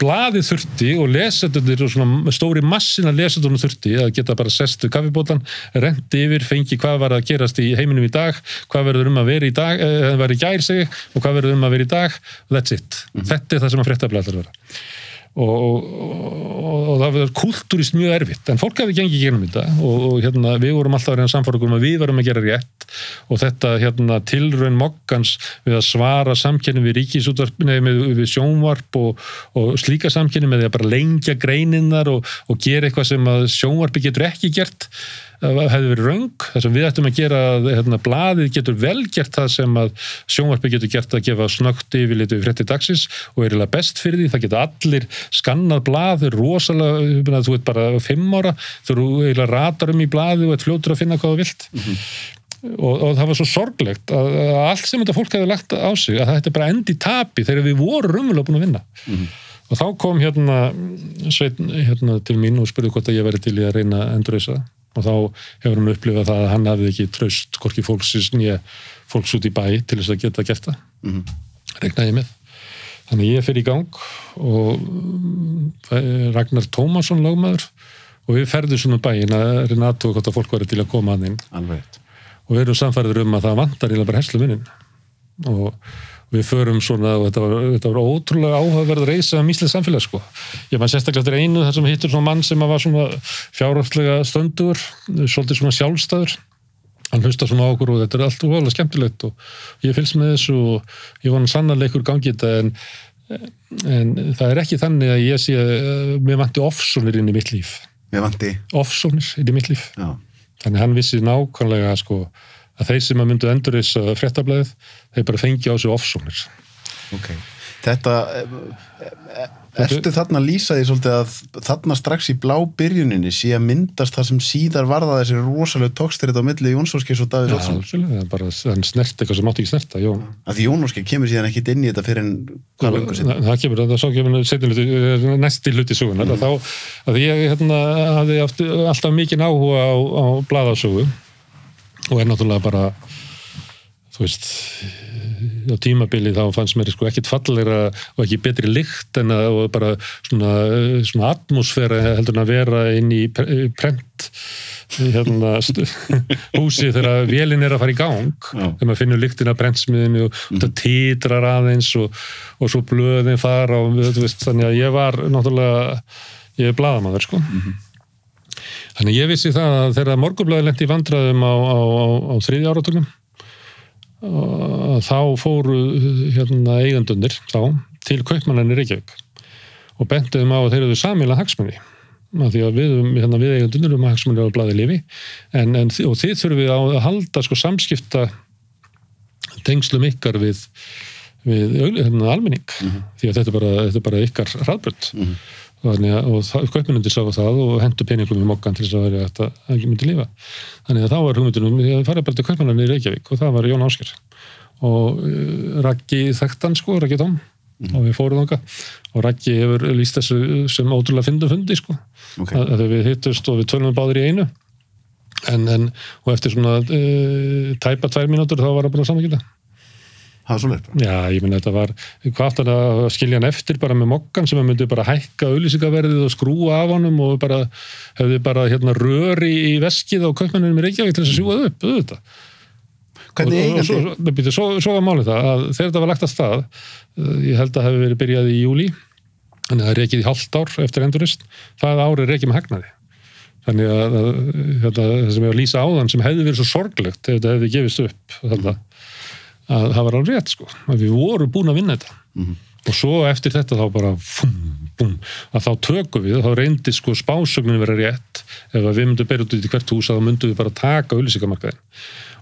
blaðið þurfti og lesendur og svona stóri massin að lesendunum þurfti að geta bara sestu kaffibótan, rendi yfir, fengi hvað var að gerast í heiminum í dag, hvað verður um að vera í dag, eða verður í gær sig og hvað verður um að vera í dag, that's it. Þetta er það sem að fréttablaðar vera. Og, og, og, það var kultúrist mjög erfitt. En fólk hefði gengið gennum þetta. Og, og hérna, við vorum alltaf að reyna samfara okkur um að við varum að gera rétt. Og þetta hérna, tilraun mokkans við að svara samkenni við ríkisútvarp nei, með, við sjónvarp og, slíka samkenni með því að bara lengja greininnar og gera eitthvað sem að sjónvarpi getur ekki gert það hefði verið röng. Þess að við ættum að gera hérna, blaðið getur vel gert það sem að sjónvarpi getur gert að gefa snögt yfirleitu í frétti dagsins og er eiginlega best fyrir því, það getur allir skannað blað, rosalega þú veit bara fimm ára, eru eiginlega ratar um í blaði og ert fljótur að finna hvað þú vilt. Og, og það var svo sorglegt að, að allt sem þetta fólk hefði lagt á sig að þetta bara endi tapi þegar við vorum raunverulega búin að vinna. Og þá kom hérna Sveinn hérna til mín og spurði hvort að ég væri til í að reyna að endurreysa og þá hefur hann upplifað það að hann hafði ekki tröst hvorki fólksins nýja fólks út í bæ til þess að geta gert það mm -hmm. regnaði ég með þannig ég fer í gang og mm, Ragnar Tómasson lagmaður og við ferðum svona um bæin að reyna aðtóka hvort að fólk væri til að koma að inn Alveg rétt. og við erum samfærður um að það vantar eiginlega bara herslumunnin og við förum svona og þetta var, þetta var ótrúlega áhugaverð reysa um íslensk samfélag sko. Ég maður sérstaklega eftir einu þar sem hittur svona mann sem var svona fjárhaldlega stöndur, svolítið svona sjálfstæður. Hann hlusta svona á okkur og þetta er allt úrváðlega skemmtilegt og ég fylgst með þessu og ég hann sannarlega ykkur gangið þetta en, en það er ekki þannig að ég sé að mér vanti offsónir inn í mitt líf. Mér vanti, offsónir inn í mitt líf. Já, þannig hann vissi nákvæmlega sko, að þeir sem að myndu endurins fréttablaðið, þeir bara fengi á sig offsónir ok. Þetta, eh, eh, ertu þarna að lýsa því svolítið að þarna strax í blá byrjuninni sé að myndast það sem síðar varða þessi rosalega tókstyrit á milli Jónsóskis og Davíð Já, Olsson? alveg, það er bara hann snert eitthvað sem átti ekki snerta Jón. Að því Jónóski kemur síðan ekkit inn í þetta fyrir en hvað löngu sinni? það, kemur, það svo kemur hluti, næsti hluti sugunar mm. þá, að ég hérna, hafði alltaf mikinn áhuga á, á blaðasugu og er náttúrulega bara þú veist á tímabili þá fannst mér sko ekkit fallegra og ekki betri lykt en að bara svona, svona atmosfæra heldur að vera inn í pre- prent hérna, húsi þegar vélinn er að fara í gang Já. þegar maður finnur lyktin af brennsmiðinu og mm. það titrar aðeins og, og svo blöðin fara og veist, þannig að ég var náttúrulega ég er blaðamaður sko þannig ég vissi það að þegar morgunblæði lendi í vandræðum á, á, á, á þriðja áratögnum og þá fóru hérna, eigandunir þá til kaupmannanir Reykjavík og bentuðum á að þeir eru samíla hagsmunni af því að við, hérna, við eigandunir um hagsmunni á blaði lifi en, en, og þið þurfum við að halda sko, samskipta tengslum ykkar við, við hérna, almenning. Því að þetta er bara, þetta er bara ykkar hraðbrönd Þannig að, og það- kaupmennundir sá það og hendur peningum í mokkan til þess að vera þetta að ekki myndi lifa. Þannig að þá var hugmyndunum, ég farið bara til kaupmennunir í Reykjavík og það var Jón Ásker og uh, Raggi þekktan sko, Raggi Tóm og við fórum þangað. Og Raggi hefur líst þessu sem ótrúlega fyndum fundi sko, Ok. að, að við hittust og við tölum báður í einu. En, en og eftir svona uh, tæpa tvær mínútur þá var það bara saman Það var svolítið. Já, ég minna þetta var, hvað hann að skilja hann eftir bara með mokkan sem að myndi bara hækka auðlýsingaverðið og skrúa af honum og bara, hefði bara hérna röri í veskið á kaupmennunum í Reykjavík til þess að sjúga það upp, auðvitað. Hvernig og, eigandi? svo, svo, svo, svo var málið það að þegar þetta var lagt að stað, uh, ég held að hefði verið byrjað í júli, þannig að það er reykið í hálft ár eftir endurist, það ári er reykið með hagnaði. Þannig að, hérna, það sem ég var að lýsa áðan sem hefði verið svo sorglegt ef þetta hefði gefist upp þetta, að það var alveg rétt sko, að við vorum búin að vinna þetta. Og svo eftir þetta þá bara fum, bum, að þá tökum við þá reyndi sko spásögnin vera rétt. Ef að við myndum berja út í hvert hús að þá myndum við bara taka auðlýsingamarkaðin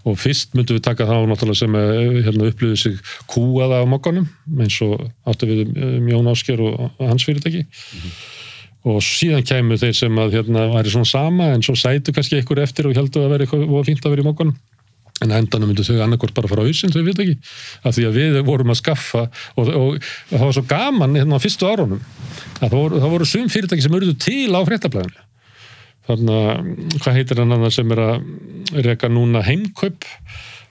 og fyrst myndum við taka þá náttúrulega sem eh, hérna, upplýðu sig kúaða á mokkanum eins og áttu við um Jón Ásker og, hans fyrirtæki. Og síðan kemur þeir sem að hérna væri svona sama en svo sætu kannski einhver eftir og heldur að vera fínt að vera í mokkanum en endanum myndu þau annarkort bara fara á hausinn þau veit ekki, af því að við vorum að skaffa og, og, það var svo gaman hérna á fyrstu árunum að það voru, það voru sum fyrirtæki sem urðu til á fréttablaðinu. Þannig að, hvað heitir hann annað sem er að reka núna heimkaup?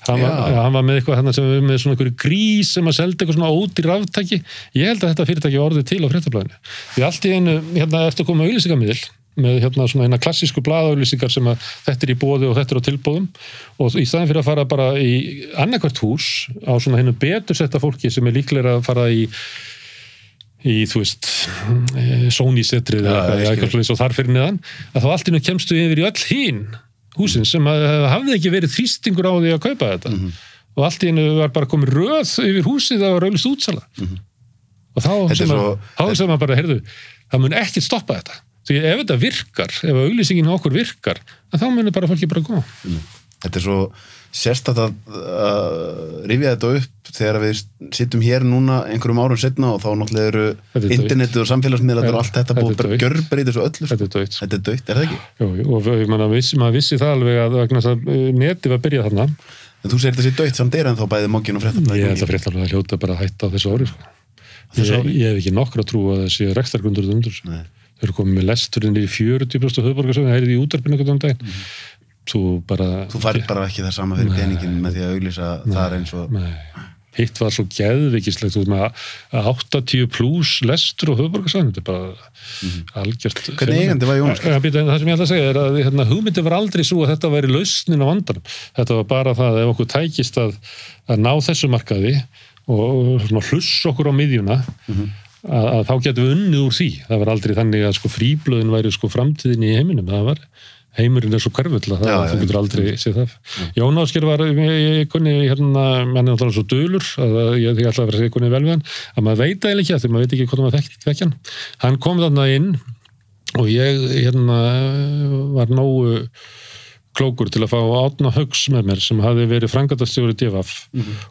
Hann hann var með eitthvað hann sem er með svona einhverju grís sem að selda eitthvað svona ódýr ráftæki ég held að þetta fyrirtæki var orðið til á fréttablaðinu. Því allt í einu, hérna eftir að koma auðlýsingamíðil með hérna svona eina klassísku blaðauðlýsingar sem að þetta er í bóði og þetta er á tilbóðum og í staðin fyrir að fara bara í annarkvært hús á svona hennu betur setta fólki sem er líklega að fara í í, þú veist Sony-setrið Já, eða ég skil. eitthvað, svoleiðis og þar fyrir neðan að þá allt nú kemstu yfir í öll hín húsin sem að hafði ekki verið þrýstingur á því að kaupa þetta. Og allt einu var bara komið röð yfir húsið var raulist útsala og þá Þetta er sem, svo- að, þá sem að bara, heyrðu það mun ekkert stoppa þetta því ef þetta virkar, ef auglýsingin hjá okkur virkar, að þá munir bara fólki bara koma Þetta er svo sérstætt að uh, rifja þetta upp þegar við sittum hér núna einhverjum árum setna og þá náttúrulega eru er internetið og samfélagsmiðlar og allt þetta búið bara dautt. gjörbreytið svo öllu. sko. þetta er döitt Þetta er döitt, er það ekki? Jú, jú, og manna, vissi, maður vissi það alveg að vegna þess að uh, netið var að byrja þarna En þú segir þetta sé döitt samt er en þá bæðið mokkin og fréttablaðið. ég held að fréttalveg að hljóta bara að hætta á þessu ári sko. Ég, hef ekki nokkra trú að þessi rekstarkundur undur. Þau eru komið með lesturinn í 40% höfðborgarsöðun, það heyrði í útarpinu veginn um daginn þú bara Þú farir bara ekki það sama fyrir peningin með því að auglýsa þar eins og... Nei. hitt var svo geðvikislegt þú veist með 80 pluss lestur og höfðborgarsöðun þetta er bara algjört Mhm. Hvernig eigandi var Jónas? Það sem ég ætla að segja er að hérna, hugmyndi var aldrei svo að þetta væri lausnin á vandanum. Þetta var bara það að ef okkur tækist að, að ná þessu markaði og, hluss okkur á miðjuna Mhm. Að, að þá getum við unnið úr því. Það var aldrei þannig að sko fríblöðin væri sko framtíðin í heiminum. Það var heimurinn er svo hverfull að það, þú getur aldrei séð það. Jón Ásker var, ég, kunni hérna, menn er náttúrulega svo dölur að ég, ætla að vera segja kunni vel við hann, að maður veit það ekki að því maður veit ekki hvort maður þekk, þekk hann. Hann kom þarna inn og ég hérna var nógu klókur til að fá átna högs með mér sem hafi verið frangatastjóri DFF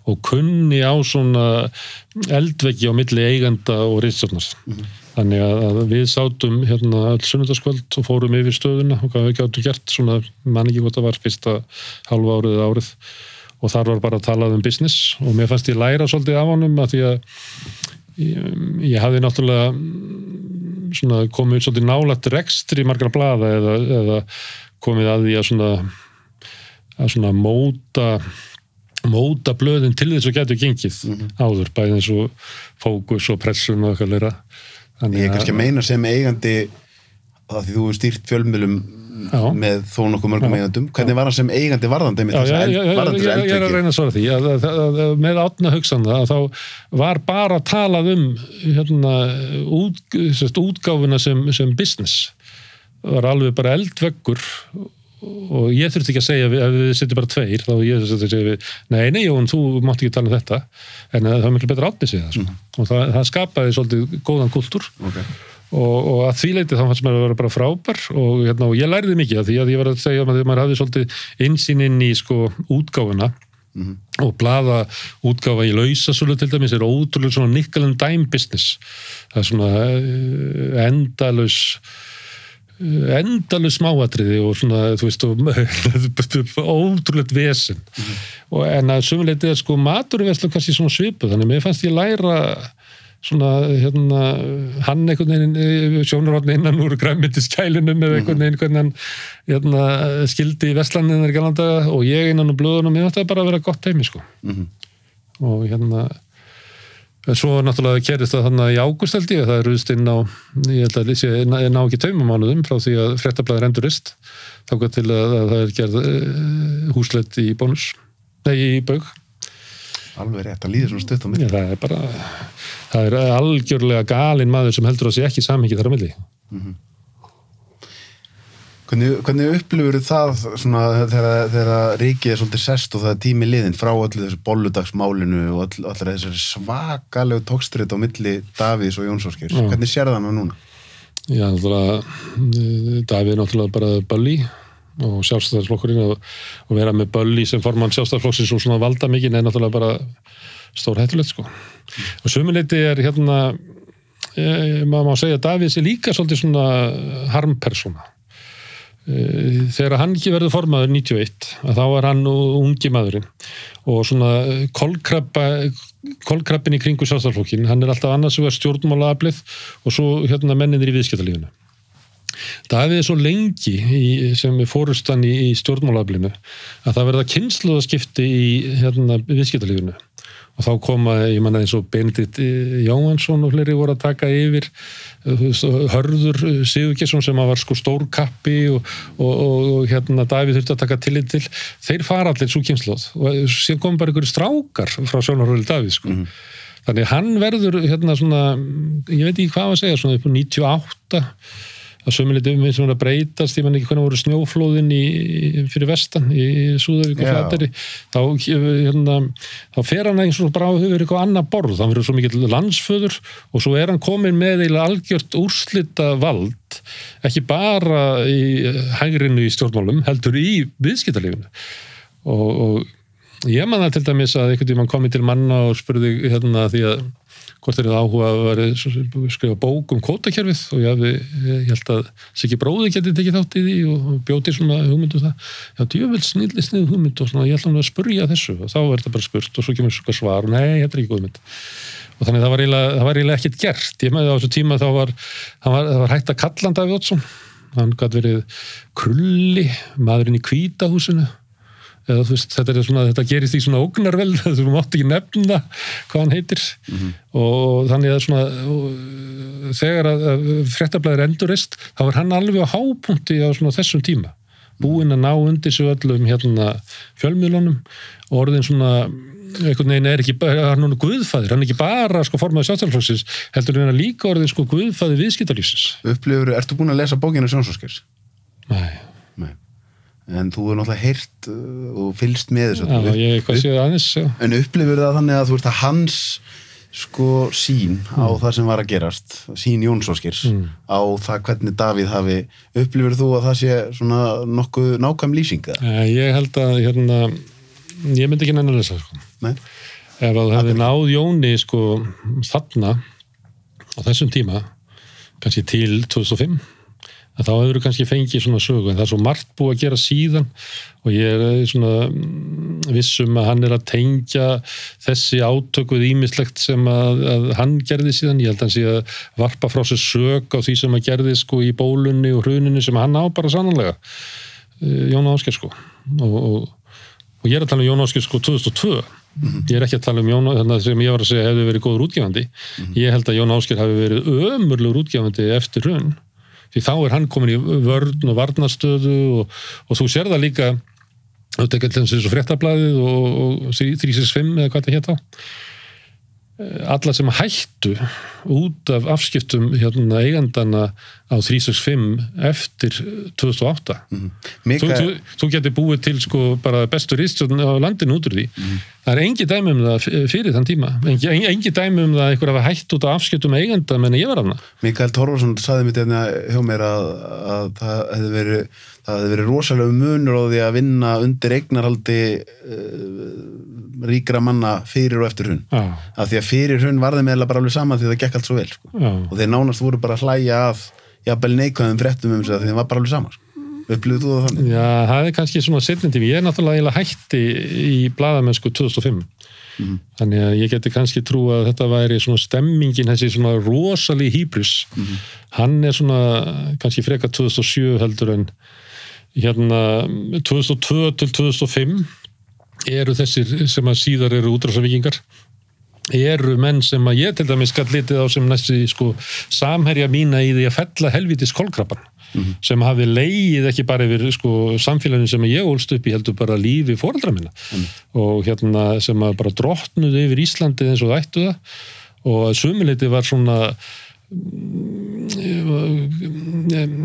og kunni á svona eldveggi á milli eigenda og reyðstjórnar þannig að, við sátum hérna öll sunnundaskvöld og fórum yfir stöðuna og hvað við gáttum gert svona, man ekki hvað það var fyrsta halva árið eða árið. Og þar var bara að talað um business og mér fannst ég læra svolítið af honum að því að ég, ég hafði náttúrulega mm, svona, komið svolítið nálægt rekstri margra blaða eða, eða komið að því að svona, að svona móta móta blöðin til þess að getur gengið áður, bæði eins og fókus og pressun og eitthvað leira Ég er kannski að meina sem eigandi að því þú hefur stýrt fjölmjölum Já. með þó nokkuð mörgum eigandum. Hvernig var hann sem eigandi varðandi Já, já, já, já, varðandi ég, þessu ég er að reyna að svara því. Að, að, að, með átna hugsan það að þá var bara talað um hérna, út, sérst, útgáfuna sem, sem business. það var alveg bara eldveggur og ég þurfti ekki að segja ef við sittum bara tveir þá ég þurfti að segja við nei, nei, Jón, þú mátt ekki tala um þetta en það er miklu betra átni sig það sko. og það, það skapaði svolítið góðan kultúr Ok. og, og að því leiti þá fannst mér að vera bara frábær og, hérna, og ég læriði mikið af því að ég var að segja um að maður hafði svolítið einsinn inn í sko útgáfuna og blaða útgáfa í lausasölu til dæmis er ótrúlega svona nickel and dime business það er svona eh, endalaus endalus smáatriði og svona, þú veist, og ótrúlegt vesen. Og en að sumuleiti er sko maturverslu kannski svona svipuð, þannig að mér fannst ég læra svona, hérna hann einhvern veginn, sjónarhóttni innan úr græmitiskælinum eða einhvern veginn hvernig hann hérna, skildi í Vestlandin galanda og ég innan úr blöðunum, ég ætti bara að vera gott heimi sko. Mhm. og hérna svo náttúrulega kerist það þannig í ágúst held ég, það er ruðst inn á ég held að ég ná, ná ekki tveimum mánuðum frá því að fréttablaður endurist þá gott til að, að það er gerð uh, húslegt í bónus nei, í baug Alveg rétt, það líður svona stutt á mig. Já, það er bara það er algjörlega galinn maður sem heldur að sé ekki samhengi þar á milli Hvernig, hvernig upplifur það svona, þegar, þegar ríkið er svolítið sest og það er tími liðin frá öllu þessu bolludagsmálinu og all, allir þessari svakalegu tókstrið á milli Davíðs og Jónsóskir? Já. Hvernig sér það hana núna? Já, náttúrulega eh, Davíð er náttúrulega bara Bölli og sjálfstæðarsflokkurinn og, og vera með Bölli sem formann sjálfstæðarsflokksins og svona valda mikið er náttúrulega bara stór hættulegt sko. Og sumuleiti er hérna e, maður má segja að Davíð sé líka svolítið svona harmpersona þegar hann ekki verður formaður 91 að þá er hann ungi maðurinn. Og svona kolkrabba kolkrabbin í kringu sjálfstæðarflokkin hann er alltaf annars vegar stjórnmálaaflið og svo hérna menninir í viðskiptalífinu. Davíð er svo lengi í, sem er fórustan í, í stjórnmálaaflinu að það verða kynsluðaskipti í hérna, viðskiptalífinu og þá koma, ég manna eins og Benedikt eh, Jóhansson og fleiri voru að taka yfir eh, Hörður eh, Sigurgesson sem var sko stórkappi og, og, og, og hérna Davíð þurfti að taka tillit til. Þeir fara allir svo kynsluð og síðan kom bara einhverju strákar frá sjónarhóli Davíð sko. Þannig hann verður hérna svona, ég veit ekki hvað að segja, svona upp á 98 að sömuliti um eins og að breytast, ég menn ekki hvernig voru snjóflóðin í, fyrir vestan í Súðavík og. Flateri þá, hérna, þá fer hann eins og bara á hefur eitthvað annað borð, hann verður svo mikill landsföður og svo er hann komin með eiginlega algjört úrslita vald ekki bara í hægrinu í stjórnmálum, heldur í viðskiptalífinu. Og, og ég man það til dæmis að einhvern tímann komið til manna og spurði hérna því að hvort er það áhuga að vera skrifa bók um kótakerfið og ég, hafi, ég held að Siggi bróði geti tekið þátt í því og bjóti svona hugmyndu það. Já, djövel snilli snið hugmynd og svona, ég ætla hann að spurja þessu og þá er þetta bara spurt og svo kemur svona svar og nei, þetta er ekki hugmynd. Og þannig það var eiginlega, það var ekkert gert. Ég með á þessu tíma þá var, hann var, það var hægt að kalla hann Davíð Oddsson. Hann gæti verið krulli maðurinn í kvítahúsinu eða þú veist, þetta, er svona, þetta gerist í svona ógnarvel, þú mátt ekki nefna hvað hann heitir og þannig að svona og, þegar að, að fréttablaðir endurist þá var hann alveg á hápunkti á svona þessum tíma búinn að ná undir sig öllum hérna fjölmiðlunum og orðin svona einhvern veginn er ekki bara, hann er guðfæðir, hann er ekki bara sko formaði sjálfstæðarflokksins, heldur hann líka orðin sko guðfæði viðskiptalýsins. Upplifur, ertu búin að lesa bókina Sjónsóskers? Nei. En þú er náttúrulega heyrt uh, og fylgst með þessu. já, ég eitthvað séð aðeins. En upplifur það þannig að þú veist að hans sko sín á það sem var að gerast, sín Jónsóskers Mm. á það hvernig Davíð hafi upplifur þú að það sé svona nokkuð nákvæm lýsinga? Eh, Ég held að hérna, ég myndi ekki nenni að lesa sko. Nei? Ef að þú hefði náð Jóni sko þarna á þessum tíma, kannski til 2005, að þá hefur þú kannski fengið svona sögu, en það er svo margt búið að gera síðan og ég er eh, svona mm, viss um að hann er að tengja þessi átök við ímislegt sem að, að hann gerði síðan, ég held að hann sé að varpa frá sér sög á því sem að gerði sko í bólunni og hruninu sem hann á bara sannanlega Jón Ásker sko. Og, og, og ég er að tala um Jón Ásker sko 2002 ég er ekki að tala um Jón þannig sem ég var að segja hefði verið góður útgefandi. Ég held að Jón Ásker hafi verið ömurlegur útgefandi eftir hrun því þá er hann komin í vörn og varnastöðu og, og þú sér það líka þetta er ekki eins og fréttablaðið og, og 365 eða hvað þetta hétt á alla sem hættu út af afskiptum hérna, eigandana á 365 eftir 2008 þú, Mikael, þú, þú getur búið til sko bara bestur ístjórn á landinu út úr því. Það er engi dæmi um það fyrir þann tíma. Engi, engi, dæmi um það að einhver hafa hætt út af afskiptum eiganda menn ég var hana Mikael Torfarsson saði mér hérna hjá mér að, að það hefði verið það hefði verið rosalega munur á því að vinna undir eignarhaldi uh, ríkra manna fyrir og eftir hunn já, af því að fyrir hunn var þeim eða bara alveg saman því það gekk allt svo vel sko. já, og þeir nánast voru bara að hlæja að jafnvel neikvæðum fréttum um sig af því þeim var bara alveg saman sko. upplifðu þú það þannig? já, það er kannski svona setni tími, ég er náttúrulega hætti í bladamennsku 2005 þannig að ég geti kannski trú að þetta væri svona stemmingin þessi svona rosalí hýbris hann er svona kannski freka 2007 heldur en hérna 2002 til 2005 eru þessir sem að síðar eru útrásavíkingar eru menn sem að ég til dæmis gætt litið á sem næstu sko, samherja mína í því að fella helvitis kolkrabban sem hafi leið ekki bara yfir sko, samfélaginu sem ég ólst upp í heldur bara lífi fóreldra minna. Og hérna sem að bara drottnuði yfir Íslandi eins og ættu það. Og sumuleiti var svona mm,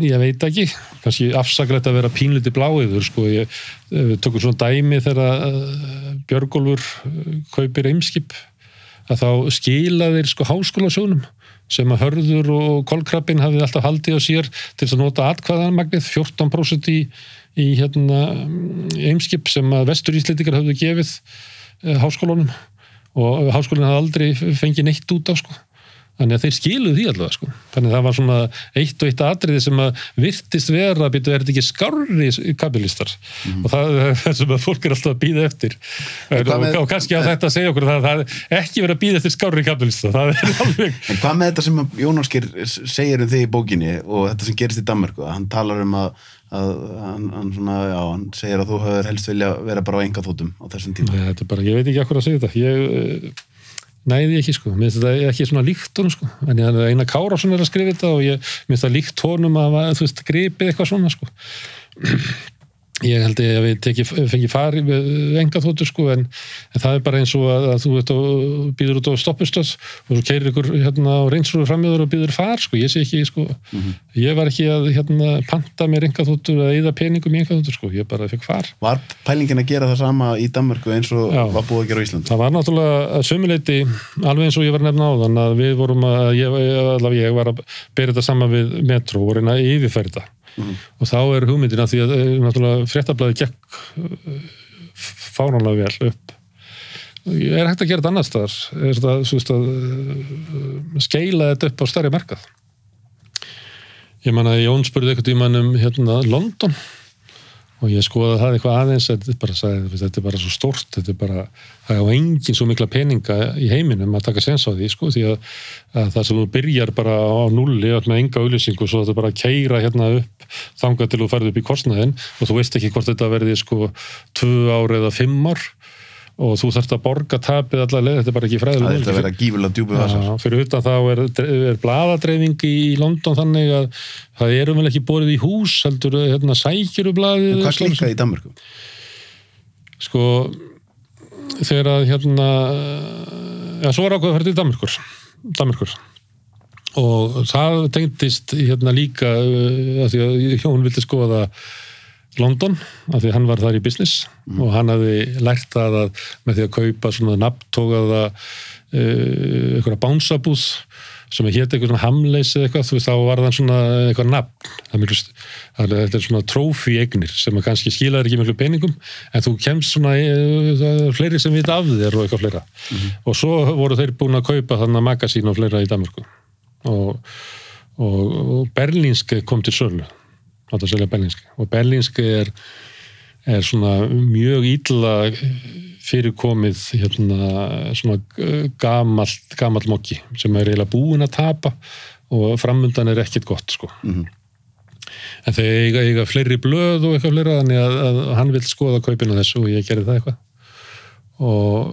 ég veit ekki kannski afsakrætt að vera pínliti bláiður sko, ég, við tökum svona dæmi þegar uh, Björgólfur uh, kaupir eimskip að þá skila þeir sko háskólasjónum sem að hörður og kolkrabbin hafið alltaf haldið á sér til að nota atkvæðanmagnið 14% í, í hérna eimskip sem að vestur íslendingar hafðu gefið uh, háskólanum og háskólinn hafði aldrei fengið neitt út af sko þannig að þeir skiluðu því allavega sko. Þannig að það var svona eitt og eitt atriði sem að virtist vera, býtu, er þetta ekki skárri kabilistar og það er það sem að fólk er alltaf að býða eftir. Og, með- og kannski að þetta segja okkur að það er ekki verið að býða eftir skárri er alveg En hvað með þetta sem að Jón Áskir segir um þig í bókinni og þetta sem gerist í Danmarku, hann talar um að, að hann, hann, svona, já, hann segir að þú höfður helst vilja vera bara á enga þóttum á þessum tíma. Nei, þetta er bara, ég veit ekki akkur að segja þetta. Ég næði ekki sko. Mér finnst þetta ekki svona líkt honum sko. En ég eina Kárásson er að skrifa þetta og ég finnst það líkt honum að þú veist gripið eitthvað svona sko ég held að við teki, fengi fari enga þóttu sko en, en það er bara eins og að, að þú býður út á stoppustöð og þú keirir ykkur hérna á reynsrúðu framjöður og býður far sko, ég sé ekki sko ég var ekki að hérna panta mér enga þóttu eða eða peningum í enga þóttu sko, ég bara fekk far Var pælingin að gera það sama í Danmarku eins og Já. var búið að gera á Íslandi? Það var náttúrulega sömuleiti alveg eins og ég var að nefna á þann að við vorum að, ég, allavega ég var að bera þetta saman við metro og reyna að yfirfæri þetta og þá er hugmyndin að því að eh, náttúrulega fréttablaði gekk eh, fáránlega vel upp. Er hægt að gera þetta annars þar er þetta, svo veist að eh, skeila þetta upp á stærri markað? Ég man að Jón spurði eitthvað tíman um hérna London og ég skoði það eitthvað aðeins sagði, þetta er bara svo stort þetta er bara, það er á engin svo mikla peninga í heiminum að taka sens á því sko, því að, að það sem þú byrjar bara á nulli og með enga auðlýsingu svo þetta bara að keira hérna upp þangað til þú ferði upp í kostnaðin og þú veist ekki hvort þetta verði sko tvö ár eða fimm ár og þú þarfst að borga tapið allar leið, þetta er bara ekki Það fræðilega er þetta að vera gífurlega djúpið vasar. Já, fyrir utan þá er, er bladadreifing í London þannig að það eru vel ekki borið í hús heldur hérna, sækjuru bladið En hvað klíkaði í Danmarku? sko þegar að hérna já, svo var ákveð að fara til Danmarkur Danmarkur og það tengdist hérna líka uh, að því að Jón vildi skoða London, af því hann var þar í business og hann hafði lært það að með því að kaupa svona nafntókaða uh, eitthvað bánsabúð sem hétt eitthvað svona hamleis eða eitthvað, þú veist, þá var það svona eitthvað nafn, það er svona trófi eignir sem að kannski skilaður ekki miklu peningum, en þú kemst svona, eh, það er fleiri sem vita af þér og eitthvað fleira. Og svo voru þeir búin að kaupa þannig að magasín og fleira í Danmarku og, og, og Berlínske kom til sölu, að selja Berlínske og Berlínske er er svona mjög ítla fyrirkomið hérna, svona gamall, gamall mokki sem er eiginlega búin að tapa og framundan er ekkit gott sko. Mhm. en þeir eiga, eiga fleiri blöð og eitthvað fleira þannig að, að hann vil skoða kaupina þessu og ég gerði það eitthvað og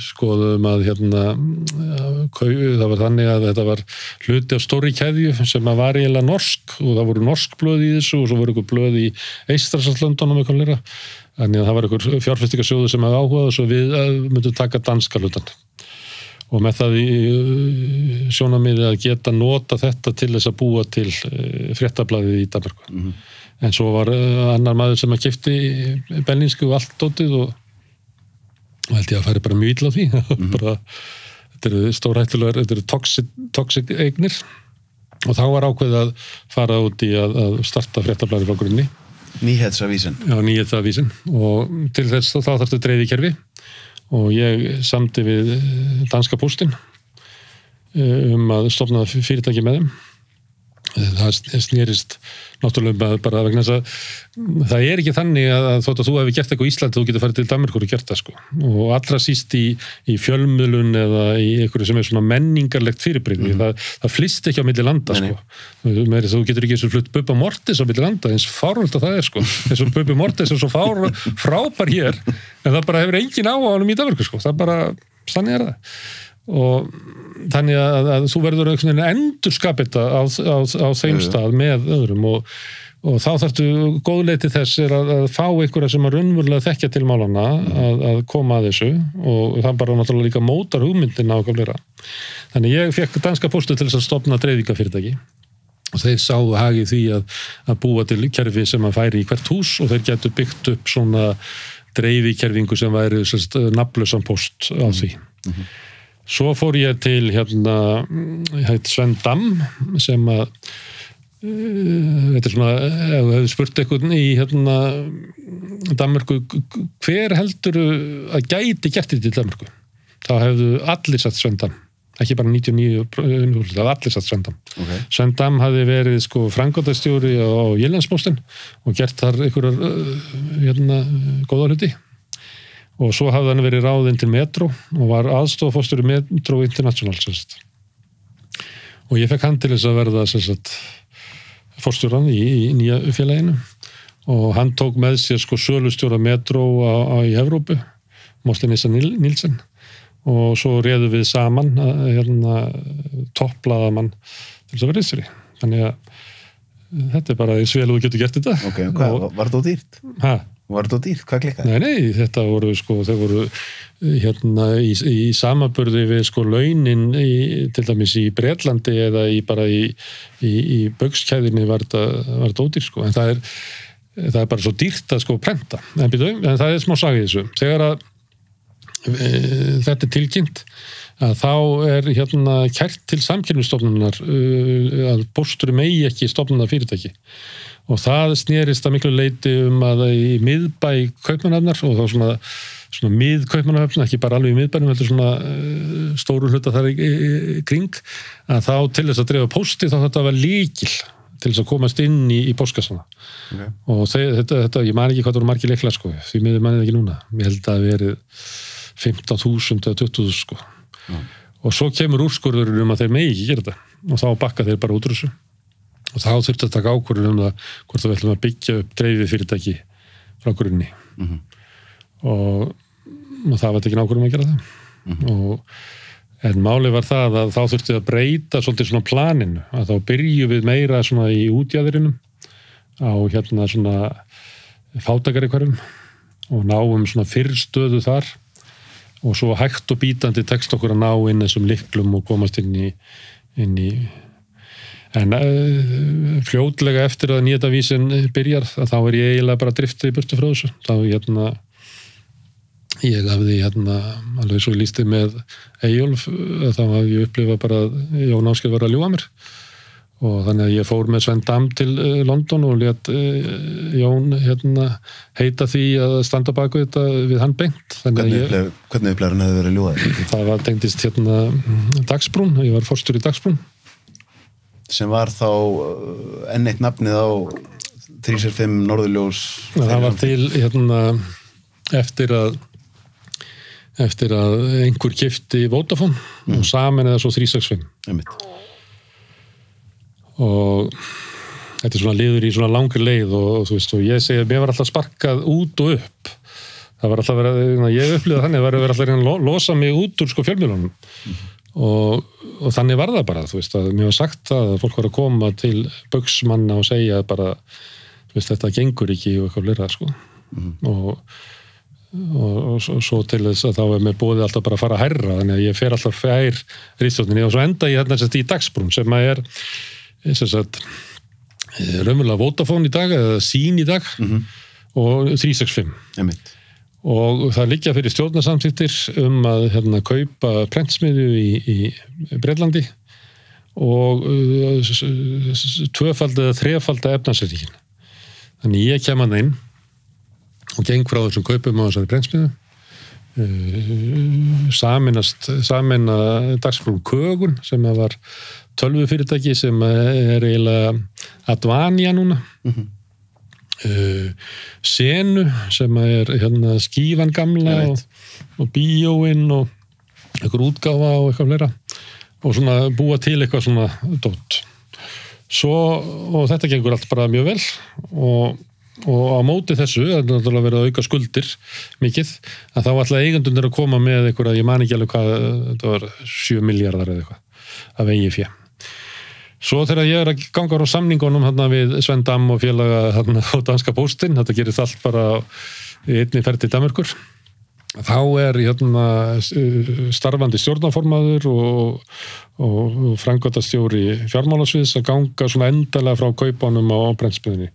skoðum að hérna það var þannig að þetta var hluti af stóri keðju sem að var eiginlega norsk og það voru norsk blöð í þessu og svo voru ykkur blöð í Eistrasallandunum eitthvað lera þannig að það var ykkur fjárfestingasjóðu sem hafði áhugað og svo við eh, myndum taka danska hlutan og með það í uh, sjónamiði að geta nota þetta til þess að búa til uh, fréttablaðið í Danmarku Mhm. en svo var annar maður sem að kipti bellinsku og allt dótið og, og held ég að færi bara mjög illa á því. Bara, þetta eru stórhættulegar þetta eru toxic, toxic eignir. Og þá var ákveð að fara út í að, að starta fréttablaðið frá grunni. Nýhetsavisen. á nýjetavísin og til þess þá þarftu dreifi kerfi og ég samti við eh, danska postin um að stofna fyrirtæki með þeim. Eh, það snýrist náttúrulega bara vegna þess að það er ekki þannig að, að þótt að þú hefur gert eitthvað í Íslandi þú getur farið til Danmarkur og gert það sko. Og allra síst í, í fjölmjölun eða í einhverju sem er svona menningarlegt fyrirbreyði, það, það flist ekki á milli landa Nei, sko. Með þess að þú getur ekki eins og flutt Bubba Mortis á milli landa eins fáröld að það er sko. Eins og Bubba Mortis er svo fár, frábær hér en það bara hefur engin á á hann í Danmarku sko, það bara, þannig er það og þannig að, að þú verður einhvern veginn þetta á, á, á þeim stað með öðrum og, og þá þarftu góðleiti þess er að, að fá einhverja sem að raunverulega þekkja til málana að, að koma að þessu og það bara náttúrulega líka mótar hugmyndina á okkur fleira. Þannig ég fekk danska postu til þess að stopna dreifingafyrirtæki og þeir sáu hagi því að, að búa til kerfi sem að færi í hvert hús og þeir getur byggt upp svona dreifikerfingu sem væri nafnlösan post á því. Svo fór ég til hérna heit Sven Dam sem að uh, þetta er svona, ef þú hefði spurt eitthvað í hérna Danmarku, hver heldur að gæti gert þetta í Danmarku? Þá hefðu allir satt Sven Dam ekki bara 99, það var allir satt Sven Dam Ok. Sven Dam hafi verið sko frangotastjóri á Jyllandsposten og gert þar einhverjar uh, hérna, góða hluti og svo hafði hann verið ráðinn til Metro og var aðstofostur í Metro International sérst. og ég fekk hann til þess að verða fórstjóran í, í nýja félaginu. Og hann tók með sér sko sölustjóra Metro á, á, í Evrópu Morten Nissa Nílsen. Og svo réðu við saman hérna, topplaða mann til þess að vera yssri þannig að þetta er bara eins vel og þú getur gert þetta. Ok, hvað, Og- var þetta dýrt? ha, Var þetta dýrt? Hvað klikkaði? Nei, nei, þetta voru sko, þau voru eh, hérna í, í samaburði við sko launin í, til dæmis í Bretlandi eða í bara í, í, bögskæðinni var þetta, var þetta ódýr sko, en það er, það er bara svo dýrt að sko prenta, en, býtu, en það er smá sagði þessu, þegar að e, þetta er tilkynnt að þá er hérna kært til samkynumstofnunar uh, að póstur megi ekki stofnuna fyrirtæki og það snerist að miklu leiti um að í miðbæ kaupmannafnar og þá svona, svona mið kaupmannafnar, ekki bara alveg í miðbænum heldur svona uh, stóru hluta þar í, í, í kring, að þá til þess að drefa pósti þá þetta var líkil til þess að komast inn í, í póskassana Okay. og þeir, þetta, þetta, ég man ekki hvað það voru margir leikla sko, því miður manið ekki núna. Ég held að það verið 15.000 eða 20.000 sko. Og svo kemur úrskurður um að þeir megi ekki gera þetta. Og þá bakka þeir bara út úr þessu og þá þurfti að taka ákvörður um það hvort það ætlum að byggja upp dreifið fyrirtæki frá grunni. Mhm. og, og það var tekin ákvörðum að gera það. Og, en máli var það að þá þurfti að breyta svolítið svona planinu. Að þá byrju við meira svona í útjæðurinum á hérna svona fátakari hverjum og náum svona fyrrstöðu þar. Og svo hægt og bítandi tekst okkur að ná inn þessum liklum og komast inn í, inn í en uh, fljótlega eftir að nýjata vísin byrjar þá er ég eiginlega bara driftið í burtu frá þessu. Þá hérna ég hafði hérna alveg svo lístið með Eyjólf þá hafði ég upplifað bara að Jón Áskil var að ljúa mér. Og þannig að ég fór með Sven Dam til uh, London og let Jón hérna heita því að standa baku þetta við hann beint. Hvernig upplegur hann hefði verið ljúaður? það var tengdist hérna Dagsbrún, ég var forstur í Dagsbrún Sem var þá uh, enn eitt nafnið á 365 Norðurljós það var til hérna eftir að eftir að einhver kifti Vodafone og saman eða svo 365 Einmitt. og þetta er svona liður í svona langri leið og, þú veist og ég segi að mér var alltaf sparkað út og upp. Það var alltaf verið ég upplýða þannig að það var alltaf verið að lo- losa mig út úr sko fjölmjölunum og, og þannig var það bara þú veist að mér var sagt að fólk var að koma til bugsmanna og segja bara þú veist þetta gengur ekki og eitthvað lera sko. Og og, og svo, til þess að þá er mér búið alltaf bara að fara að herra þannig að ég fer alltaf fær rýstjóninni og svo enda ég sem sagt í dagsbrún sem að er sem sagt eh, raunverulega Vodafone í dag eða sín í dag og 365 Einmitt. Og það liggja fyrir stjórnarsamþýttir um að hérna, kaupa prentsmiðju í, í Breitlandi og uh, tvöfald eða þrefald að efnarsreikin þannig ég kem að þeim og geng frá þessum kaupum á þessari prentsmiðju uh, saminast samina dagsbrún Kögun sem að var tölvufyrirtæki sem er eiginlega Advania núna. Uh, Senu sem er hérna, skífan gamla og, og bíóin og einhver útgáfa og eitthvað fleira. Og svona búa til eitthvað svona dótt svo, og þetta gengur allt bara mjög vel. Og, og á móti þessu, það er náttúrulega verið að auka skuldir mikið, að þá ætla eigendunir að koma með einhverja, ég man ekki alveg hvað þetta var 7 miljardar eða eitthvað af eigi fjö Svo þegar ég er að ganga á samningunum hérna, við Sven Dam og félaga hérna, á Danska Póstin, þetta gerist allt bara einni ferð til Danmarkur þá er hérna, starfandi stjórnaformaður og, og, frangotastjóri fjármálasviðs að ganga svona endalega frá kaupanum á brennsmiðinni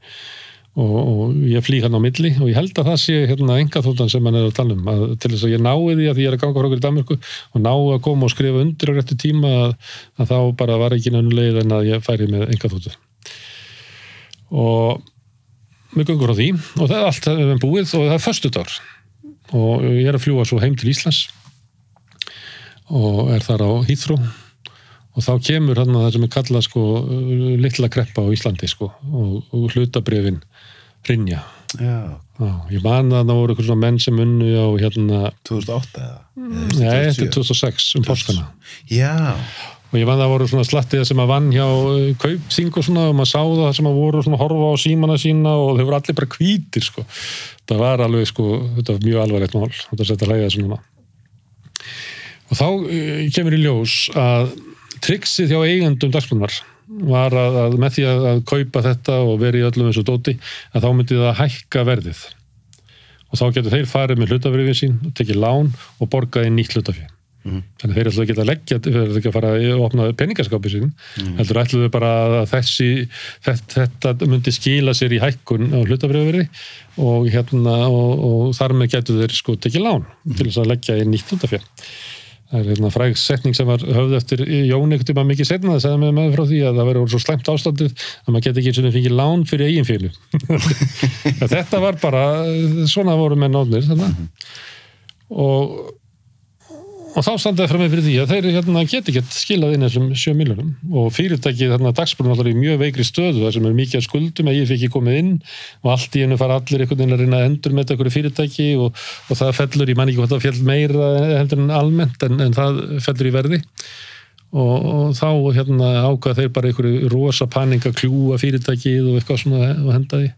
og, og ég flý hérna á milli og ég held að það sé hérna enga þóttan sem hann er að tala um að, til þess að ég nái því að ég er að ganga frá okkur í Danmarku og ná að koma og skrifa undir á réttu tíma að, að þá bara var ekki nefnum leið en að ég færi með enga þóttu og við gangum frá því og það er allt hefur búið og það er föstudagur. Og ég er að fljúa svo heim til Íslands og er þar á Hýþrú og þá kemur hann það sem er kallað sko litla kreppa á Íslandi sko og, og hlutabrefin rinja Já, Já, ég man að það voru eitthvað svona menn sem unnu á hérna, 2008 eða? nei, þetta er 2006 um páskana. Já, og ég man að það voru svona slattiða sem að vann hjá uh, kaupþing og svona og maður sá það sem að voru svona að horfa á símana sína og þau voru allir bara hvítir sko. Það var alveg sko, þetta var mjög alvarlegt mál. Þetta hlæða þessu núna. Og þá uh, kemur í ljós að triksið hjá eigendum dagspunnar var að, að með því að, að kaupa þetta og verið í öllum þessu dóti að þá myndi það hækka verðið. Og þá getur þeir farið með hlutafriðin sín tekið lán og borgaði nýtt hlutafrið Mhm. þannig að þeir ætlaðu að geta leggja þeir ætlaðu ekki að fara að opna peningaskápi sín heldur ætlaðu bara að þessi þetta, þetta myndi skila sér í hækkun á hlutafriðverði og hérna og, og þar með getur þeir sko tekið lán til þess að leggja í nýtt hlutafrið Það er hérna fræg setning sem var höfð eftir Jón einhvern tíma mikið setna, það segði með frá því að það verður svo slæmt ástandið að maður geti ekki eins og fengið lán fyrir eigin fílu. þetta var bara, svona voru menn ónir þannig. Og, og þá standaði fram með fyrir því að þeir hérna, geti ekki skilað inn þessum 7 miljonum og fyrirtækið þarna dagsbrunum allar í mjög veikri stöðu þar sem er mikið skuldum að ég fikk ekki komið inn. Og allt í hennu fara allir einhvern veginn að reyna að endur með einhverju fyrirtæki og, og það fellur, ég man ekki hvað það fjall meira heldur en almennt en, en það fellur í verði. Og, og þá hérna ákvað þeir bara einhverju rosa paning að kljúa fyrirtækið og eitthvað svona og henda því.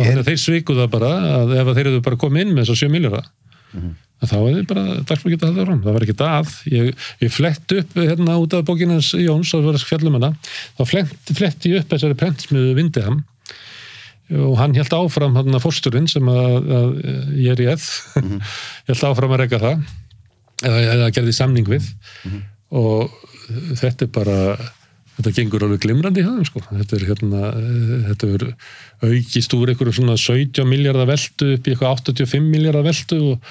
Og að þeir sviku það bara að ef að þeir eru bara komið inn með þess að 7 miljóra að þá þið bara dagsbúr geta haldið áfram, það var ekkert að. Ég, ég flett upp hérna út af bókinans Jóns hana. Þá flett, flett ég upp þessari prentsmiðu Vindiham og hann held áfram hann að fórsturinn sem að, að ég er í eð held áfram að reyka það. Eða, eða gerði samning við. Og þetta er bara þetta gengur alveg glimrandi í það sko. þetta er hérna þetta er aukist úr einhverju svona 17 miljardar veldu upp í eitthvað 85 miljardar veldu og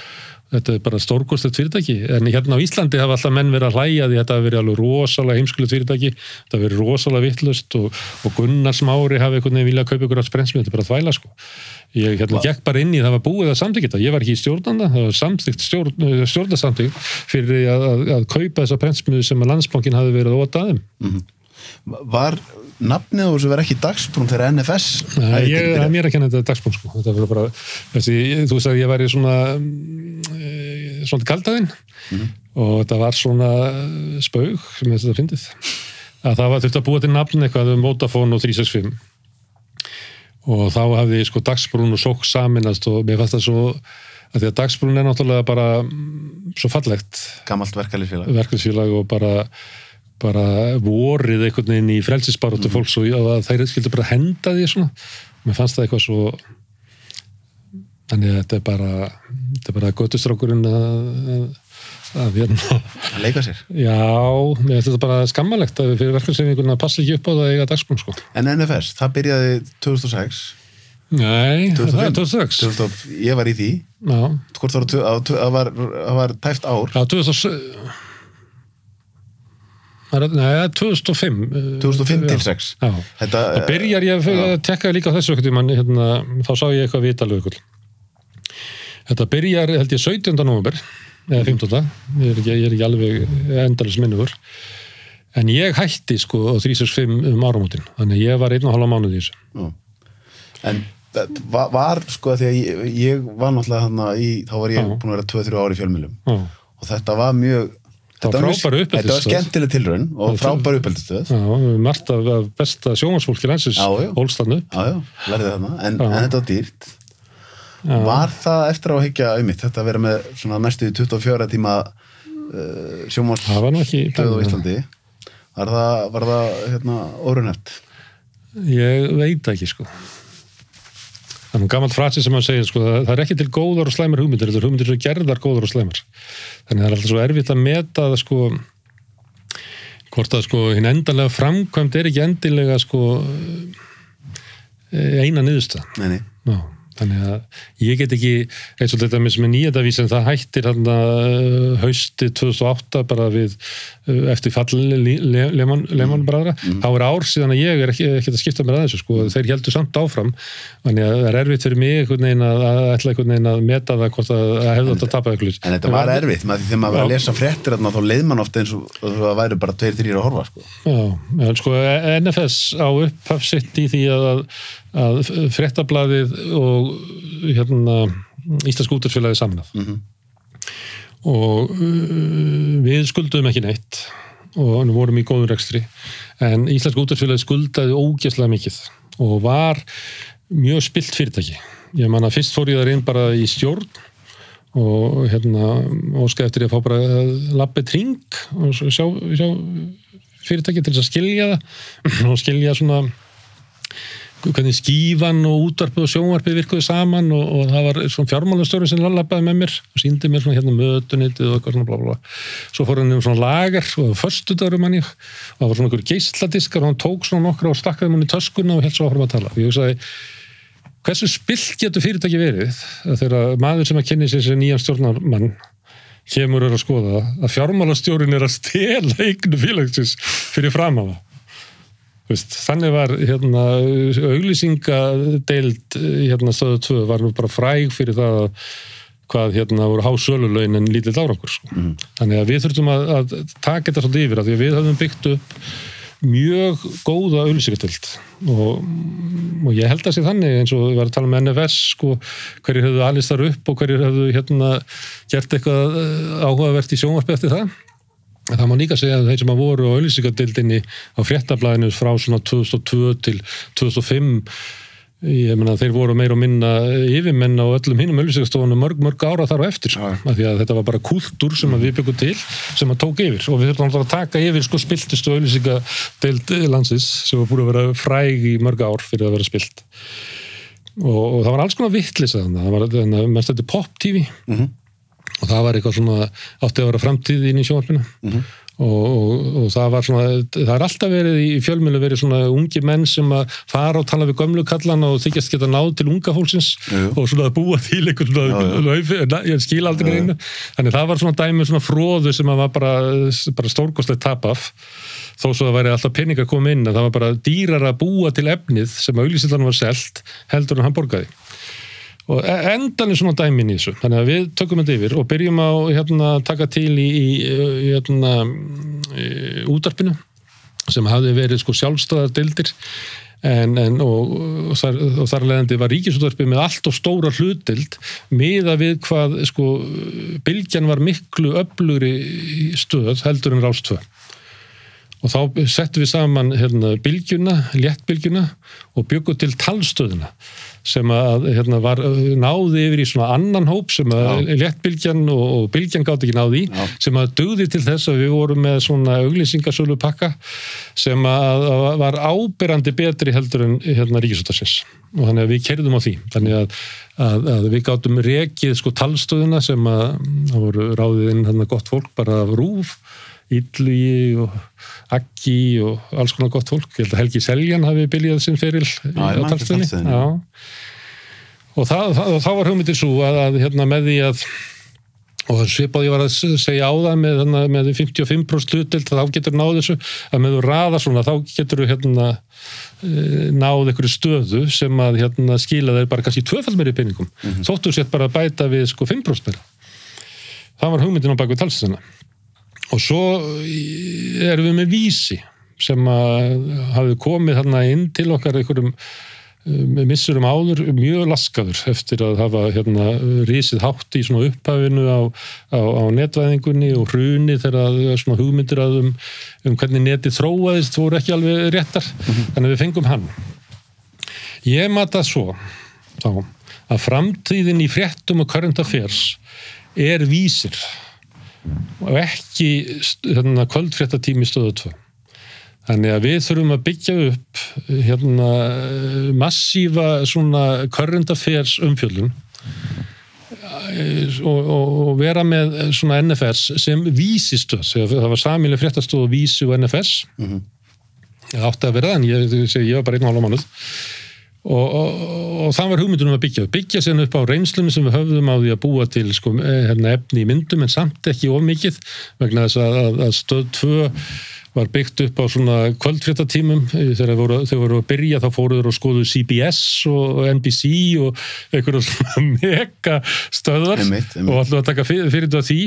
þetta er bara stórkostið fyrirtæki. En hérna á Íslandi hafa alltaf menn verið að hlæja því þetta hafi verið alveg rosalega heimskulega fyrirtæki. Þetta hafi verið rosalega vittlust og, og Gunnar Smári hafi einhvern veginn viljað kaupa ykkur að sprensmið, þetta er bara að þvæla sko. Ég hérna gekk bara inn í það var búið að þetta. Ég var ekki í stjórnanda, það var samþykt stjórn, stjórnasamþykt fyrir að, að, að kaupa þessa prensmiðu sem að landsbankin hafi verið ótaðum Var nafnið á þessu verið ekki dagsbrún þegar NFS Nei, hætti ég, byrja? það er mér að kenna þetta dagsbúm sko. þetta bara, þessi, þú sagði ég væri svona mm, svona kaldaðinn. Og þetta var svona spaug sem þetta fyndið. Að það var þurft að búa til nafn eitthvað um Vodafone og 365 og þá hafði sko dagsbrún og sokk saminast og mér fannst það svo að því að dagsbrún er náttúrulega bara mm, svo fallegt. Verkefnsfélag og bara bara vorið einhvern veginn í frelsisbaróttu mm. fólks og að þeir skildu bara henda því svona. Mér fannst það eitthvað svo þannig að þetta er bara þetta er bara göttustrákurinn að, að, hérna, að leika sér? Já, mér finnst þetta bara skammalegt að fyrir verkefnsfélagin að passa ekki upp á það að eiga dagsbrún sko. En NFS, það byrjaði 2006 Nei, það er 2005. 2006 2000, Ég var í því. Já, Hvort var það, var, það var tæft ár. Já 2006 Það er- Nei, 2005 eh, 2005 til já. 6 Já, Þetta, Það byrjar ég að tekka líka þessu hérna, þá sá ég eitthvað vitalögul. Þetta byrjar, held ég, 17. november, eða 15. Ég er ekki, ég er ekki alveg endalins minnuður. En ég hætti sko á 365 um áramótin, þannig ég var einn og halva mánuð í þessu. Já. En þetta var, var sko því að ég, ég var náttúrulega þarna í, þá var ég Já. búin að vera 2-3 ári í fjölmjölum Já, og þetta var mjög þetta var mjög- frábær Þetta var skemmtileg tilraun og Það var- frábær uppeldistöð Já, já margt af besta sjónvarsfólki landsins Já, já. hólstann upp. já, lærði þarna en, Já. en þetta var dýrt Já. Var það eftir að higgja auðmitt þetta að vera með svona næstu í 24 tíma uh, sjómast Það var nú ekki stöð á Íslandi Var það, var það hérna, óruneft? Ég veit það ekki sko. Það er nú gammalt frasi sem hann segir sko, það er ekki til góðar og slæmar hugmyndir, þetta er hugmyndir sem gerðar góðar og slæmar. Þannig að það er alltaf svo erfitt að meta það sko, hvort að sko hinn endanlega framkvæmt er ekki endilega sko eh, eina niðursta. Nei, nei Já, þannig að ég get ekki eins og þetta með nýjadavísin það hættir hann hausti 2008 bara við uh, eftir fall Lehmann Lehmann bræðra, þá er ár síðan að ég er ekki, ekki að skipta mér að þessu sko, þeir heldur samt áfram, þannig að það er erfitt fyrir mig að, að ætla einhvern veginn að meta það hvort að, að hefðu þetta tapað eitthvað En þetta var erfitt, því þegar maður var að lesa fréttir þarna, þá leið mann ofta eins og það væri bara tveir, þrýr að horfa sko. Já, en sko NFS á upphaf sitt í því að, að fréttablaðið og hérna Íslensk útversfélagið samanað Mhm. og uh, við skuldum ekki neitt og við vorum í góður rekstri en Íslensk útversfélagið skuldaði ógeðslega mikið og var mjög spilt fyrirtæki ég man að fyrst fór ég þar inn bara í stjórn og hérna óskaði eftir ég að fá bara lappið ring og sjá, sjá fyrirtæki til þess að skilja það og skilja svona hvernig skífan og útvarpið og sjónvarpið virkuði saman og, og það var svona fjármálastjóri sem lallabaði með mér og síndi mér svona hérna mötunitið og eitthvað svona blá blá svo fór hann um svona lagar og förstudarum hann ég. Og það var svona einhver geisladiskar og hann tók svona nokkra og stakkaði hann í töskuna og held svo áfram að tala. Og ég hugsaði hversu spill getur fyrirtæki verið þegar maður sem að kynni sér sér nýjan stjórnarmann kemur að skoða að fjármálastjórin er að stela eignu félagsins fyrir fram á það Veist, þannig var hérna, auglýsingadeild hérna, stöðu 2 var nú bara fræg fyrir það hvað hérna voru hásölulegin en lítill árangur sko. mm. þannig að við þurftum að, að taka þetta svolítið yfir að því að við höfum byggt upp mjög góða auglýsingadeild og, og ég held að sé þannig eins og við varum að tala með NFS sko, hverjir höfðu alist þar upp og hverjir höfðu hérna, gert eitthvað áhugavert í sjónvarpi eftir það Það má líka segja að þeir sem að voru á auðlýsingadildinni á fréttablaðinu frá svona 2002 til 2005 ég meina þeir voru meir og minna yfirmenn á öllum hinnum auðlýsingastofunum mörg, mörg ára þar á eftir sko. af því að þetta var bara kultúr sem við byggum til sem að tók yfir. Og við þurfum að taka yfir sko spiltustu auðlýsingadild landsins sem var búin að vera fræg í mörg ár fyrir að vera spilt. Og, og það var alls konar vittlis að það var þannig að mest þetta pop tv mm -hmm og það var eitthvað svona átti að vera framtíð inn í sjónvarpinu. Mm -hmm. og, og, og það var svona það er alltaf verið í fjölmjölu verið svona ungi menn sem að fara og tala við gömlu kallana og þykjast geta náð til unga fólksins Jú. og svona að búa til einhvern skil aldrei einu þannig það var svona dæmi svona fróðu sem að var bara, bara stórkostlegt tap af. Þó svo að það væri alltaf pening að koma inn en það var bara dýrar að búa til efnið sem að auðvísildarinn var selt heldur en hann borgaði og e- endan er svona dæmin í þessu. Þannig að við tökum þetta yfir og byrjum að hérna, taka til í, í, í, hérna, í útarpinu sem hafði verið sko, sjálfstæðar dildir en, en, og, og, þar, þar leðandi var ríkisútvarpið með allt og stóra hlutild miða við hvað sko, bylgjan var miklu öflugri stöð heldur en rástöð og þá settum við saman hérna, bylgjuna, léttbylgjuna og byggum til talstöðuna sem að hérna, var, náði yfir í svona annan hóp sem að léttbylgjan og, og bylgjan gátt ekki náði Já. sem að döði til þess að við vorum með svona auglýsingasölu pakka sem að, að var ábyrrandi betri heldur en hérna, ríkisútarsins og þannig að við kerðum á því. Þannig að, að, að við gáttum rekið sko talstöðuna sem að það voru ráðið inn hérna, gott fólk bara af rúf Yllugi og Akki og alls konar gott fólk. Ég held að Helgi Seljan hafi biljað sinn feril á talstöðinni. Og þá var hugmyndið svo að, að hérna, með því að og svipað ég var að segja á það með, hérna, með 55% hlutild þá getur náðu þessu að með þú raða svona þá getur þú hérna, eh, náðu einhverju stöðu sem að hérna, skila þeir bara kannski tvöfald meiri peningum. Mm -hmm. Þóttu sétt bara að bæta við sko 5% meira. Það var hugmyndin á bakvið talstöðina og svo erum við með vísi sem hafi komið þarna inn til okkar einhverjum um, missurum áður mjög laskaður eftir að hafa hérna, rísið hátt í upphafinu á, á, á netvæðingunni og hruni þegar hugmyndir að um, um hvernig netið þróaðist voru ekki alveg réttar. Mm -hmm. þannig að við fengum hann. Ég mata svo þá, að framtíðin í fréttum og current affairs er vísir og ekki hérna, kvöldfréttatími stöðu 2 þannig að við þurfum að byggja upp hérna, massífa svona current affairs umfjöldun og, og vera með svona NFS sem vísistöð það var samileg fréttastöð og vísi og NFS mm -hmm. átti að vera þannig ég, ég var bara einn og hálfa mánuð Og, og, og það var hugmyndunum að byggja byggja sérna upp á reynslunum sem við höfðum á því að búa til sko, eh, hérna, efni í myndum en samt ekki of mikið vegna þess að, að, að stöð 2 var byggt upp á svona kvöldfréttatímum. Eh, þegar þeir voru, voru að byrja þá fóruður og skoðu CBS og NBC og einhverju svona mega stöðar einmitt, einmitt. og alltaf að taka fyrir, fyrir þetta því.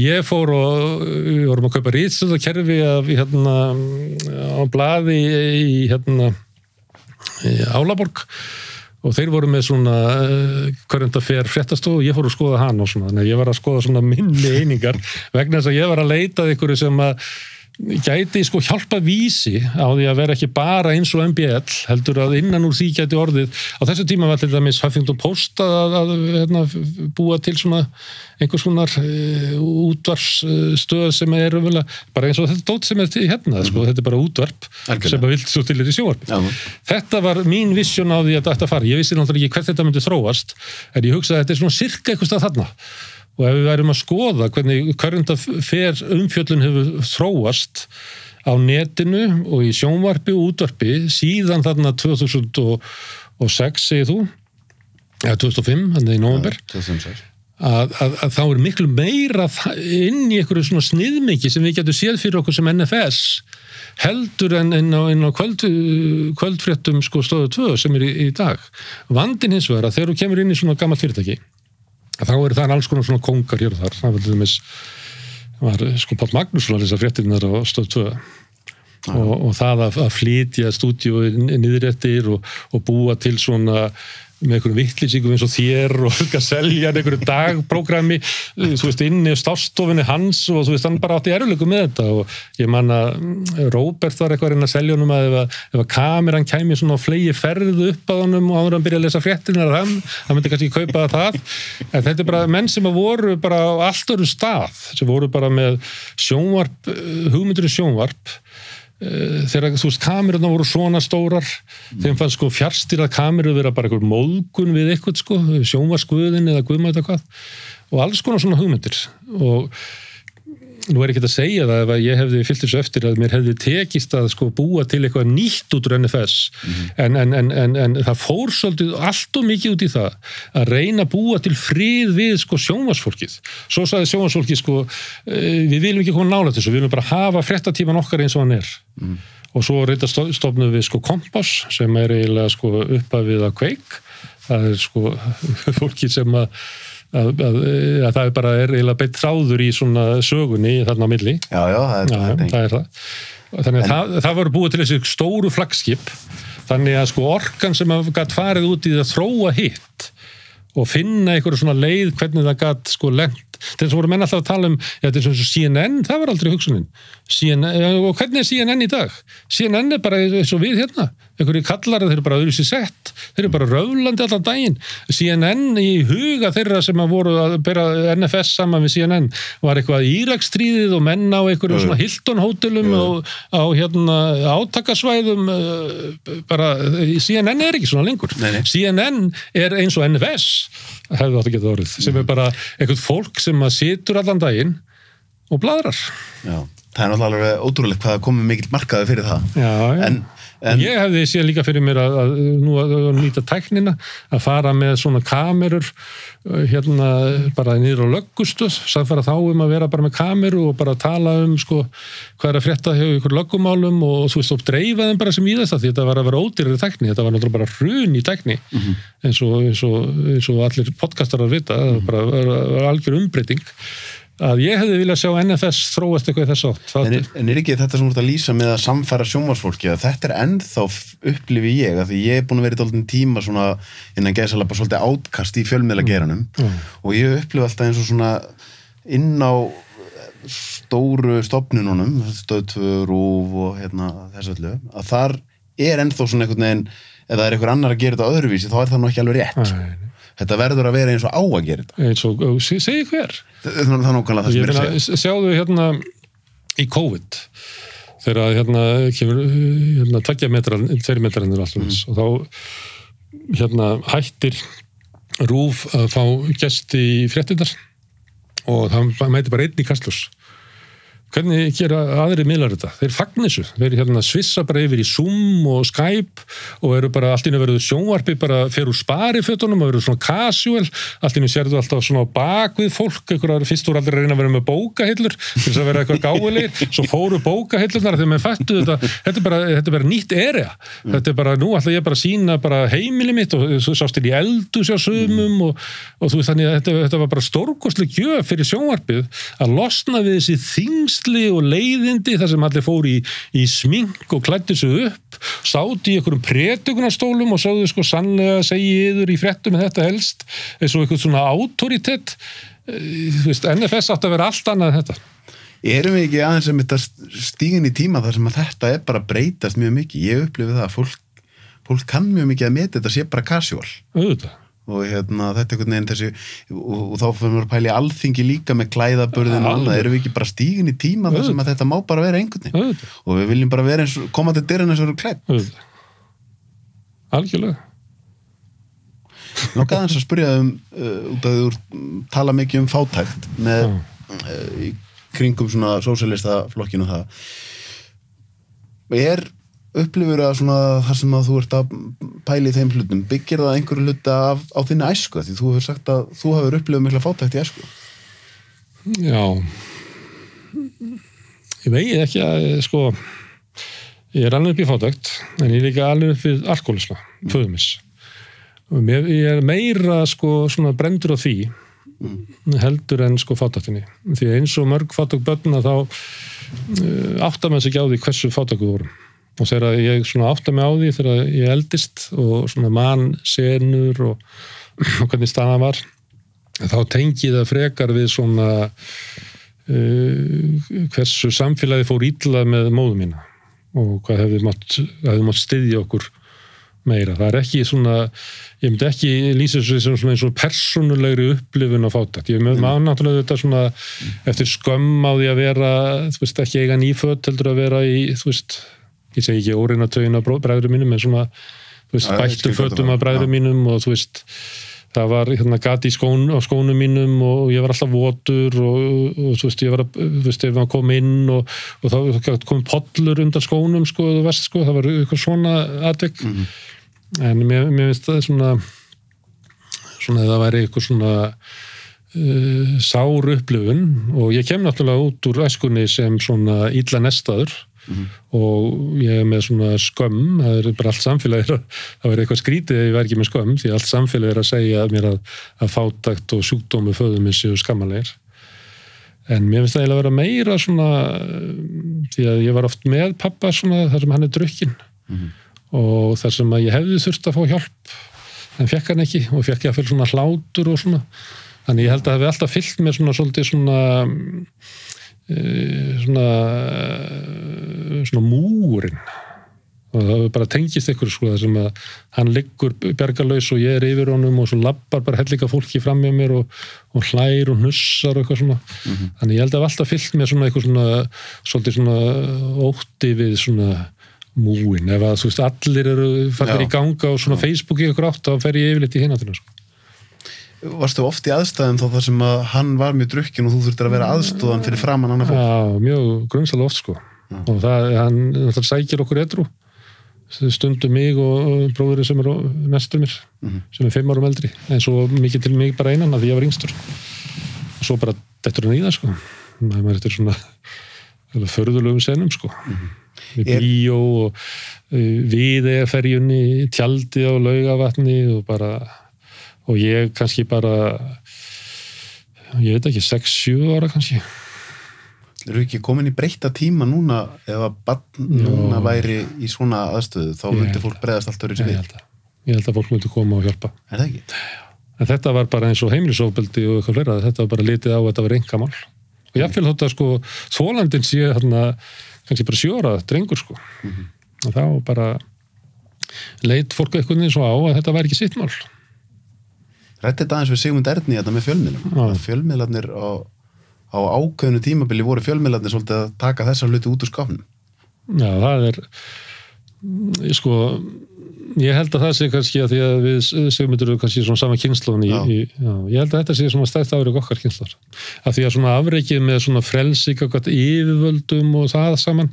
Ég fór og við vorum að kaupa rýtstöðakerfi af hérna á bladi í hérna Álaborg. Og þeir voru með svona hverjum það fer fréttastof og ég fór að skoða hann og svona, þannig að ég var að skoða svona minni einingar vegna þess að ég var að leita ykkur sem að gæti sko hjálpa vísi á því að vera ekki bara eins og MBL heldur að innan úr því gæti orðið. Á þessu tíma var til dæmis Huffington Post að, að hérna, búa til svona einhvers konar uh, útvarfstöð sem er umvöla, bara eins og þetta dót sem er til hérna, sko, þetta er bara útvarp Algjörlega. sem að vilt svo til er í sjóarp Já. þetta var mín vissjón á því að þetta fara. Ég vissi náttúrulega ekki hvert þetta myndi þróast en ég hugsaði að þetta er svona sirka eitthvað stað þarna og ef við værum að skoða hvernig current affair umfjöllun hefur þróast á netinu og í sjónvarpi og útvarpi síðan þarna 2006 segir þú eða 2005, þannig í november 2006. að, að, að þá er miklu meira inn í einhverju svona sniðmiki sem við getum séð fyrir okkur sem NFS heldur en inn á, inn á kvöld, kvöldfréttum sko stóðu 2 sem er í, í dag. Vandin hins vegar að þegar þú kemur inn í svona gammalt fyrirtæki þá eru það alls konar svona kongar hér og þar. Það var dæmis var sko Páll Magnússon að lesa fréttinnar á stóð 2 og, og það að, að flytja stúdíu niðurettir og, og búa til svona með einhverjum vittlýsingum eins og þér og að selja einhverju dagprogrammi þú veist, inni á stástofinni hans og þú veist, hann bara átti erulegu með þetta og ég man að mm, Róbert var eitthvað að að selja honum að ef að, að kameran kæmi svona á flegi ferðu upp á honum og áður hann byrja að lesa fréttinar hann, hann myndi kannski kaupa það. En þetta er bara menn sem að voru bara á allt öru stað, sem voru bara með sjónvarp, eh, hugmyndur í sjónvarp þegar þú veist kameruna voru svona stórar þeim fannst sko fjárstýrað kameru vera bara einhver móðgun við eitthvað sko sjónvarskuðin eða guðmæta hvað og alls konar svona hugmyndir. Og nú er ekki að segja það ef ég hefði fyllt þessu eftir að mér hefði tekist að sko búa til eitthvað nýtt út úr NFS en, en, en, en, en það fór svolítið allt og mikið út í það að reyna að búa til frið við sko sjónvarsfólkið svo sagði sjónvarsfólkið sko eh, við viljum ekki koma nála þessu, við viljum bara hafa frettatíman okkar eins og hann er. Og svo reynda stofnum við sko Kompass sem er eiginlega sko uppafið að kveik það er sko fólki sem að að, að, að það er bara er eiginlega beitt þráður í svona sögunni þarna á milli Já, já, það er Já, það. er það. Þannig að það, það var búið til þessi stóru flagskip þannig að sko orkan sem að gætt farið út í það að þróa hitt og finna einhverju svona leið hvernig það gætt sko lengt þess að voru menn alltaf að tala um já, er CNN, það var aldrei hugsunin. CNN, og hvernig er CNN í dag? CNN er bara eins og við hérna. Einhverju kallar, þeir eru bara öðru sér sett. Þeir eru bara röflandi allan daginn. CNN í huga þeirra sem að voru að bera NFS saman við CNN var eitthvað Írakstríðið og menn á einhverju svona Hilton hótelum og á hérna átakasvæðum uh, bara, CNN er ekki svona lengur. CNN er eins og NFS hefði átt að geta orðið, sem er bara eitthvað fólk sem að situr allan daginn og bladrar Já, það er náttúrulega alveg ótrúlegt hvað komið mikill markaði fyrir það. Já, já. En, en Ég hefði séð líka fyrir mér að, að nú að, að nýta tæknina, að fara með svona kamerur uh, hérna bara niður á löggustuð, samfara þá um að vera bara með kameru og bara tala um sko hvað er að frétta hjá ykkur löggumálum og þú veist og dreifa þeim bara sem í þess að þetta var að vera ódýrari tækni, þetta var náttúrulega bara hrun í tækni eins, og, eins, og, eins og allir podcastarar vita, það var bara algjör umbreyting að ég hefði viljað sjá NFS þróast eitthvað þess átt. En en er ekki þetta sem ert að lýsa með að samfæra sjónvarsfólki að þetta er ennþá upplifi ég að því ég er búin að vera í dálítinn tíma svona innan gæðsala bara svolítið átkast í fjölmiðla geranum og ég upplifi alltaf eins og svona inn á stóru stopnununum stöðtvö, rúf og hérna þess öllu að þar er ennþá svona einhvern veginn það er einhver annar að gera þetta öðruvísi þá er það nú ekki alveg rétt sko. Þetta verður að vera eins og á að gera þetta. Eins og, og se- segi hver. Það er nákvæmlega það sem ég er að segja. sjáðu hérna í COVID þegar hérna kemur hérna tveggja metrar, tveir metrar alltaf mm. og þá hérna hættir Rúf að fá gesti í fréttinnar og það mæti bara einn í kastlus hvernig gera aðri miðlar þetta? Þeir fagn þessu, þeir hérna svissa bara yfir í Zoom og Skype og eru bara allt inn að verður sjónvarpi bara fer úr sparifötunum og verður svona casual. Allt inn að sérðu alltaf svona á bak við fólk, einhverjar fyrst úr aldrei reyna að vera með bókahillur til þess að vera eitthvað gáilegir svo fóru bókahillurnar þegar maður fættu þetta. Þetta er bara, þetta er bara nýtt area. Þetta er bara, nú ætla ég bara að sína bara heimili mitt og svo sást til í eldu sjá sumum og, og þú veist þannig að þetta, þetta var bara stórkostleg gjöf fyrir sjónvarpið að losna við þessi þingst þyngsli og leiðindi þar sem allir fóru í, í smink og klættu sig upp sátt í einhverjum prétugunarstólum og sáðu sko sannlega segi yður í frettum með þetta helst eins og eitthvað svona autoritet. Þú veist, NFS átt að vera allt annað en þetta. Erum við ekki aðeins sem þetta stígin í tíma þar sem að þetta er bara breytast mjög mikið? Ég upplifi það að fólk, fólk kann mjög mikið að meta þetta sé bara casual. Auðvitað og hérna, þetta er einhvern veginn þessi og, og þá fyrir að pæli alþingi líka með klæðaburðin og annað, erum við ekki bara stígin í tíma þar sem að þetta má bara vera einhvern veginn? Auðvitað, og við viljum bara vera eins og koma til dyrinn eins og eru klætt algjörlega. Nóka aðeins að spyrja um uh, út að þú mm, tala mikið um fátækt með uh, í kringum svona sósélista flokkinu það. Er upplifur að svona þar sem að þú ert að pæli í þeim hlutum, byggir það einhverju hluta af, á þinni æsku, því þú hefur sagt að þú hefur upplifað mikla fátækt í æsku. Já. Ég vegi ekki að sko ég er alveg upp í fátækt en ég er líka alveg upp við alkoholisma föðumis og ég er meira sko svona brendur á því heldur en sko fátæktinni. Því að eins og mörg fátæk börna þá uh, áttar maður sig ekki á því hversu fátæku vorum og þegar ég svona áttar mig á því þegar ég eldist og svona mann senur og, og hvernig staðan var þá tengi það frekar við svona uh, hversu samfélagi fór ítla með móðu mína og hvað hefði mátt, hefði mátt styðja okkur meira. Það er ekki svona, ég myndi ekki lýsa þessu eins og persónulegri upplifun á fátækt. Ég myndi maður náttúrulega þetta svona eftir skömm á því að vera, þú veist, ekki eiga nýföt heldur að vera í, þú veist, ég segi ekki óreina tögin af bræðurum mínum, en svona, þú veist, Já, ég skil bættu hvað það fötum af bræðurum Já. mínum og þú veist, það var hérna gati í skón, skónum mínum og ég var alltaf votur og, og þú veist, ég var að, þú veist, ef maður kom inn og, og þá kom pollur undan skónum, sko, þú veist, sko, það var eitthvað svona atvik. En mér, mér finnst það svona svona að það væri eitthvað svona uh, sár upplifun og ég kem náttúrulega út úr æskunni sem svona illa nestaður og ég er með svona skömm, það er bara allt samfélagið það verður eitthvað skrítið ef ég væri ekki með skömm því allt samfélagið er að segja mér að, að fátakt og sjúkdómi föðum minn séu skammalegir. En mér finnst það eiginlega að vera meira svona því að ég var oft með pappa svona þar sem hann er drukkin og þar sem að ég hefði þurft að fá hjálp en fekk hann ekki og fekk ég að fyrir svona hlátur og svona. Þannig ég held að það hefði alltaf fyllt mér svona svolítið svona svona e, svona múrin og það bara tengist ykkur sko þar sem að hann liggur bergalauðs og ég er yfir honum og svo lappar bara hellinga fólki fram með mér og, og hlær og hnussar og eitthvað svona. Þannig ég held að það hafi alltaf fyllt mér svona eitthvað svona svolítið svona ótti við svona múin, ef að þú veist allir eru fættir Já. í ganga og svona Facebook í ykkur átt, þá fer ég yfirleitt í hináttina sko. Varstu oft í aðstæðum þá þar sem að hann var mjög drukkin og þú þurftir að vera aðstóðan fyrir framann annar fólk Já, mjög grunnsalega oft sko. Og það, hann það sækir okkur edru stundum mig og bróðurinn sem er næstur mér sem er fimm árum eldri. En svo mikið til mig bara einan að því ég var yngstur. Og svo bara dettur hann í það sko. Maður er eftir svona förðulegum senum sko. Með Er- bíó og uh, við eða ferjunni tjaldi á laugavatni og bara og ég kannski bara ég veit ekki 6-7 ára kannski. Eru ekki komin í breytta tíma núna? Ef að barn núna væri í svona aðstöðu þá Ég myndi held fólk bregðast allt öðru ég við. held að, ég held að fólk myndi koma og hjálpa. Er það ekki? en þetta var bara eins og heimilisofbeldi og eitthvað fleira, þetta var bara litið á að þetta var engamál og ég fylg þetta sko þólandin sé hérna kannski bara sjóra drengur sko. Og þá bara leit fólk eitthvað eins og á að þetta væri ekki sitt mál Rætti þetta aðeins við Sigmund Erni þetta með fjölmiðlum. Fjölmiðlarnir á, á ákveðnu tímabili voru fjölmiðlarnir svolítið að taka þessa hluti út úr skáfnum Já, það er mm, sko ég held að það sé kannski að því að við segmyndur eru kannski svona sama kynnslóðin ég held að þetta sé svona stætt árið okkar kynnslóðar að því að svona afreikið með svona frelsi kakvært yfirvöldum og það saman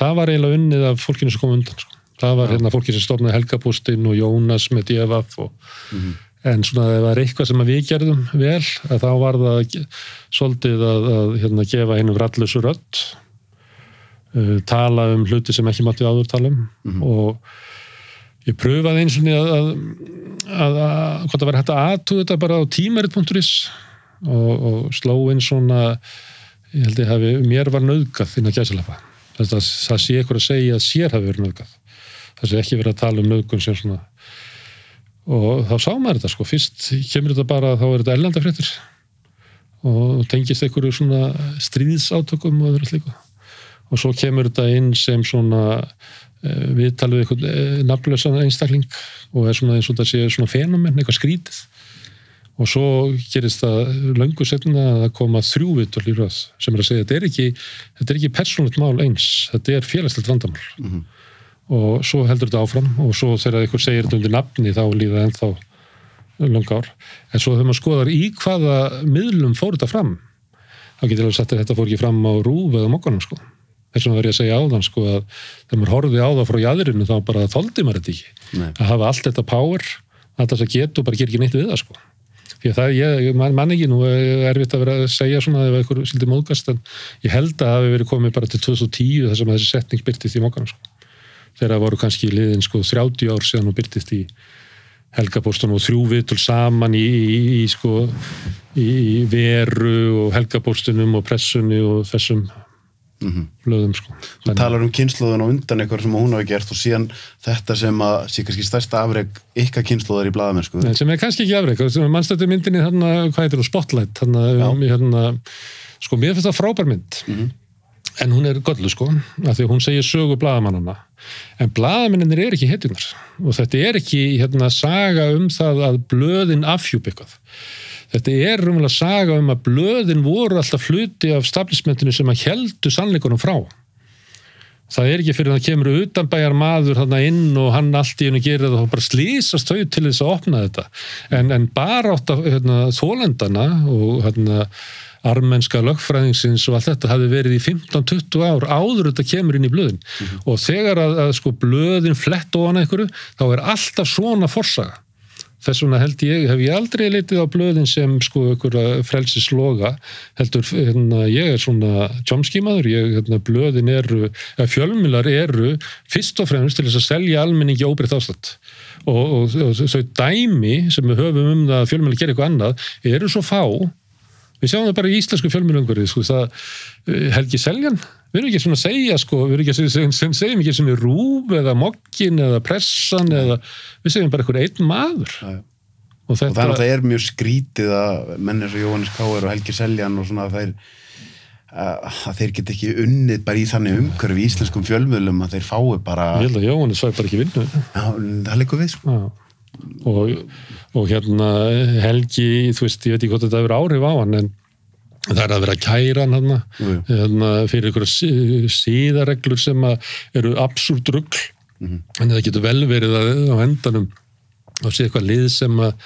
það var eiginlega unnið af fólkinu sem kom undan sko. það var hérna fólki sem stofnaði Helgapústin og Jónas með DFF og en svona ef það er eitthvað sem að við gerðum vel að þá var það svolítið að, að hérna, gefa hennum rallösu rödd uh, tala um hluti sem ekki mátti áður tala um. Og ég pröfaði eins og að, að, að, að hvort það var hægt að aðtuga þetta bara á tímarit.is og, og sló inn svona ég held ég hafi, mér var nöðgað innan gæsalapa það, það sé ykkur að segja að sér hafi verið nöðgað það sé ekki verið að tala um nöðgun sem svona og þá sá maður þetta sko, fyrst kemur þetta bara þá er þetta ellendafréttir og tengist einhverju svona stríðsátökum og öðru slíku. Og svo kemur þetta inn sem svona uh, viðtal við einhvern uh, nafnlösan einstakling og er svona eins og þetta sé svona fenomen, eitthvað skrítið. Og svo gerist það löngu setna að það koma þrjú viðtöl í röð sem er að segja þetta er ekki, ekki persónlegt mál eins, þetta er félagslegt vandamál. Mhm. Og svo heldur þetta áfram og svo þegar einhver segir þetta undir nafni þá líða ennþá löng ár. En svo þegar maður skoðar í hvaða miðlum fór þetta fram þá getur alveg sagt að þetta fór ekki fram á rúf eða mokkanum sko. Þess vegna verður ég að segja áðan sko að þegar maður horfið á það frá jæðrinu þá bara þoldi maður þetta ekki. Nei. að hafa allt þetta power að það sem getur bara gerir ekki neitt við það sko. Því að það, ég, man, man ekki nú er erfitt að vera að segja svona ef eitthvað sildi móðgast en ég held að það hafi verið komið bara til 2010 þar sem að þessi setning byrtist í mokkanum sko þegar það voru kannski liðin sko 30 ár síðan og byrtist í helgapóstunum og þrjú viðtöl saman í, í, í sko í, veru og helgapóstunum og pressunni og þessum Mhm. blöðum sko Þú talar um kynnslóðun og undan eitthvað sem hún hafi gert og síðan þetta sem að sé kannski stærsta afreg ykkar kynnslóðar í blaðamennsku. Nei, sem er kannski ekki afreik mannstættu myndinni þarna, hvað heitir það, Spotlight þarna, um, hérna, sko, mér finnst það frábær mynd Mhm. En hún er gollu sko af því hún segir sögu blaðamannana en blaðamennir er ekki hetjunar og þetta er ekki hérna saga um það að blöðin afhjúp eitthvað. Þetta er rúmulega saga um að blöðin voru alltaf hluti af staflismentinu sem að heldu sannleikunum frá. Það er ekki fyrir að kemur utanbæjar maður þarna inn og hann allt í hennu gerir það og bara slýsast þau til þess að opna þetta. En, en bara átt að hérna, þólendana og hérna armenska lögfræðingsins og allt þetta hafi verið í 15-20 ár áður þetta kemur inn í blöðin. Og þegar að, að sko blöðin flett ofan einhverju þá er alltaf svona forsaga. Þess vegna held ég, hef ég aldrei leitið á blöðin sem sko einhverja frelsisloga heldur, hérna, ég er svona tjómskimaður, ég, hérna, blöðin eru, eða fjölmilar eru fyrst og fremst til þess að selja almenningi óbreytt ástand. Og, og, og þau dæmi sem við höfum um það að fjölmilar gera eitthvað annað eru svo fá við sjáum það bara í íslensku fjölmjölungverði sko, það eh, Helgi Seljan við erum ekki svona að segja sko, við ekki að segja, sem segjum ekki sem er rúf eða mokkin eða pressan eða við segjum bara einhver einn maður já. og Og það þetta er náttúrulega er mjög skrítið að menn eins og Jóhannes Káir og Helgi Seljan og svona að þeir að þeir get ekki unnið bara í þannig umhverfi í íslenskum fjölmiðlum að þeir fái bara ég held að Jóhannes fæ bara ekki vinnu Já, það liggur við sko. Já. Og, og hérna Helgi, þú veist, ég veit ekki hvort þetta hefur áhrif á hann en það er að vera að kæra hann hérna, fyrir einhverja síðareglur sem að eru absúrt rugl Mhm. en það getur vel verið að á endanum og sé eitthvað lið sem að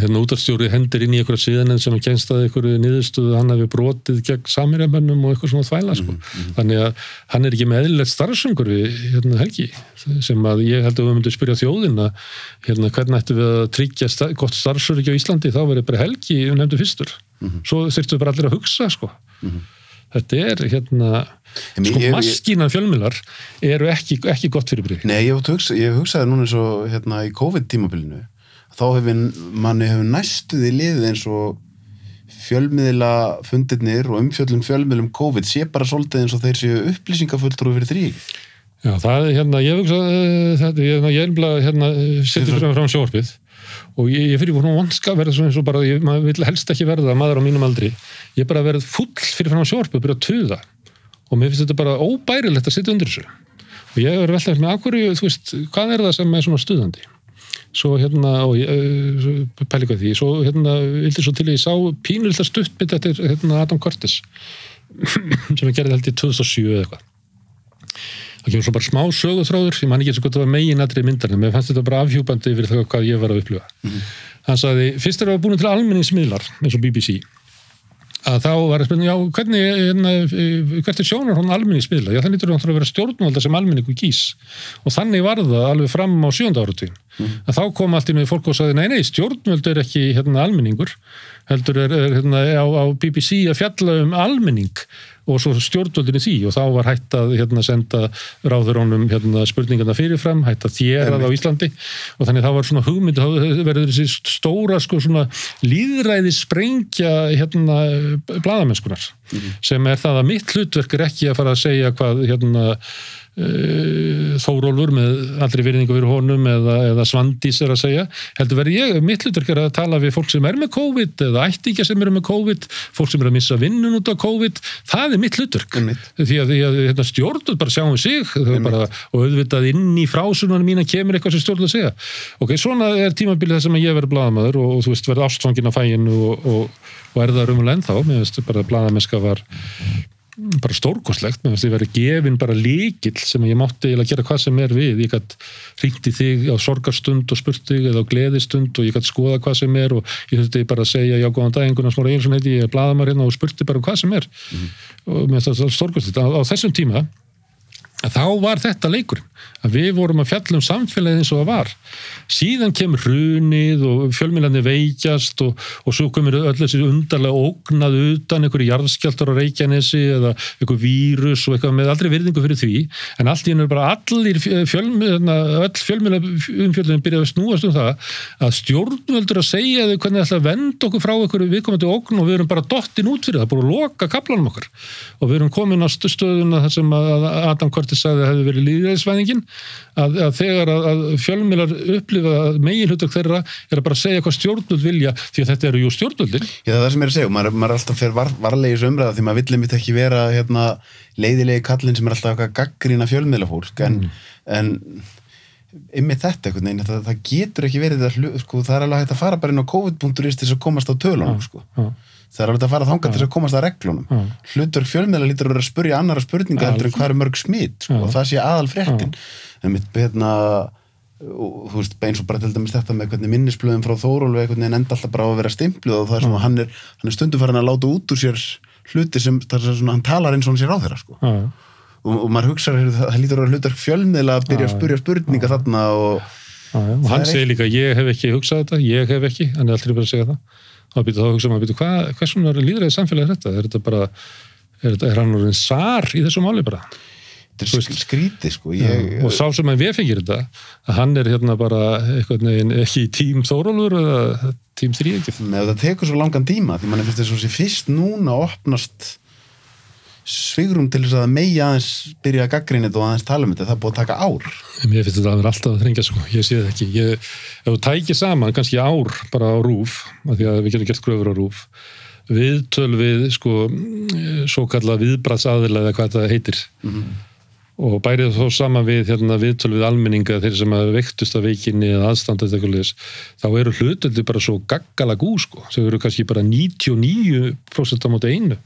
hérna útastjóri hendur inn í einhverja síðan sem að kennst að einhverju niðurstöðu að hann hafi brotið gegn samirjabönnum og eitthvað svona þvæla sko. þannig að hann er ekki með eðlilegt starfsöngur við hérna, Helgi sem að ég held að við myndum spyrja þjóðina hérna, hvernig ættum við að tryggja sta gott starfsörgi á Íslandi? Þá verður bara Helgi um nefndu fyrstur svo þurftum við bara allir að hugsa sko. þetta er hérna En sko maskínan fjölmilar eru ekki, ekki gott fyrir breyð Nei, ég, hugsa, ég hugsaði núna og hérna í COVID-tímabilinu þá hefur manni hefur næstuði liðið eins og fjölmiðla fundirnir og umfjöllum fjölmiðlum COVID sé bara svolítið eins og þeir séu upplýsingafulltrúi fyrir þrý Já, það er hérna, ég hugsa uh, þetta, ég, ég er bara hérna setja fyrir fram sjóarpið og ég, ég fyrir svona vonska að verða svona eins og bara, ég, vil helst ekki verða maður á mínum aldri, ég er bara verið full fyrir fram sjóarpið og byrja að tuða og mér finnst þetta bara óbærilegt að sitja undir þessu. Og ég er veltað með akkurju, þú veist, hvað er það sem er svona stuðandi svo hérna, og ég pæli hvað því, svo hérna vildi svo til að ég sá pínulta stuttbytt eftir hérna Adam Curtis sem ég gerði held í 2007 eða eitthvað. Það kemur svo bara smá söguþráður ég man ekki eins og hvað það var megin atrið myndar en mér fannst þetta bara afhjúpandi yfir það hvað ég var að upplifa. Hann sagði, fyrst er það búin til almenningsmiðlar eins og BBC að þá var að spilna, já, hvernig hérna, eh, hvert er sjónar hún almenningsmiðla já, það nýttur hann að vera stjórnvalda sem almenningu kýs og þannig var það alveg fram á sjönda áratugin að þá kom allt í með fólk og sagði, nei, nei, stjórnvöld er ekki hérna, almenningur heldur er, er hérna, á, á BBC að fjalla um almenning og svo stjórnvöldin í því. Og þá var hægt að hérna, senda ráðurónum hérna, spurningarna fyrirfram, hægt að þjera það á Íslandi. Og þannig það var svona hugmynd þá verður þessi stóra sko svona líðræði sprengja hérna bladamennskunar sem er það að mitt hlutverk er ekki að fara að segja hvað hérna Þórólfur með aldrei virðingu fyrir honum eða, eða Svandís er að segja. Heldur verði ég, mitt hlutur er að tala við fólk sem er með COVID eða ættingja sem eru með COVID fólk sem er að missa vinnun út á COVID. Það er mitt hlutur því að, að hérna, stjórnul bara sjáum sig þau bara, og auðvitað inn í frásunum mína kemur eitthvað sem stjórnul að segja. Ok, svona er tímabilið þess að ég verður blaðamaður og, og þú veist, verður ástfangin á fæinu og, og, og er það rumulega ennþá. Mér veist bara blaðamesska var bara stórkostlegt, mér finnst ég verið gefin bara líkill sem ég mátti eiginlega gera hvað sem er við, ég gætt ringti þig á sorgarstund og spurt þig eða á gleðistund og ég gætt skoða hvað sem er og ég þurfti bara að segja já góðan dag, einhvern veginn eins og heiti ég er blaðamar hérna og spurti bara hvað sem er. Og mér finnst það stórkostlegt, á, á þessum tíma þá var þetta leikurinn að við vorum að fjalla um samfélagið eins og það var. Síðan kemur hrunið og fjölmilandi veikjast og, og svo kemur öll þessi undarlega ógnað utan einhverju jarðskjaldar á Reykjanesi eða einhver vírus og eitthvað með aldrei virðingu fyrir því. En allt í hennu er bara allir fjölmilandi öll umfjöldunum byrjaði að snúast um það að stjórnvöldur að segja þau hvernig það ætla að venda okkur frá einhverju viðkomandi ógn og við erum bara dottin út fyrir það, og Kortis sagði að það hefði verið líðræðisvæðingin að, að þegar að, að fjölmilar upplifa að megin hlutak þeirra er að bara segja hvað stjórnvöld vilja því að þetta eru jú stjórnvöldin Já, það er sem ég er að segja, maður, maður er alltaf fyrir var, varlegis umræða því maður vill einmitt ekki vera hérna, leiðilegi kallin sem er alltaf gaggrína fjölmiðlafólk en, en einmitt þetta einhvern veginn, það, það getur ekki verið það, sko, það er alveg hægt að fara bara inn á covid.is til þess að komast á tölunum sko. Já. Það er alveg að fara þangað til þess að komast að reglunum. Já. hlutur fjölmiðla lítur að vera að spurja annara spurninga heldur en hvað er mörg smit sko, og það sé aðal fréttin einmitt hérna og, þú veist, eins og bara til dæmis þetta með hvernig minnisblöðum frá einhvern veginn enda alltaf bara að vera stimpluð og það er svona, hann er, hann er stundum farin að láta út úr sér hluti sem, svona, hann talar eins og hann sér á þeirra sko. Og, og maður hugsa, það lítur að vera hlutar fjölmiðla að byrja að spurja spurninga þarna og og hann segir líka ég hef ekki hugsað þetta, ég hef ekki hann er alltaf bara að segja það þá að hugsa maður, býta, hvað, hvað svona líðræði samfélagi er þetta? Er þetta bara, er, þetta, er hann orðin sar í þessu máli bara? þetta er sk- skrítið sko. ég, og sá sem að við fengir þetta að hann er hérna bara eitthvað neginn ekki í tím Þórólfur eða tím þrýekið með það tekur svo langan tíma því mann að sé fyrst núna opnast svigrum til þess að megi aðeins byrja að gaggrinni og aðeins tala um þetta, það er búið að taka ár Mér finnst þetta að vera alltaf að þrengja sko, ég sé það ekki. Ég, ef þú tækir saman kannski ár bara á rúf, af því að við getum gert gröfur á rúf, viðtöl við sko, svo kallað viðbratsaðila eða hvað þetta heitir. Og bærið þó saman við hérna, viðtöl við almenninga þeir sem að veiktust af veikinni eða aðstandast eitthvað leis, þá eru hlutaldi bara svo gaggala gú sko, sem eru kannski bara 99% á móti einu.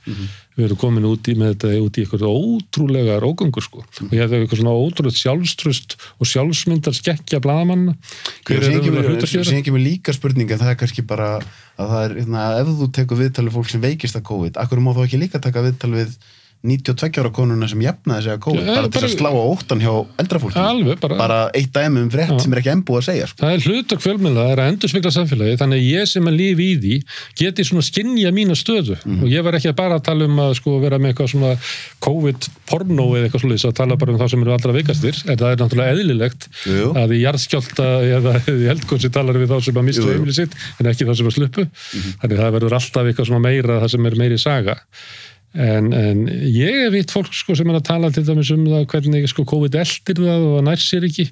Við erum komin út í með þetta út í eitthvað ótrúlega rógangur sko. Og ég hef eitthvað svona ótrúlega sjálfströst og sjálfsmyndar skekkja blaðamanna. Hver er kemur, raunverulega hlutastjóri? síðan kemur líka spurning en það er kannski bara að það er, hérna, ef þú tekur viðtal við fólk sem veikist að COVID, akkur má þú ekki líka taka viðtal við 92 ára konuna sem jafnaði sig að COVID, Já, bara til að slá á óttan hjá eldra fólki, Alveg, bara- bara eitt dæmi um frétt sem er ekki embúið að segja sko. Það er hlutak fjölmjöla, það er að endursvikla samfélagi þannig að ég sem að lifi í því geti svona skinja mína stöðu. Og ég var ekki að bara tala um að sko vera með eitthvað svona COVID-porno eða eitthvað slúðis að tala bara um það sem eru allra veikastir. En það er náttúrulega eðlilegt Jú, að í jarðskjálta eða í eldgóðsi talar við þá sem að mistu heimili sitt en ekki þá sem að sluppu. Þannig að það verður alltaf eitthvað svona meira það sem er meiri saga En, en ég hef vitt fólk sko, sem er að tala til dæmis um það hvernig sko, COVID eldir það og nær sér ekki.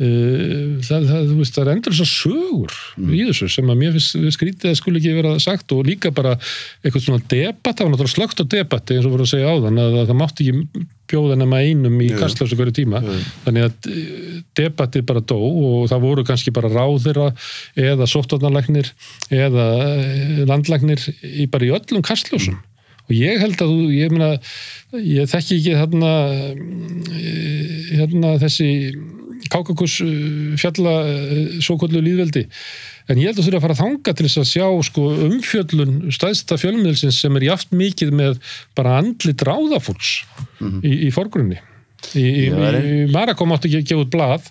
Uh, það, það, veist, það er endur svo sögur í þessu sem að mér finnst skrítið að skuli ekki vera sagt og líka bara eitthvað svona debatt, það var náttúrulega slögt á debatti eins og voru að segja áðan að, að það mátti ekki bjóða nema einum í Jú. kastlösu hverju tíma. Þannig að eh, debattið bara dó og það voru kannski bara ráðira eða sóttvarnarlæknir eða eh, landlæknir í bara í öllum kastlösum og ég held að þú, ég meina ég þekki ekki eh, hérna þessi Kákakus fjalla svo kollu líðveldi en ég held að þú þurfa að fara að þanga til þess að sjá sko, umfjöllun stæðsta fjölmiðilsins sem er jáft mikið með bara andlit ráðafólks í, í forgrunni. Í, í, í Marako mátti ekki gefa út blað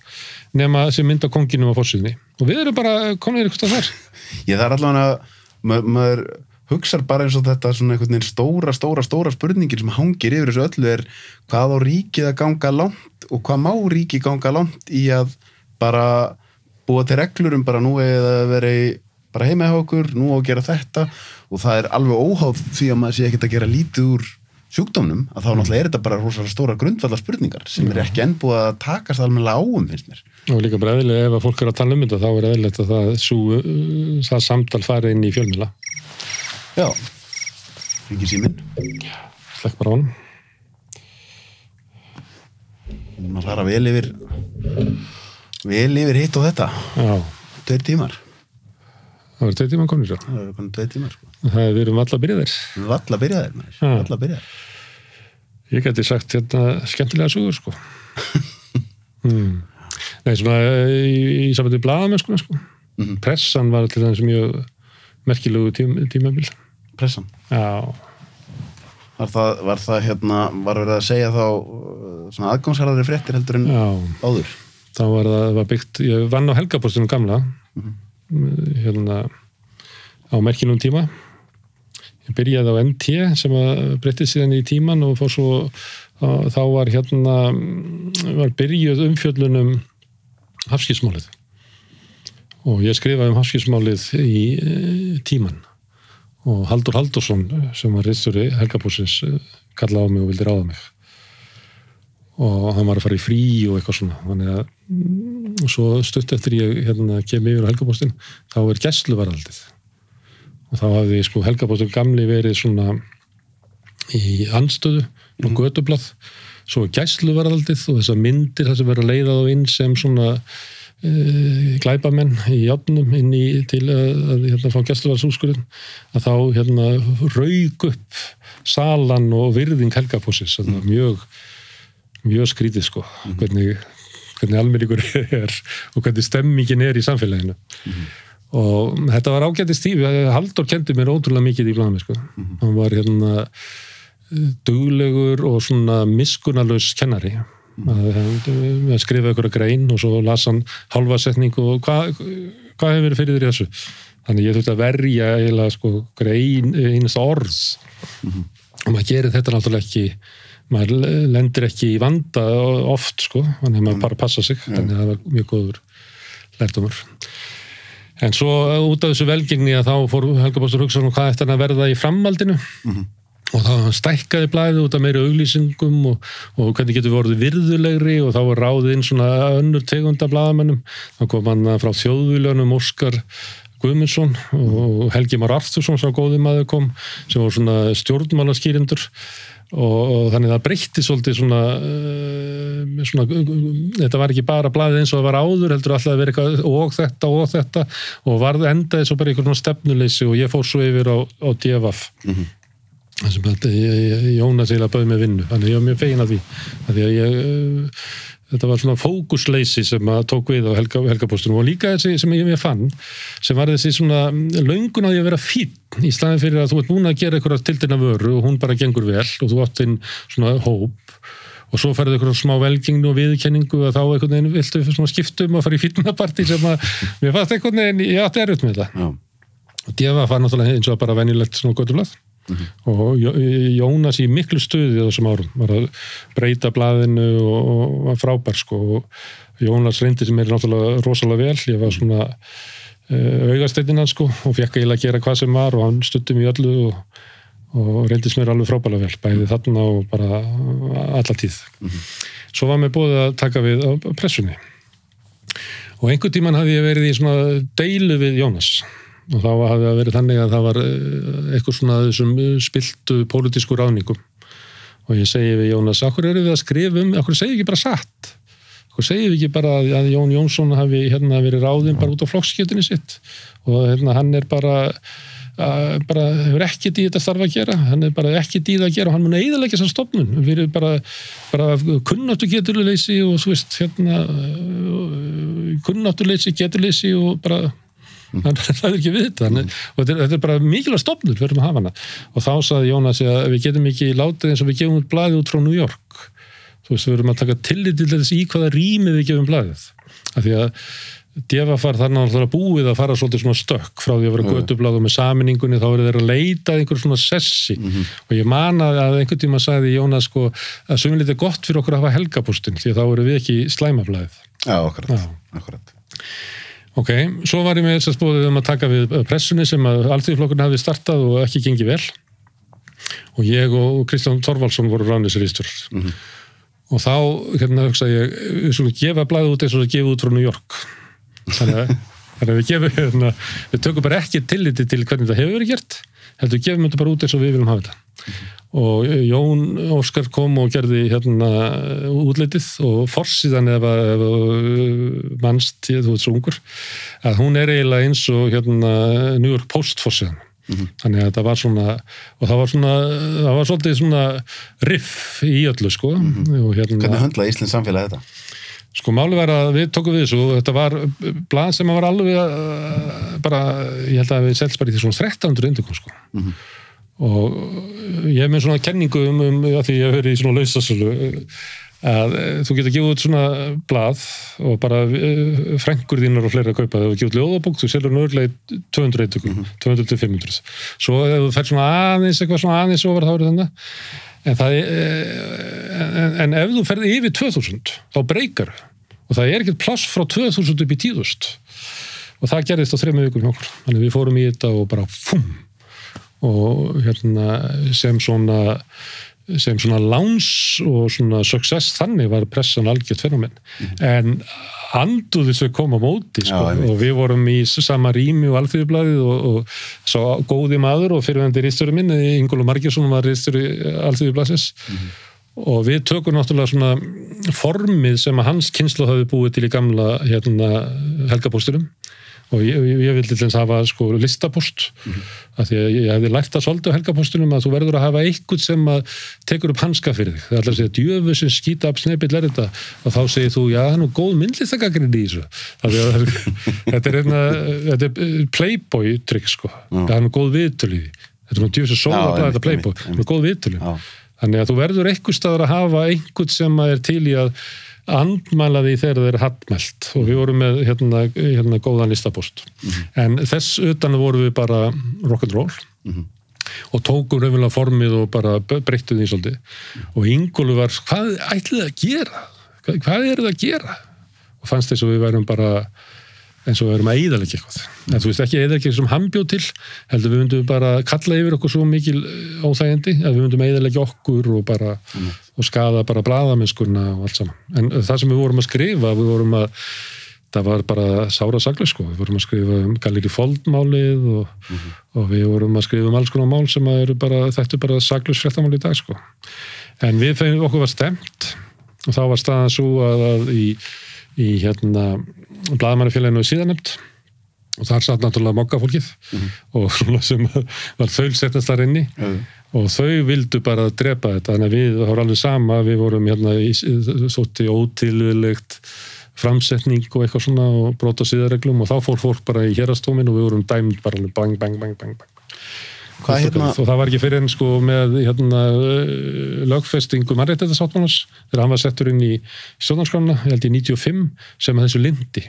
nema sem mynda konginum á fórsynni og við erum bara komin eitthvað þar Ég er allavega að maður, hugsar bara eins og þetta svona einhvern veginn stóra, stóra, stóra spurningin sem hangir yfir þessu öllu er hvað á ríkið að ganga langt og hvað má ríkið ganga langt í að bara búa til reglur um bara nú eða vera í bara heima hjá okkur, nú á að gera þetta og það er alveg óháð því að maður sé ekkert að gera lítið úr sjúkdómnum að þá náttúrulega er þetta bara rosalega stóra grundvallar spurningar sem er ekki enn búið að takast almennilega áum finnst mér. Og líka bara eðlilega ef að fólk er að tala um þetta þá er eðlilegt að það, sú, uh, það samtal fari inn í fjölmjöla. Já, ringir síminn. Slekk bara á hann. Má fara vel yfir vel yfir hitt og þetta. Já, Tveir tímar. það var tveið tíma komnir svo. Það eru konar tveir tímar. Sko. Það er við erum alla byrjaðir. Við erum alla byrjaðir. maður. Já. Alla byrjaðir. Ég geti sagt hérna skemmtilega sugur sko. mm. Nei, svona í, í samvættu blaðamennskuna sko. Mhm. Pressan var til þess mjög merkilegu tím, tímabil. Pressan. Já, Var það, var það hérna, var verið að segja þá uh, svona aðgámsharðari fréttir heldur en já. áður? þá var það var byggt, ég vann á helgapostinu gamla hérna á merkinum tíma ég byrjaði á NT sem að breytti síðan í tíman og fór svo að, þá var hérna var byrjuð umfjöllunum hafskísmálið og ég skrifaði um hafskísmálið í e, tíman og Haldur Haldursson sem var reistjóri helgapostins kallaði á mig og vildi ráða mig. Og hann var að fara í frí og eitthvað svona. Þannig að mm, svo stutt eftir ég hérna, kem yfir á helgapóstin þá er gæsluvaraldið og þá hafði sko helgapóstin gamli verið svona í anstöðu og götublað. Svo er gæsluvaraldið og þessar myndir það sem verið að leiða þá inn sem svona uh, glæpamenn í játnum inn í til að, að hérna, fá gæsluvaraldsúskurinn að þá hérna rauk upp salan og virðing helgapósins það var mjög mjög skrítið sko hvernig, hvernig almenningur er og hvernig stemmingin er í samfélaginu. Og þetta var ágætist tífi Haldur kendi mér ótrúlega mikið í blæmi sko. hann var hérna eh, duglegur og svona miskunalus kennari að, skrifa ykkur að grein og svo las hann halva setning og hvað hva hefur verið fyrir þér í þessu? Þannig ég þurfti að verja eiginlega sko grein einasta orð. Og maður gerir þetta náttúrulega ekki maður lendir ekki í vanda oft sko, þannig að maður bara passa sig þannig að það var mjög góður lærdomur en svo út af þessu velgengni að þá fór Helga Bóstur hugsa um hvað eftir að verða í framhaldinu og þá stækkaði blæði út af meiri auglýsingum og, og hvernig getur við orðið virðulegri og þá var ráðið inn svona önnur tegunda blæðamennum þá kom hann frá þjóðvílunum Óskar Guðmundsson og Helgi Már Arþursson sem góði maður kom sem var svona stjórnmálaskýrindur og, og þannig það breytti svolítið svona, uh, svona þetta var ekki bara blæðið eins og það var áður heldur alltaf að vera eitthvað og þetta og þetta og varð endaði svo bara einhvern stefnuleysi og ég fór svo yfir á, á DFF ég, ég, Jónas eiginlega bauði með vinnu, þannig ég var mjög fegin að því. Að því að ég uh, þetta var svona fókusleysi sem að tók við á helga, helgapóstunum og líka þessi sem ég, ég fann sem var þessi svona því að vera fín í staðin fyrir að þú ert búin að gera eitthvað tildina vöru og hún bara gengur vel og þú átt inn svona hóp og svo færðu eitthvað smá velgengnu og viðkenningu og þá einhvern veginn viltu svona skiptum og fara í fítnapartí sem að mér fannst einhvern veginn, ég átti erut með þetta. Og djefa var náttúrulega eins og bara venjulegt svona göttublað og Jó- Jónas í miklu stuði þessum árum var að breyta blaðinu og, og var frábær sko. Og Jónas reyndi sem er náttúrulega rosalega vel ég var svona uh, augasteinnina sko og fekk eiginlega að gera hvað sem var og hann stutti í öllu og, og reyndist mér alveg frábælega vel bæði þarna og bara alla tíð. Svo var mér búið að taka við á pressunni. Og einhvern tíman hafði ég verið í svona deilu við Jónas og þá hafði það verið þannig að það var eh, eitthvað svona þessum eh, spiltu pólitísku ráðningum. Og ég segi við Jónas, akkur eru við að skrifa um akkur segir ekki bara satt? Akkur segir við ekki bara að að Jón Jónsson hafi hérna verið ráðinn bara út á flokkskjötunni sitt? Og hérna hann er bara að, bara hefur ekkert í þetta starf að gera. Hann er bara í það að gera og hann mun eðalega þessar stofnun við erum bara, bara kunnáttu geturleysi og þú veist hérna kunnáttuleysi, geturleysi og bara hann ræður ekki við þetta hann, og þetta er, þetta er bara mikilvæg stofnur við erum að hafa hana. Og þá saði Jónas að við getum ekki látið eins og við gefum út blaðið út frá New York. Þú veist við erum að taka tillit til þess í hvaða rými við gefum blaðið. Af því að djefafar þarna alltaf búið að fara svolítið svona stökk frá því að vera götublað og með saminningunni þá eru þeir að leita að einhver svona sessi. Og ég man að að einhvern tíma sagði Jónas sko að sömulítið er gott fyrir okkur að hafa helgapústin því að þá eru við ekki slæmablaðið. Já, akkurat. Já. Ok, svo var ég með þess að spóðið um að taka við pressunni sem að alltíðflokkurinn hafði startað og ekki gengið vel. Og ég og Kristján Þorvaldsson voru ránisrýstur Mhm. og þá hérna hugsa ég við skulum gefa blæði út eins og það gefa út frá New York. Þannig að, þannig að við gefum hérna, við tökum bara ekki tilliti til hvernig þetta hefur verið gert heldur gefum þetta bara út eins og við viljum hafa þetta. Og Jón Óskar kom og gerði hérna útlitið og forsíðan ef að ef að mannst, þú veit svo ungur að hún er eiginlega eins og hérna New York Post forsíðan. Þannig að þetta var svona og það var svona, það var svolítið svona riff í öllu sko. Og hérna Hvernig höndlaði Íslands samfélagi þetta? Sko máli var að við tókum við þessu og þetta var blað sem var alveg uh, bara, ég held að við selst bara í svona 1300 indugum sko. Og ég er með svona kenningu um, um að því ég hef verið í svona lausasölu að uh, þú getur gefið út svona blað og bara uh, frængur þínar og fleiri að kaupa. Þegar þú gefið ljóðabók, þú selur nörglega í 200 indugum, 200-500 svo ef þú fær svona aðeins eitthvað svona aðeins ofar þá er þannig en, það, er- en, en ef þú ferði yfir 2000 þá breykar og það er ekkert pláss frá 2000 upp í 10.000 og það gerðist á þrejum vikum hjá okkur. Þannig við fórum í þetta og bara fum og hérna sem svona sem svona láns og svona success þannig var pressan algjört fenomen. En anduði að koma á móti sko. Já, og við vorum í sama rými og alþjóðublaðið og, og svo góði maður og fyrirvendir rýstöru minn Ingólu Margjesson var rýstöru alþjóðublaðsins og við tökum náttúrulega svona formið sem að hans kynslu hafi búið til í gamla hérna, helgapósturum og ég, ég, vildi til þess hafa sko listapost af því að ég hefði lært það svolítið á helgapóstunum að þú verður að hafa einhvern sem að tekur upp hanska fyrir þig. Það er alltaf að segja djöfu sem skýta upp snepill er þetta og þá segir þú já það er góð myndlistakakrin í þessu. Af að þetta er einna þetta er eh, playboy trikk sko það er nú góð viðtöl í því. Þetta er nú djöfu sem sóla Já, að þetta playboy. það er góð viðtöl. Já. Þannig að þú verður einhver staðar að hafa einhvern sem er til í að andmæla því þegar þeir eru hattmælt og við vorum með hérna, hérna góðan listapost. En þess utan vorum við bara rock'n'roll og tókum raunverulega formið og bara breyttum því svolítið. Og Ingólu var, hvað ætlið að gera? Hvað, hvað er það að gera? Og fannst þess að við værum bara og við erum að eðalega eitthvað. En þú veist ekki eðalega sem hann bjóð til, heldur við myndum bara kalla yfir okkur svo mikil eh, óþægindi að við myndum eðalega okkur og bara og skada bara bladamennskurna og allt saman. En eh, það sem við vorum að skrifa, við vorum að það var bara sára saglega sko, við vorum að skrifa um Galleri Fold-málið og, og við vorum að skrifa um alls konar mál sem að bara, þetta er bara saglus fréttamál í dag sko. En við fegum okkur var stemt og þá var staðan svo að, að í, í hérna blaðmannafélaginu síðanemt og þar satt náttúrulega mokkafólkið og svona sem var þaulsettast þar inni. Og þau vildu bara drepa þetta. Þannig að við, það var alveg sama. Við vorum hérna í þótti ótilvilegt framsetning og eitthvað svona og brota síðarreglum og þá fór fólk bara í hérastómin og við vorum dæmd bara bang, bang, bang, bang, bang. Hvað hérna, og það var ekki fyrir enn sko með hérna, lögfestingu mannréttættasáttmannars þegar hann var settur inn í stjórnarskrána, ég held í 95 sem að þessu lindi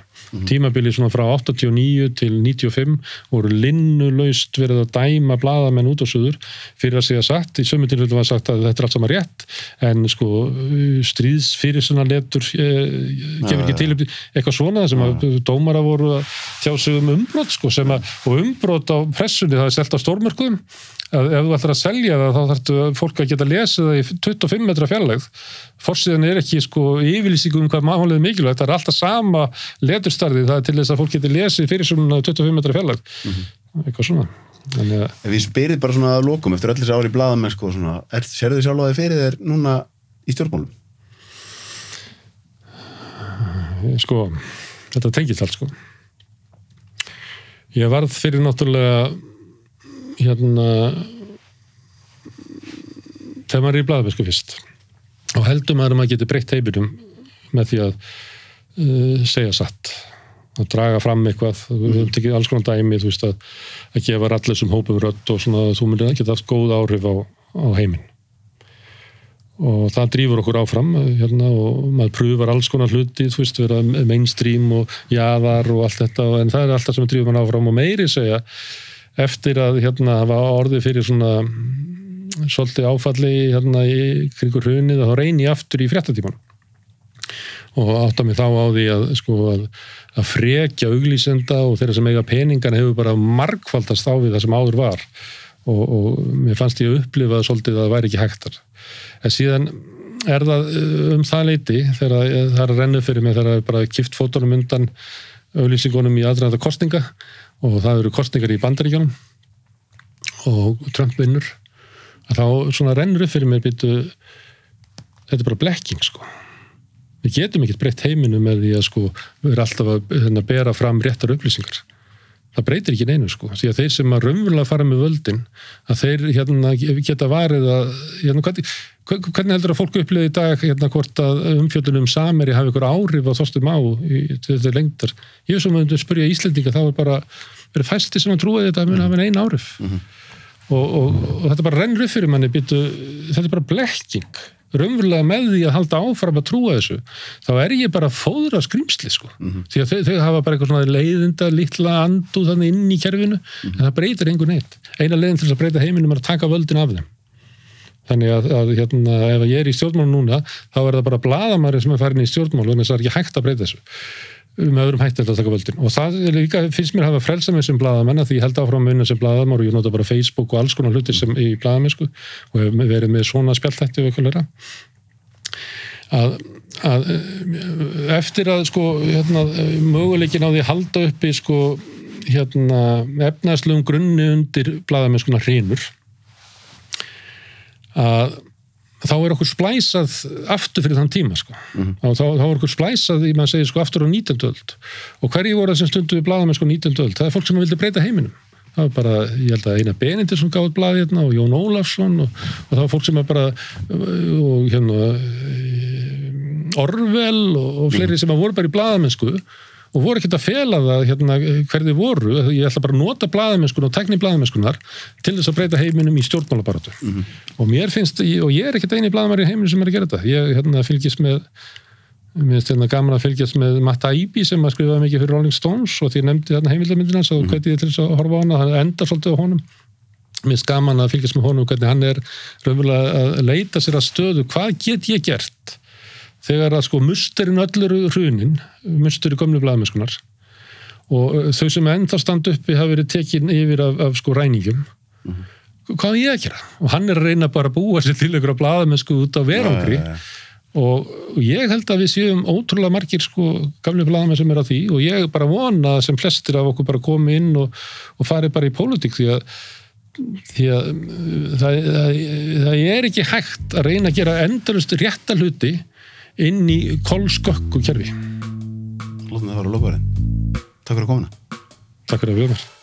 tímabili svona frá 89 til 95 voru linnulaust verið að dæma bladamenn út á suður. Fyrir að segja sagt, í sömu tilfellu var sagt að þetta er allt saman rétt en sko stríðs fyrir svona letur eh, gefur ekki til eitthvað svona sem að dómara voru að tjá sig um umbrot sko sem að, og umbrot á pressunni það er selt á stórmörkuðum að ef þú ætlar að selja það þá þarftu fólk að geta lesið það í 25 metra fjarlægð. Fórsíðan er ekki sko yfirlýsingum um hvað er mikilvægt, það er alltaf sama leturstarði, það er til þess að fólk geti lesið fyrir svona 25 metra fjarlægð. Eitthvað svona. Þannig að, ef ég spyrði bara svona að lokum eftir öll þessi ári í blaðamennsku og svona, er, sérðu þið sjálf að þið fyrir þér núna í stjórnmálum? sko þetta tengist allt sko. Ég varð fyrir náttúrulega hérna þegar maður er í blaðabesku fyrst og heldur maður að maður geti breytt heiminum með því að uh, segja satt að draga fram eitthvað, við höfum tekið alls konar dæmi þú veist að, að gefa rallisum hópum rödd og svona þú myndir geta haft góð áhrif á, á heiminn. Og það drýfur okkur áfram hérna, og maður pröfur alls konar hluti þú veist, vera mainstream og jaðar og allt þetta, en það er alltaf sem drýfur mann áfram og meiri segja eftir að hérna hafa orðið fyrir svona svolítið áfalli hérna í kringur hrunið þá reyni aftur í fréttatíman og átta mig þá á því að sko að, að frekja auglýsenda og þeirra sem eiga peningana hefur bara margfaldast á við það sem áður var. Og, og mér fannst ég að upplifa svolítið að það væri ekki hægtar en síðan er það uh, um það leiti þegar það er að renna fyrir mig þegar það er bara kift fótunum undan auðlýsingunum í aðræða kostninga og það eru kostningar í bandaríkjónum og Trump vinnur. Að þá svona rennur upp fyrir mér býtu þetta er bara blekking sko. Við getum ekkert breytt heiminu með því að sko við erum alltaf að hérna, bera fram réttar upplýsingar það breytir ekki neinu sko því að þeir sem að raunverulega fara með völdin að þeir hérna, geta varið að hérna, hvernig, hvernig heldur að fólk upplýði í dag hérna hvort að umfjöldunum sameri hafi ykkur áhrif á þóstum á í, þetta lengtar ég er svo með að spyrja Íslendinga þá er bara verið fæsti sem að trúa þetta að muni hafa einn áhrif? Mm -hmm. og, og, og þetta bara rennur upp fyrir manni býtu, þetta er bara blekking raunverulega með því að halda áfram að trúa þessu þá er ég bara fóður af skrýmsli sko. mm -hmm. því að þau, þau hafa bara eitthvað svona leiðinda litla andu þannig inn í kerfinu mm -hmm. en það breytir einhvern veit eina leiðin til að breyta heiminum er að taka völdin af þeim þannig að, að hérna, ef ég er í stjórnmálu núna þá er það bara bladamæri sem er farin í stjórnmálu en þess að það er ekki hægt að breyta þessu með öðrum hætti að taka völdin. Og það líka, finnst mér að hafa frelsa með sem bladamenn því ég held áfram að vinna sem bladamár og ég nota bara Facebook og alls konar hluti sem í bladamennsku og hef verið með svona spjalltætti að, að eftir að sko hérna, möguleikin á því halda uppi sko hérna efnaðslegum grunni undir bladamennskuna hreinur að þá er okkur splæsað aftur fyrir þann tíma sko. mm -hmm. þá, þá er okkur splæsað í maður segir sko aftur á 19. öld og hverju voru það sem stundu við bladamenn sko 19. öld það er fólk sem vildi breyta heiminum það var bara, ég held að eina Benedikt sem gáði bladi hérna og Jón Ólafsson og, og það var fólk sem var bara og hérna Orvel og, og fleiri mm -hmm. sem voru bara í bladamennsku og voru ekkert að fela það hérna, hverði voru, ég ætla bara að nota bladamennskunar og tekni bladamennskunar til þess að breyta heiminum í stjórnmálabaratu mm -hmm. og mér finnst, og ég er ekkert eini bladamæri í heiminum sem er að gera þetta, ég hérna, fylgis með mér finnst hérna gaman að fylgjast með Matt Taibbi sem að skrifaði mikið fyrir Rolling Stones og því nefndi hérna heimildamindina og hvernig ég til þess að horfa á hana, það endar svolítið á honum. Mér finnst gaman að fylgjast með honum hvernig hann er raunverulega að leita sér að stöðu, hvað get ég gert þegar að sko musterinn öllur hrunin, mustur í gömlu bladamennskunar og þau sem ennþá standa uppi hafa verið tekin yfir af, af sko ræningum mm -hmm. hvað er ég að gera? Og hann er að reyna bara að búa sér til ykkur á bladamennsku út á verangri ja, ja, ja. og ég held að við séum ótrúlega margir sko gamlu bladamenn sem er á því og ég bara vona sem flestir af okkur bara komi inn og, og fari bara í pólitík því að því að það, það, það er ekki hægt að reyna að gera endalust rétta hluti inn í kolskökku kerfi Lóðum það að fara að lofa þér Takk fyrir að koma. Takk fyrir að við erum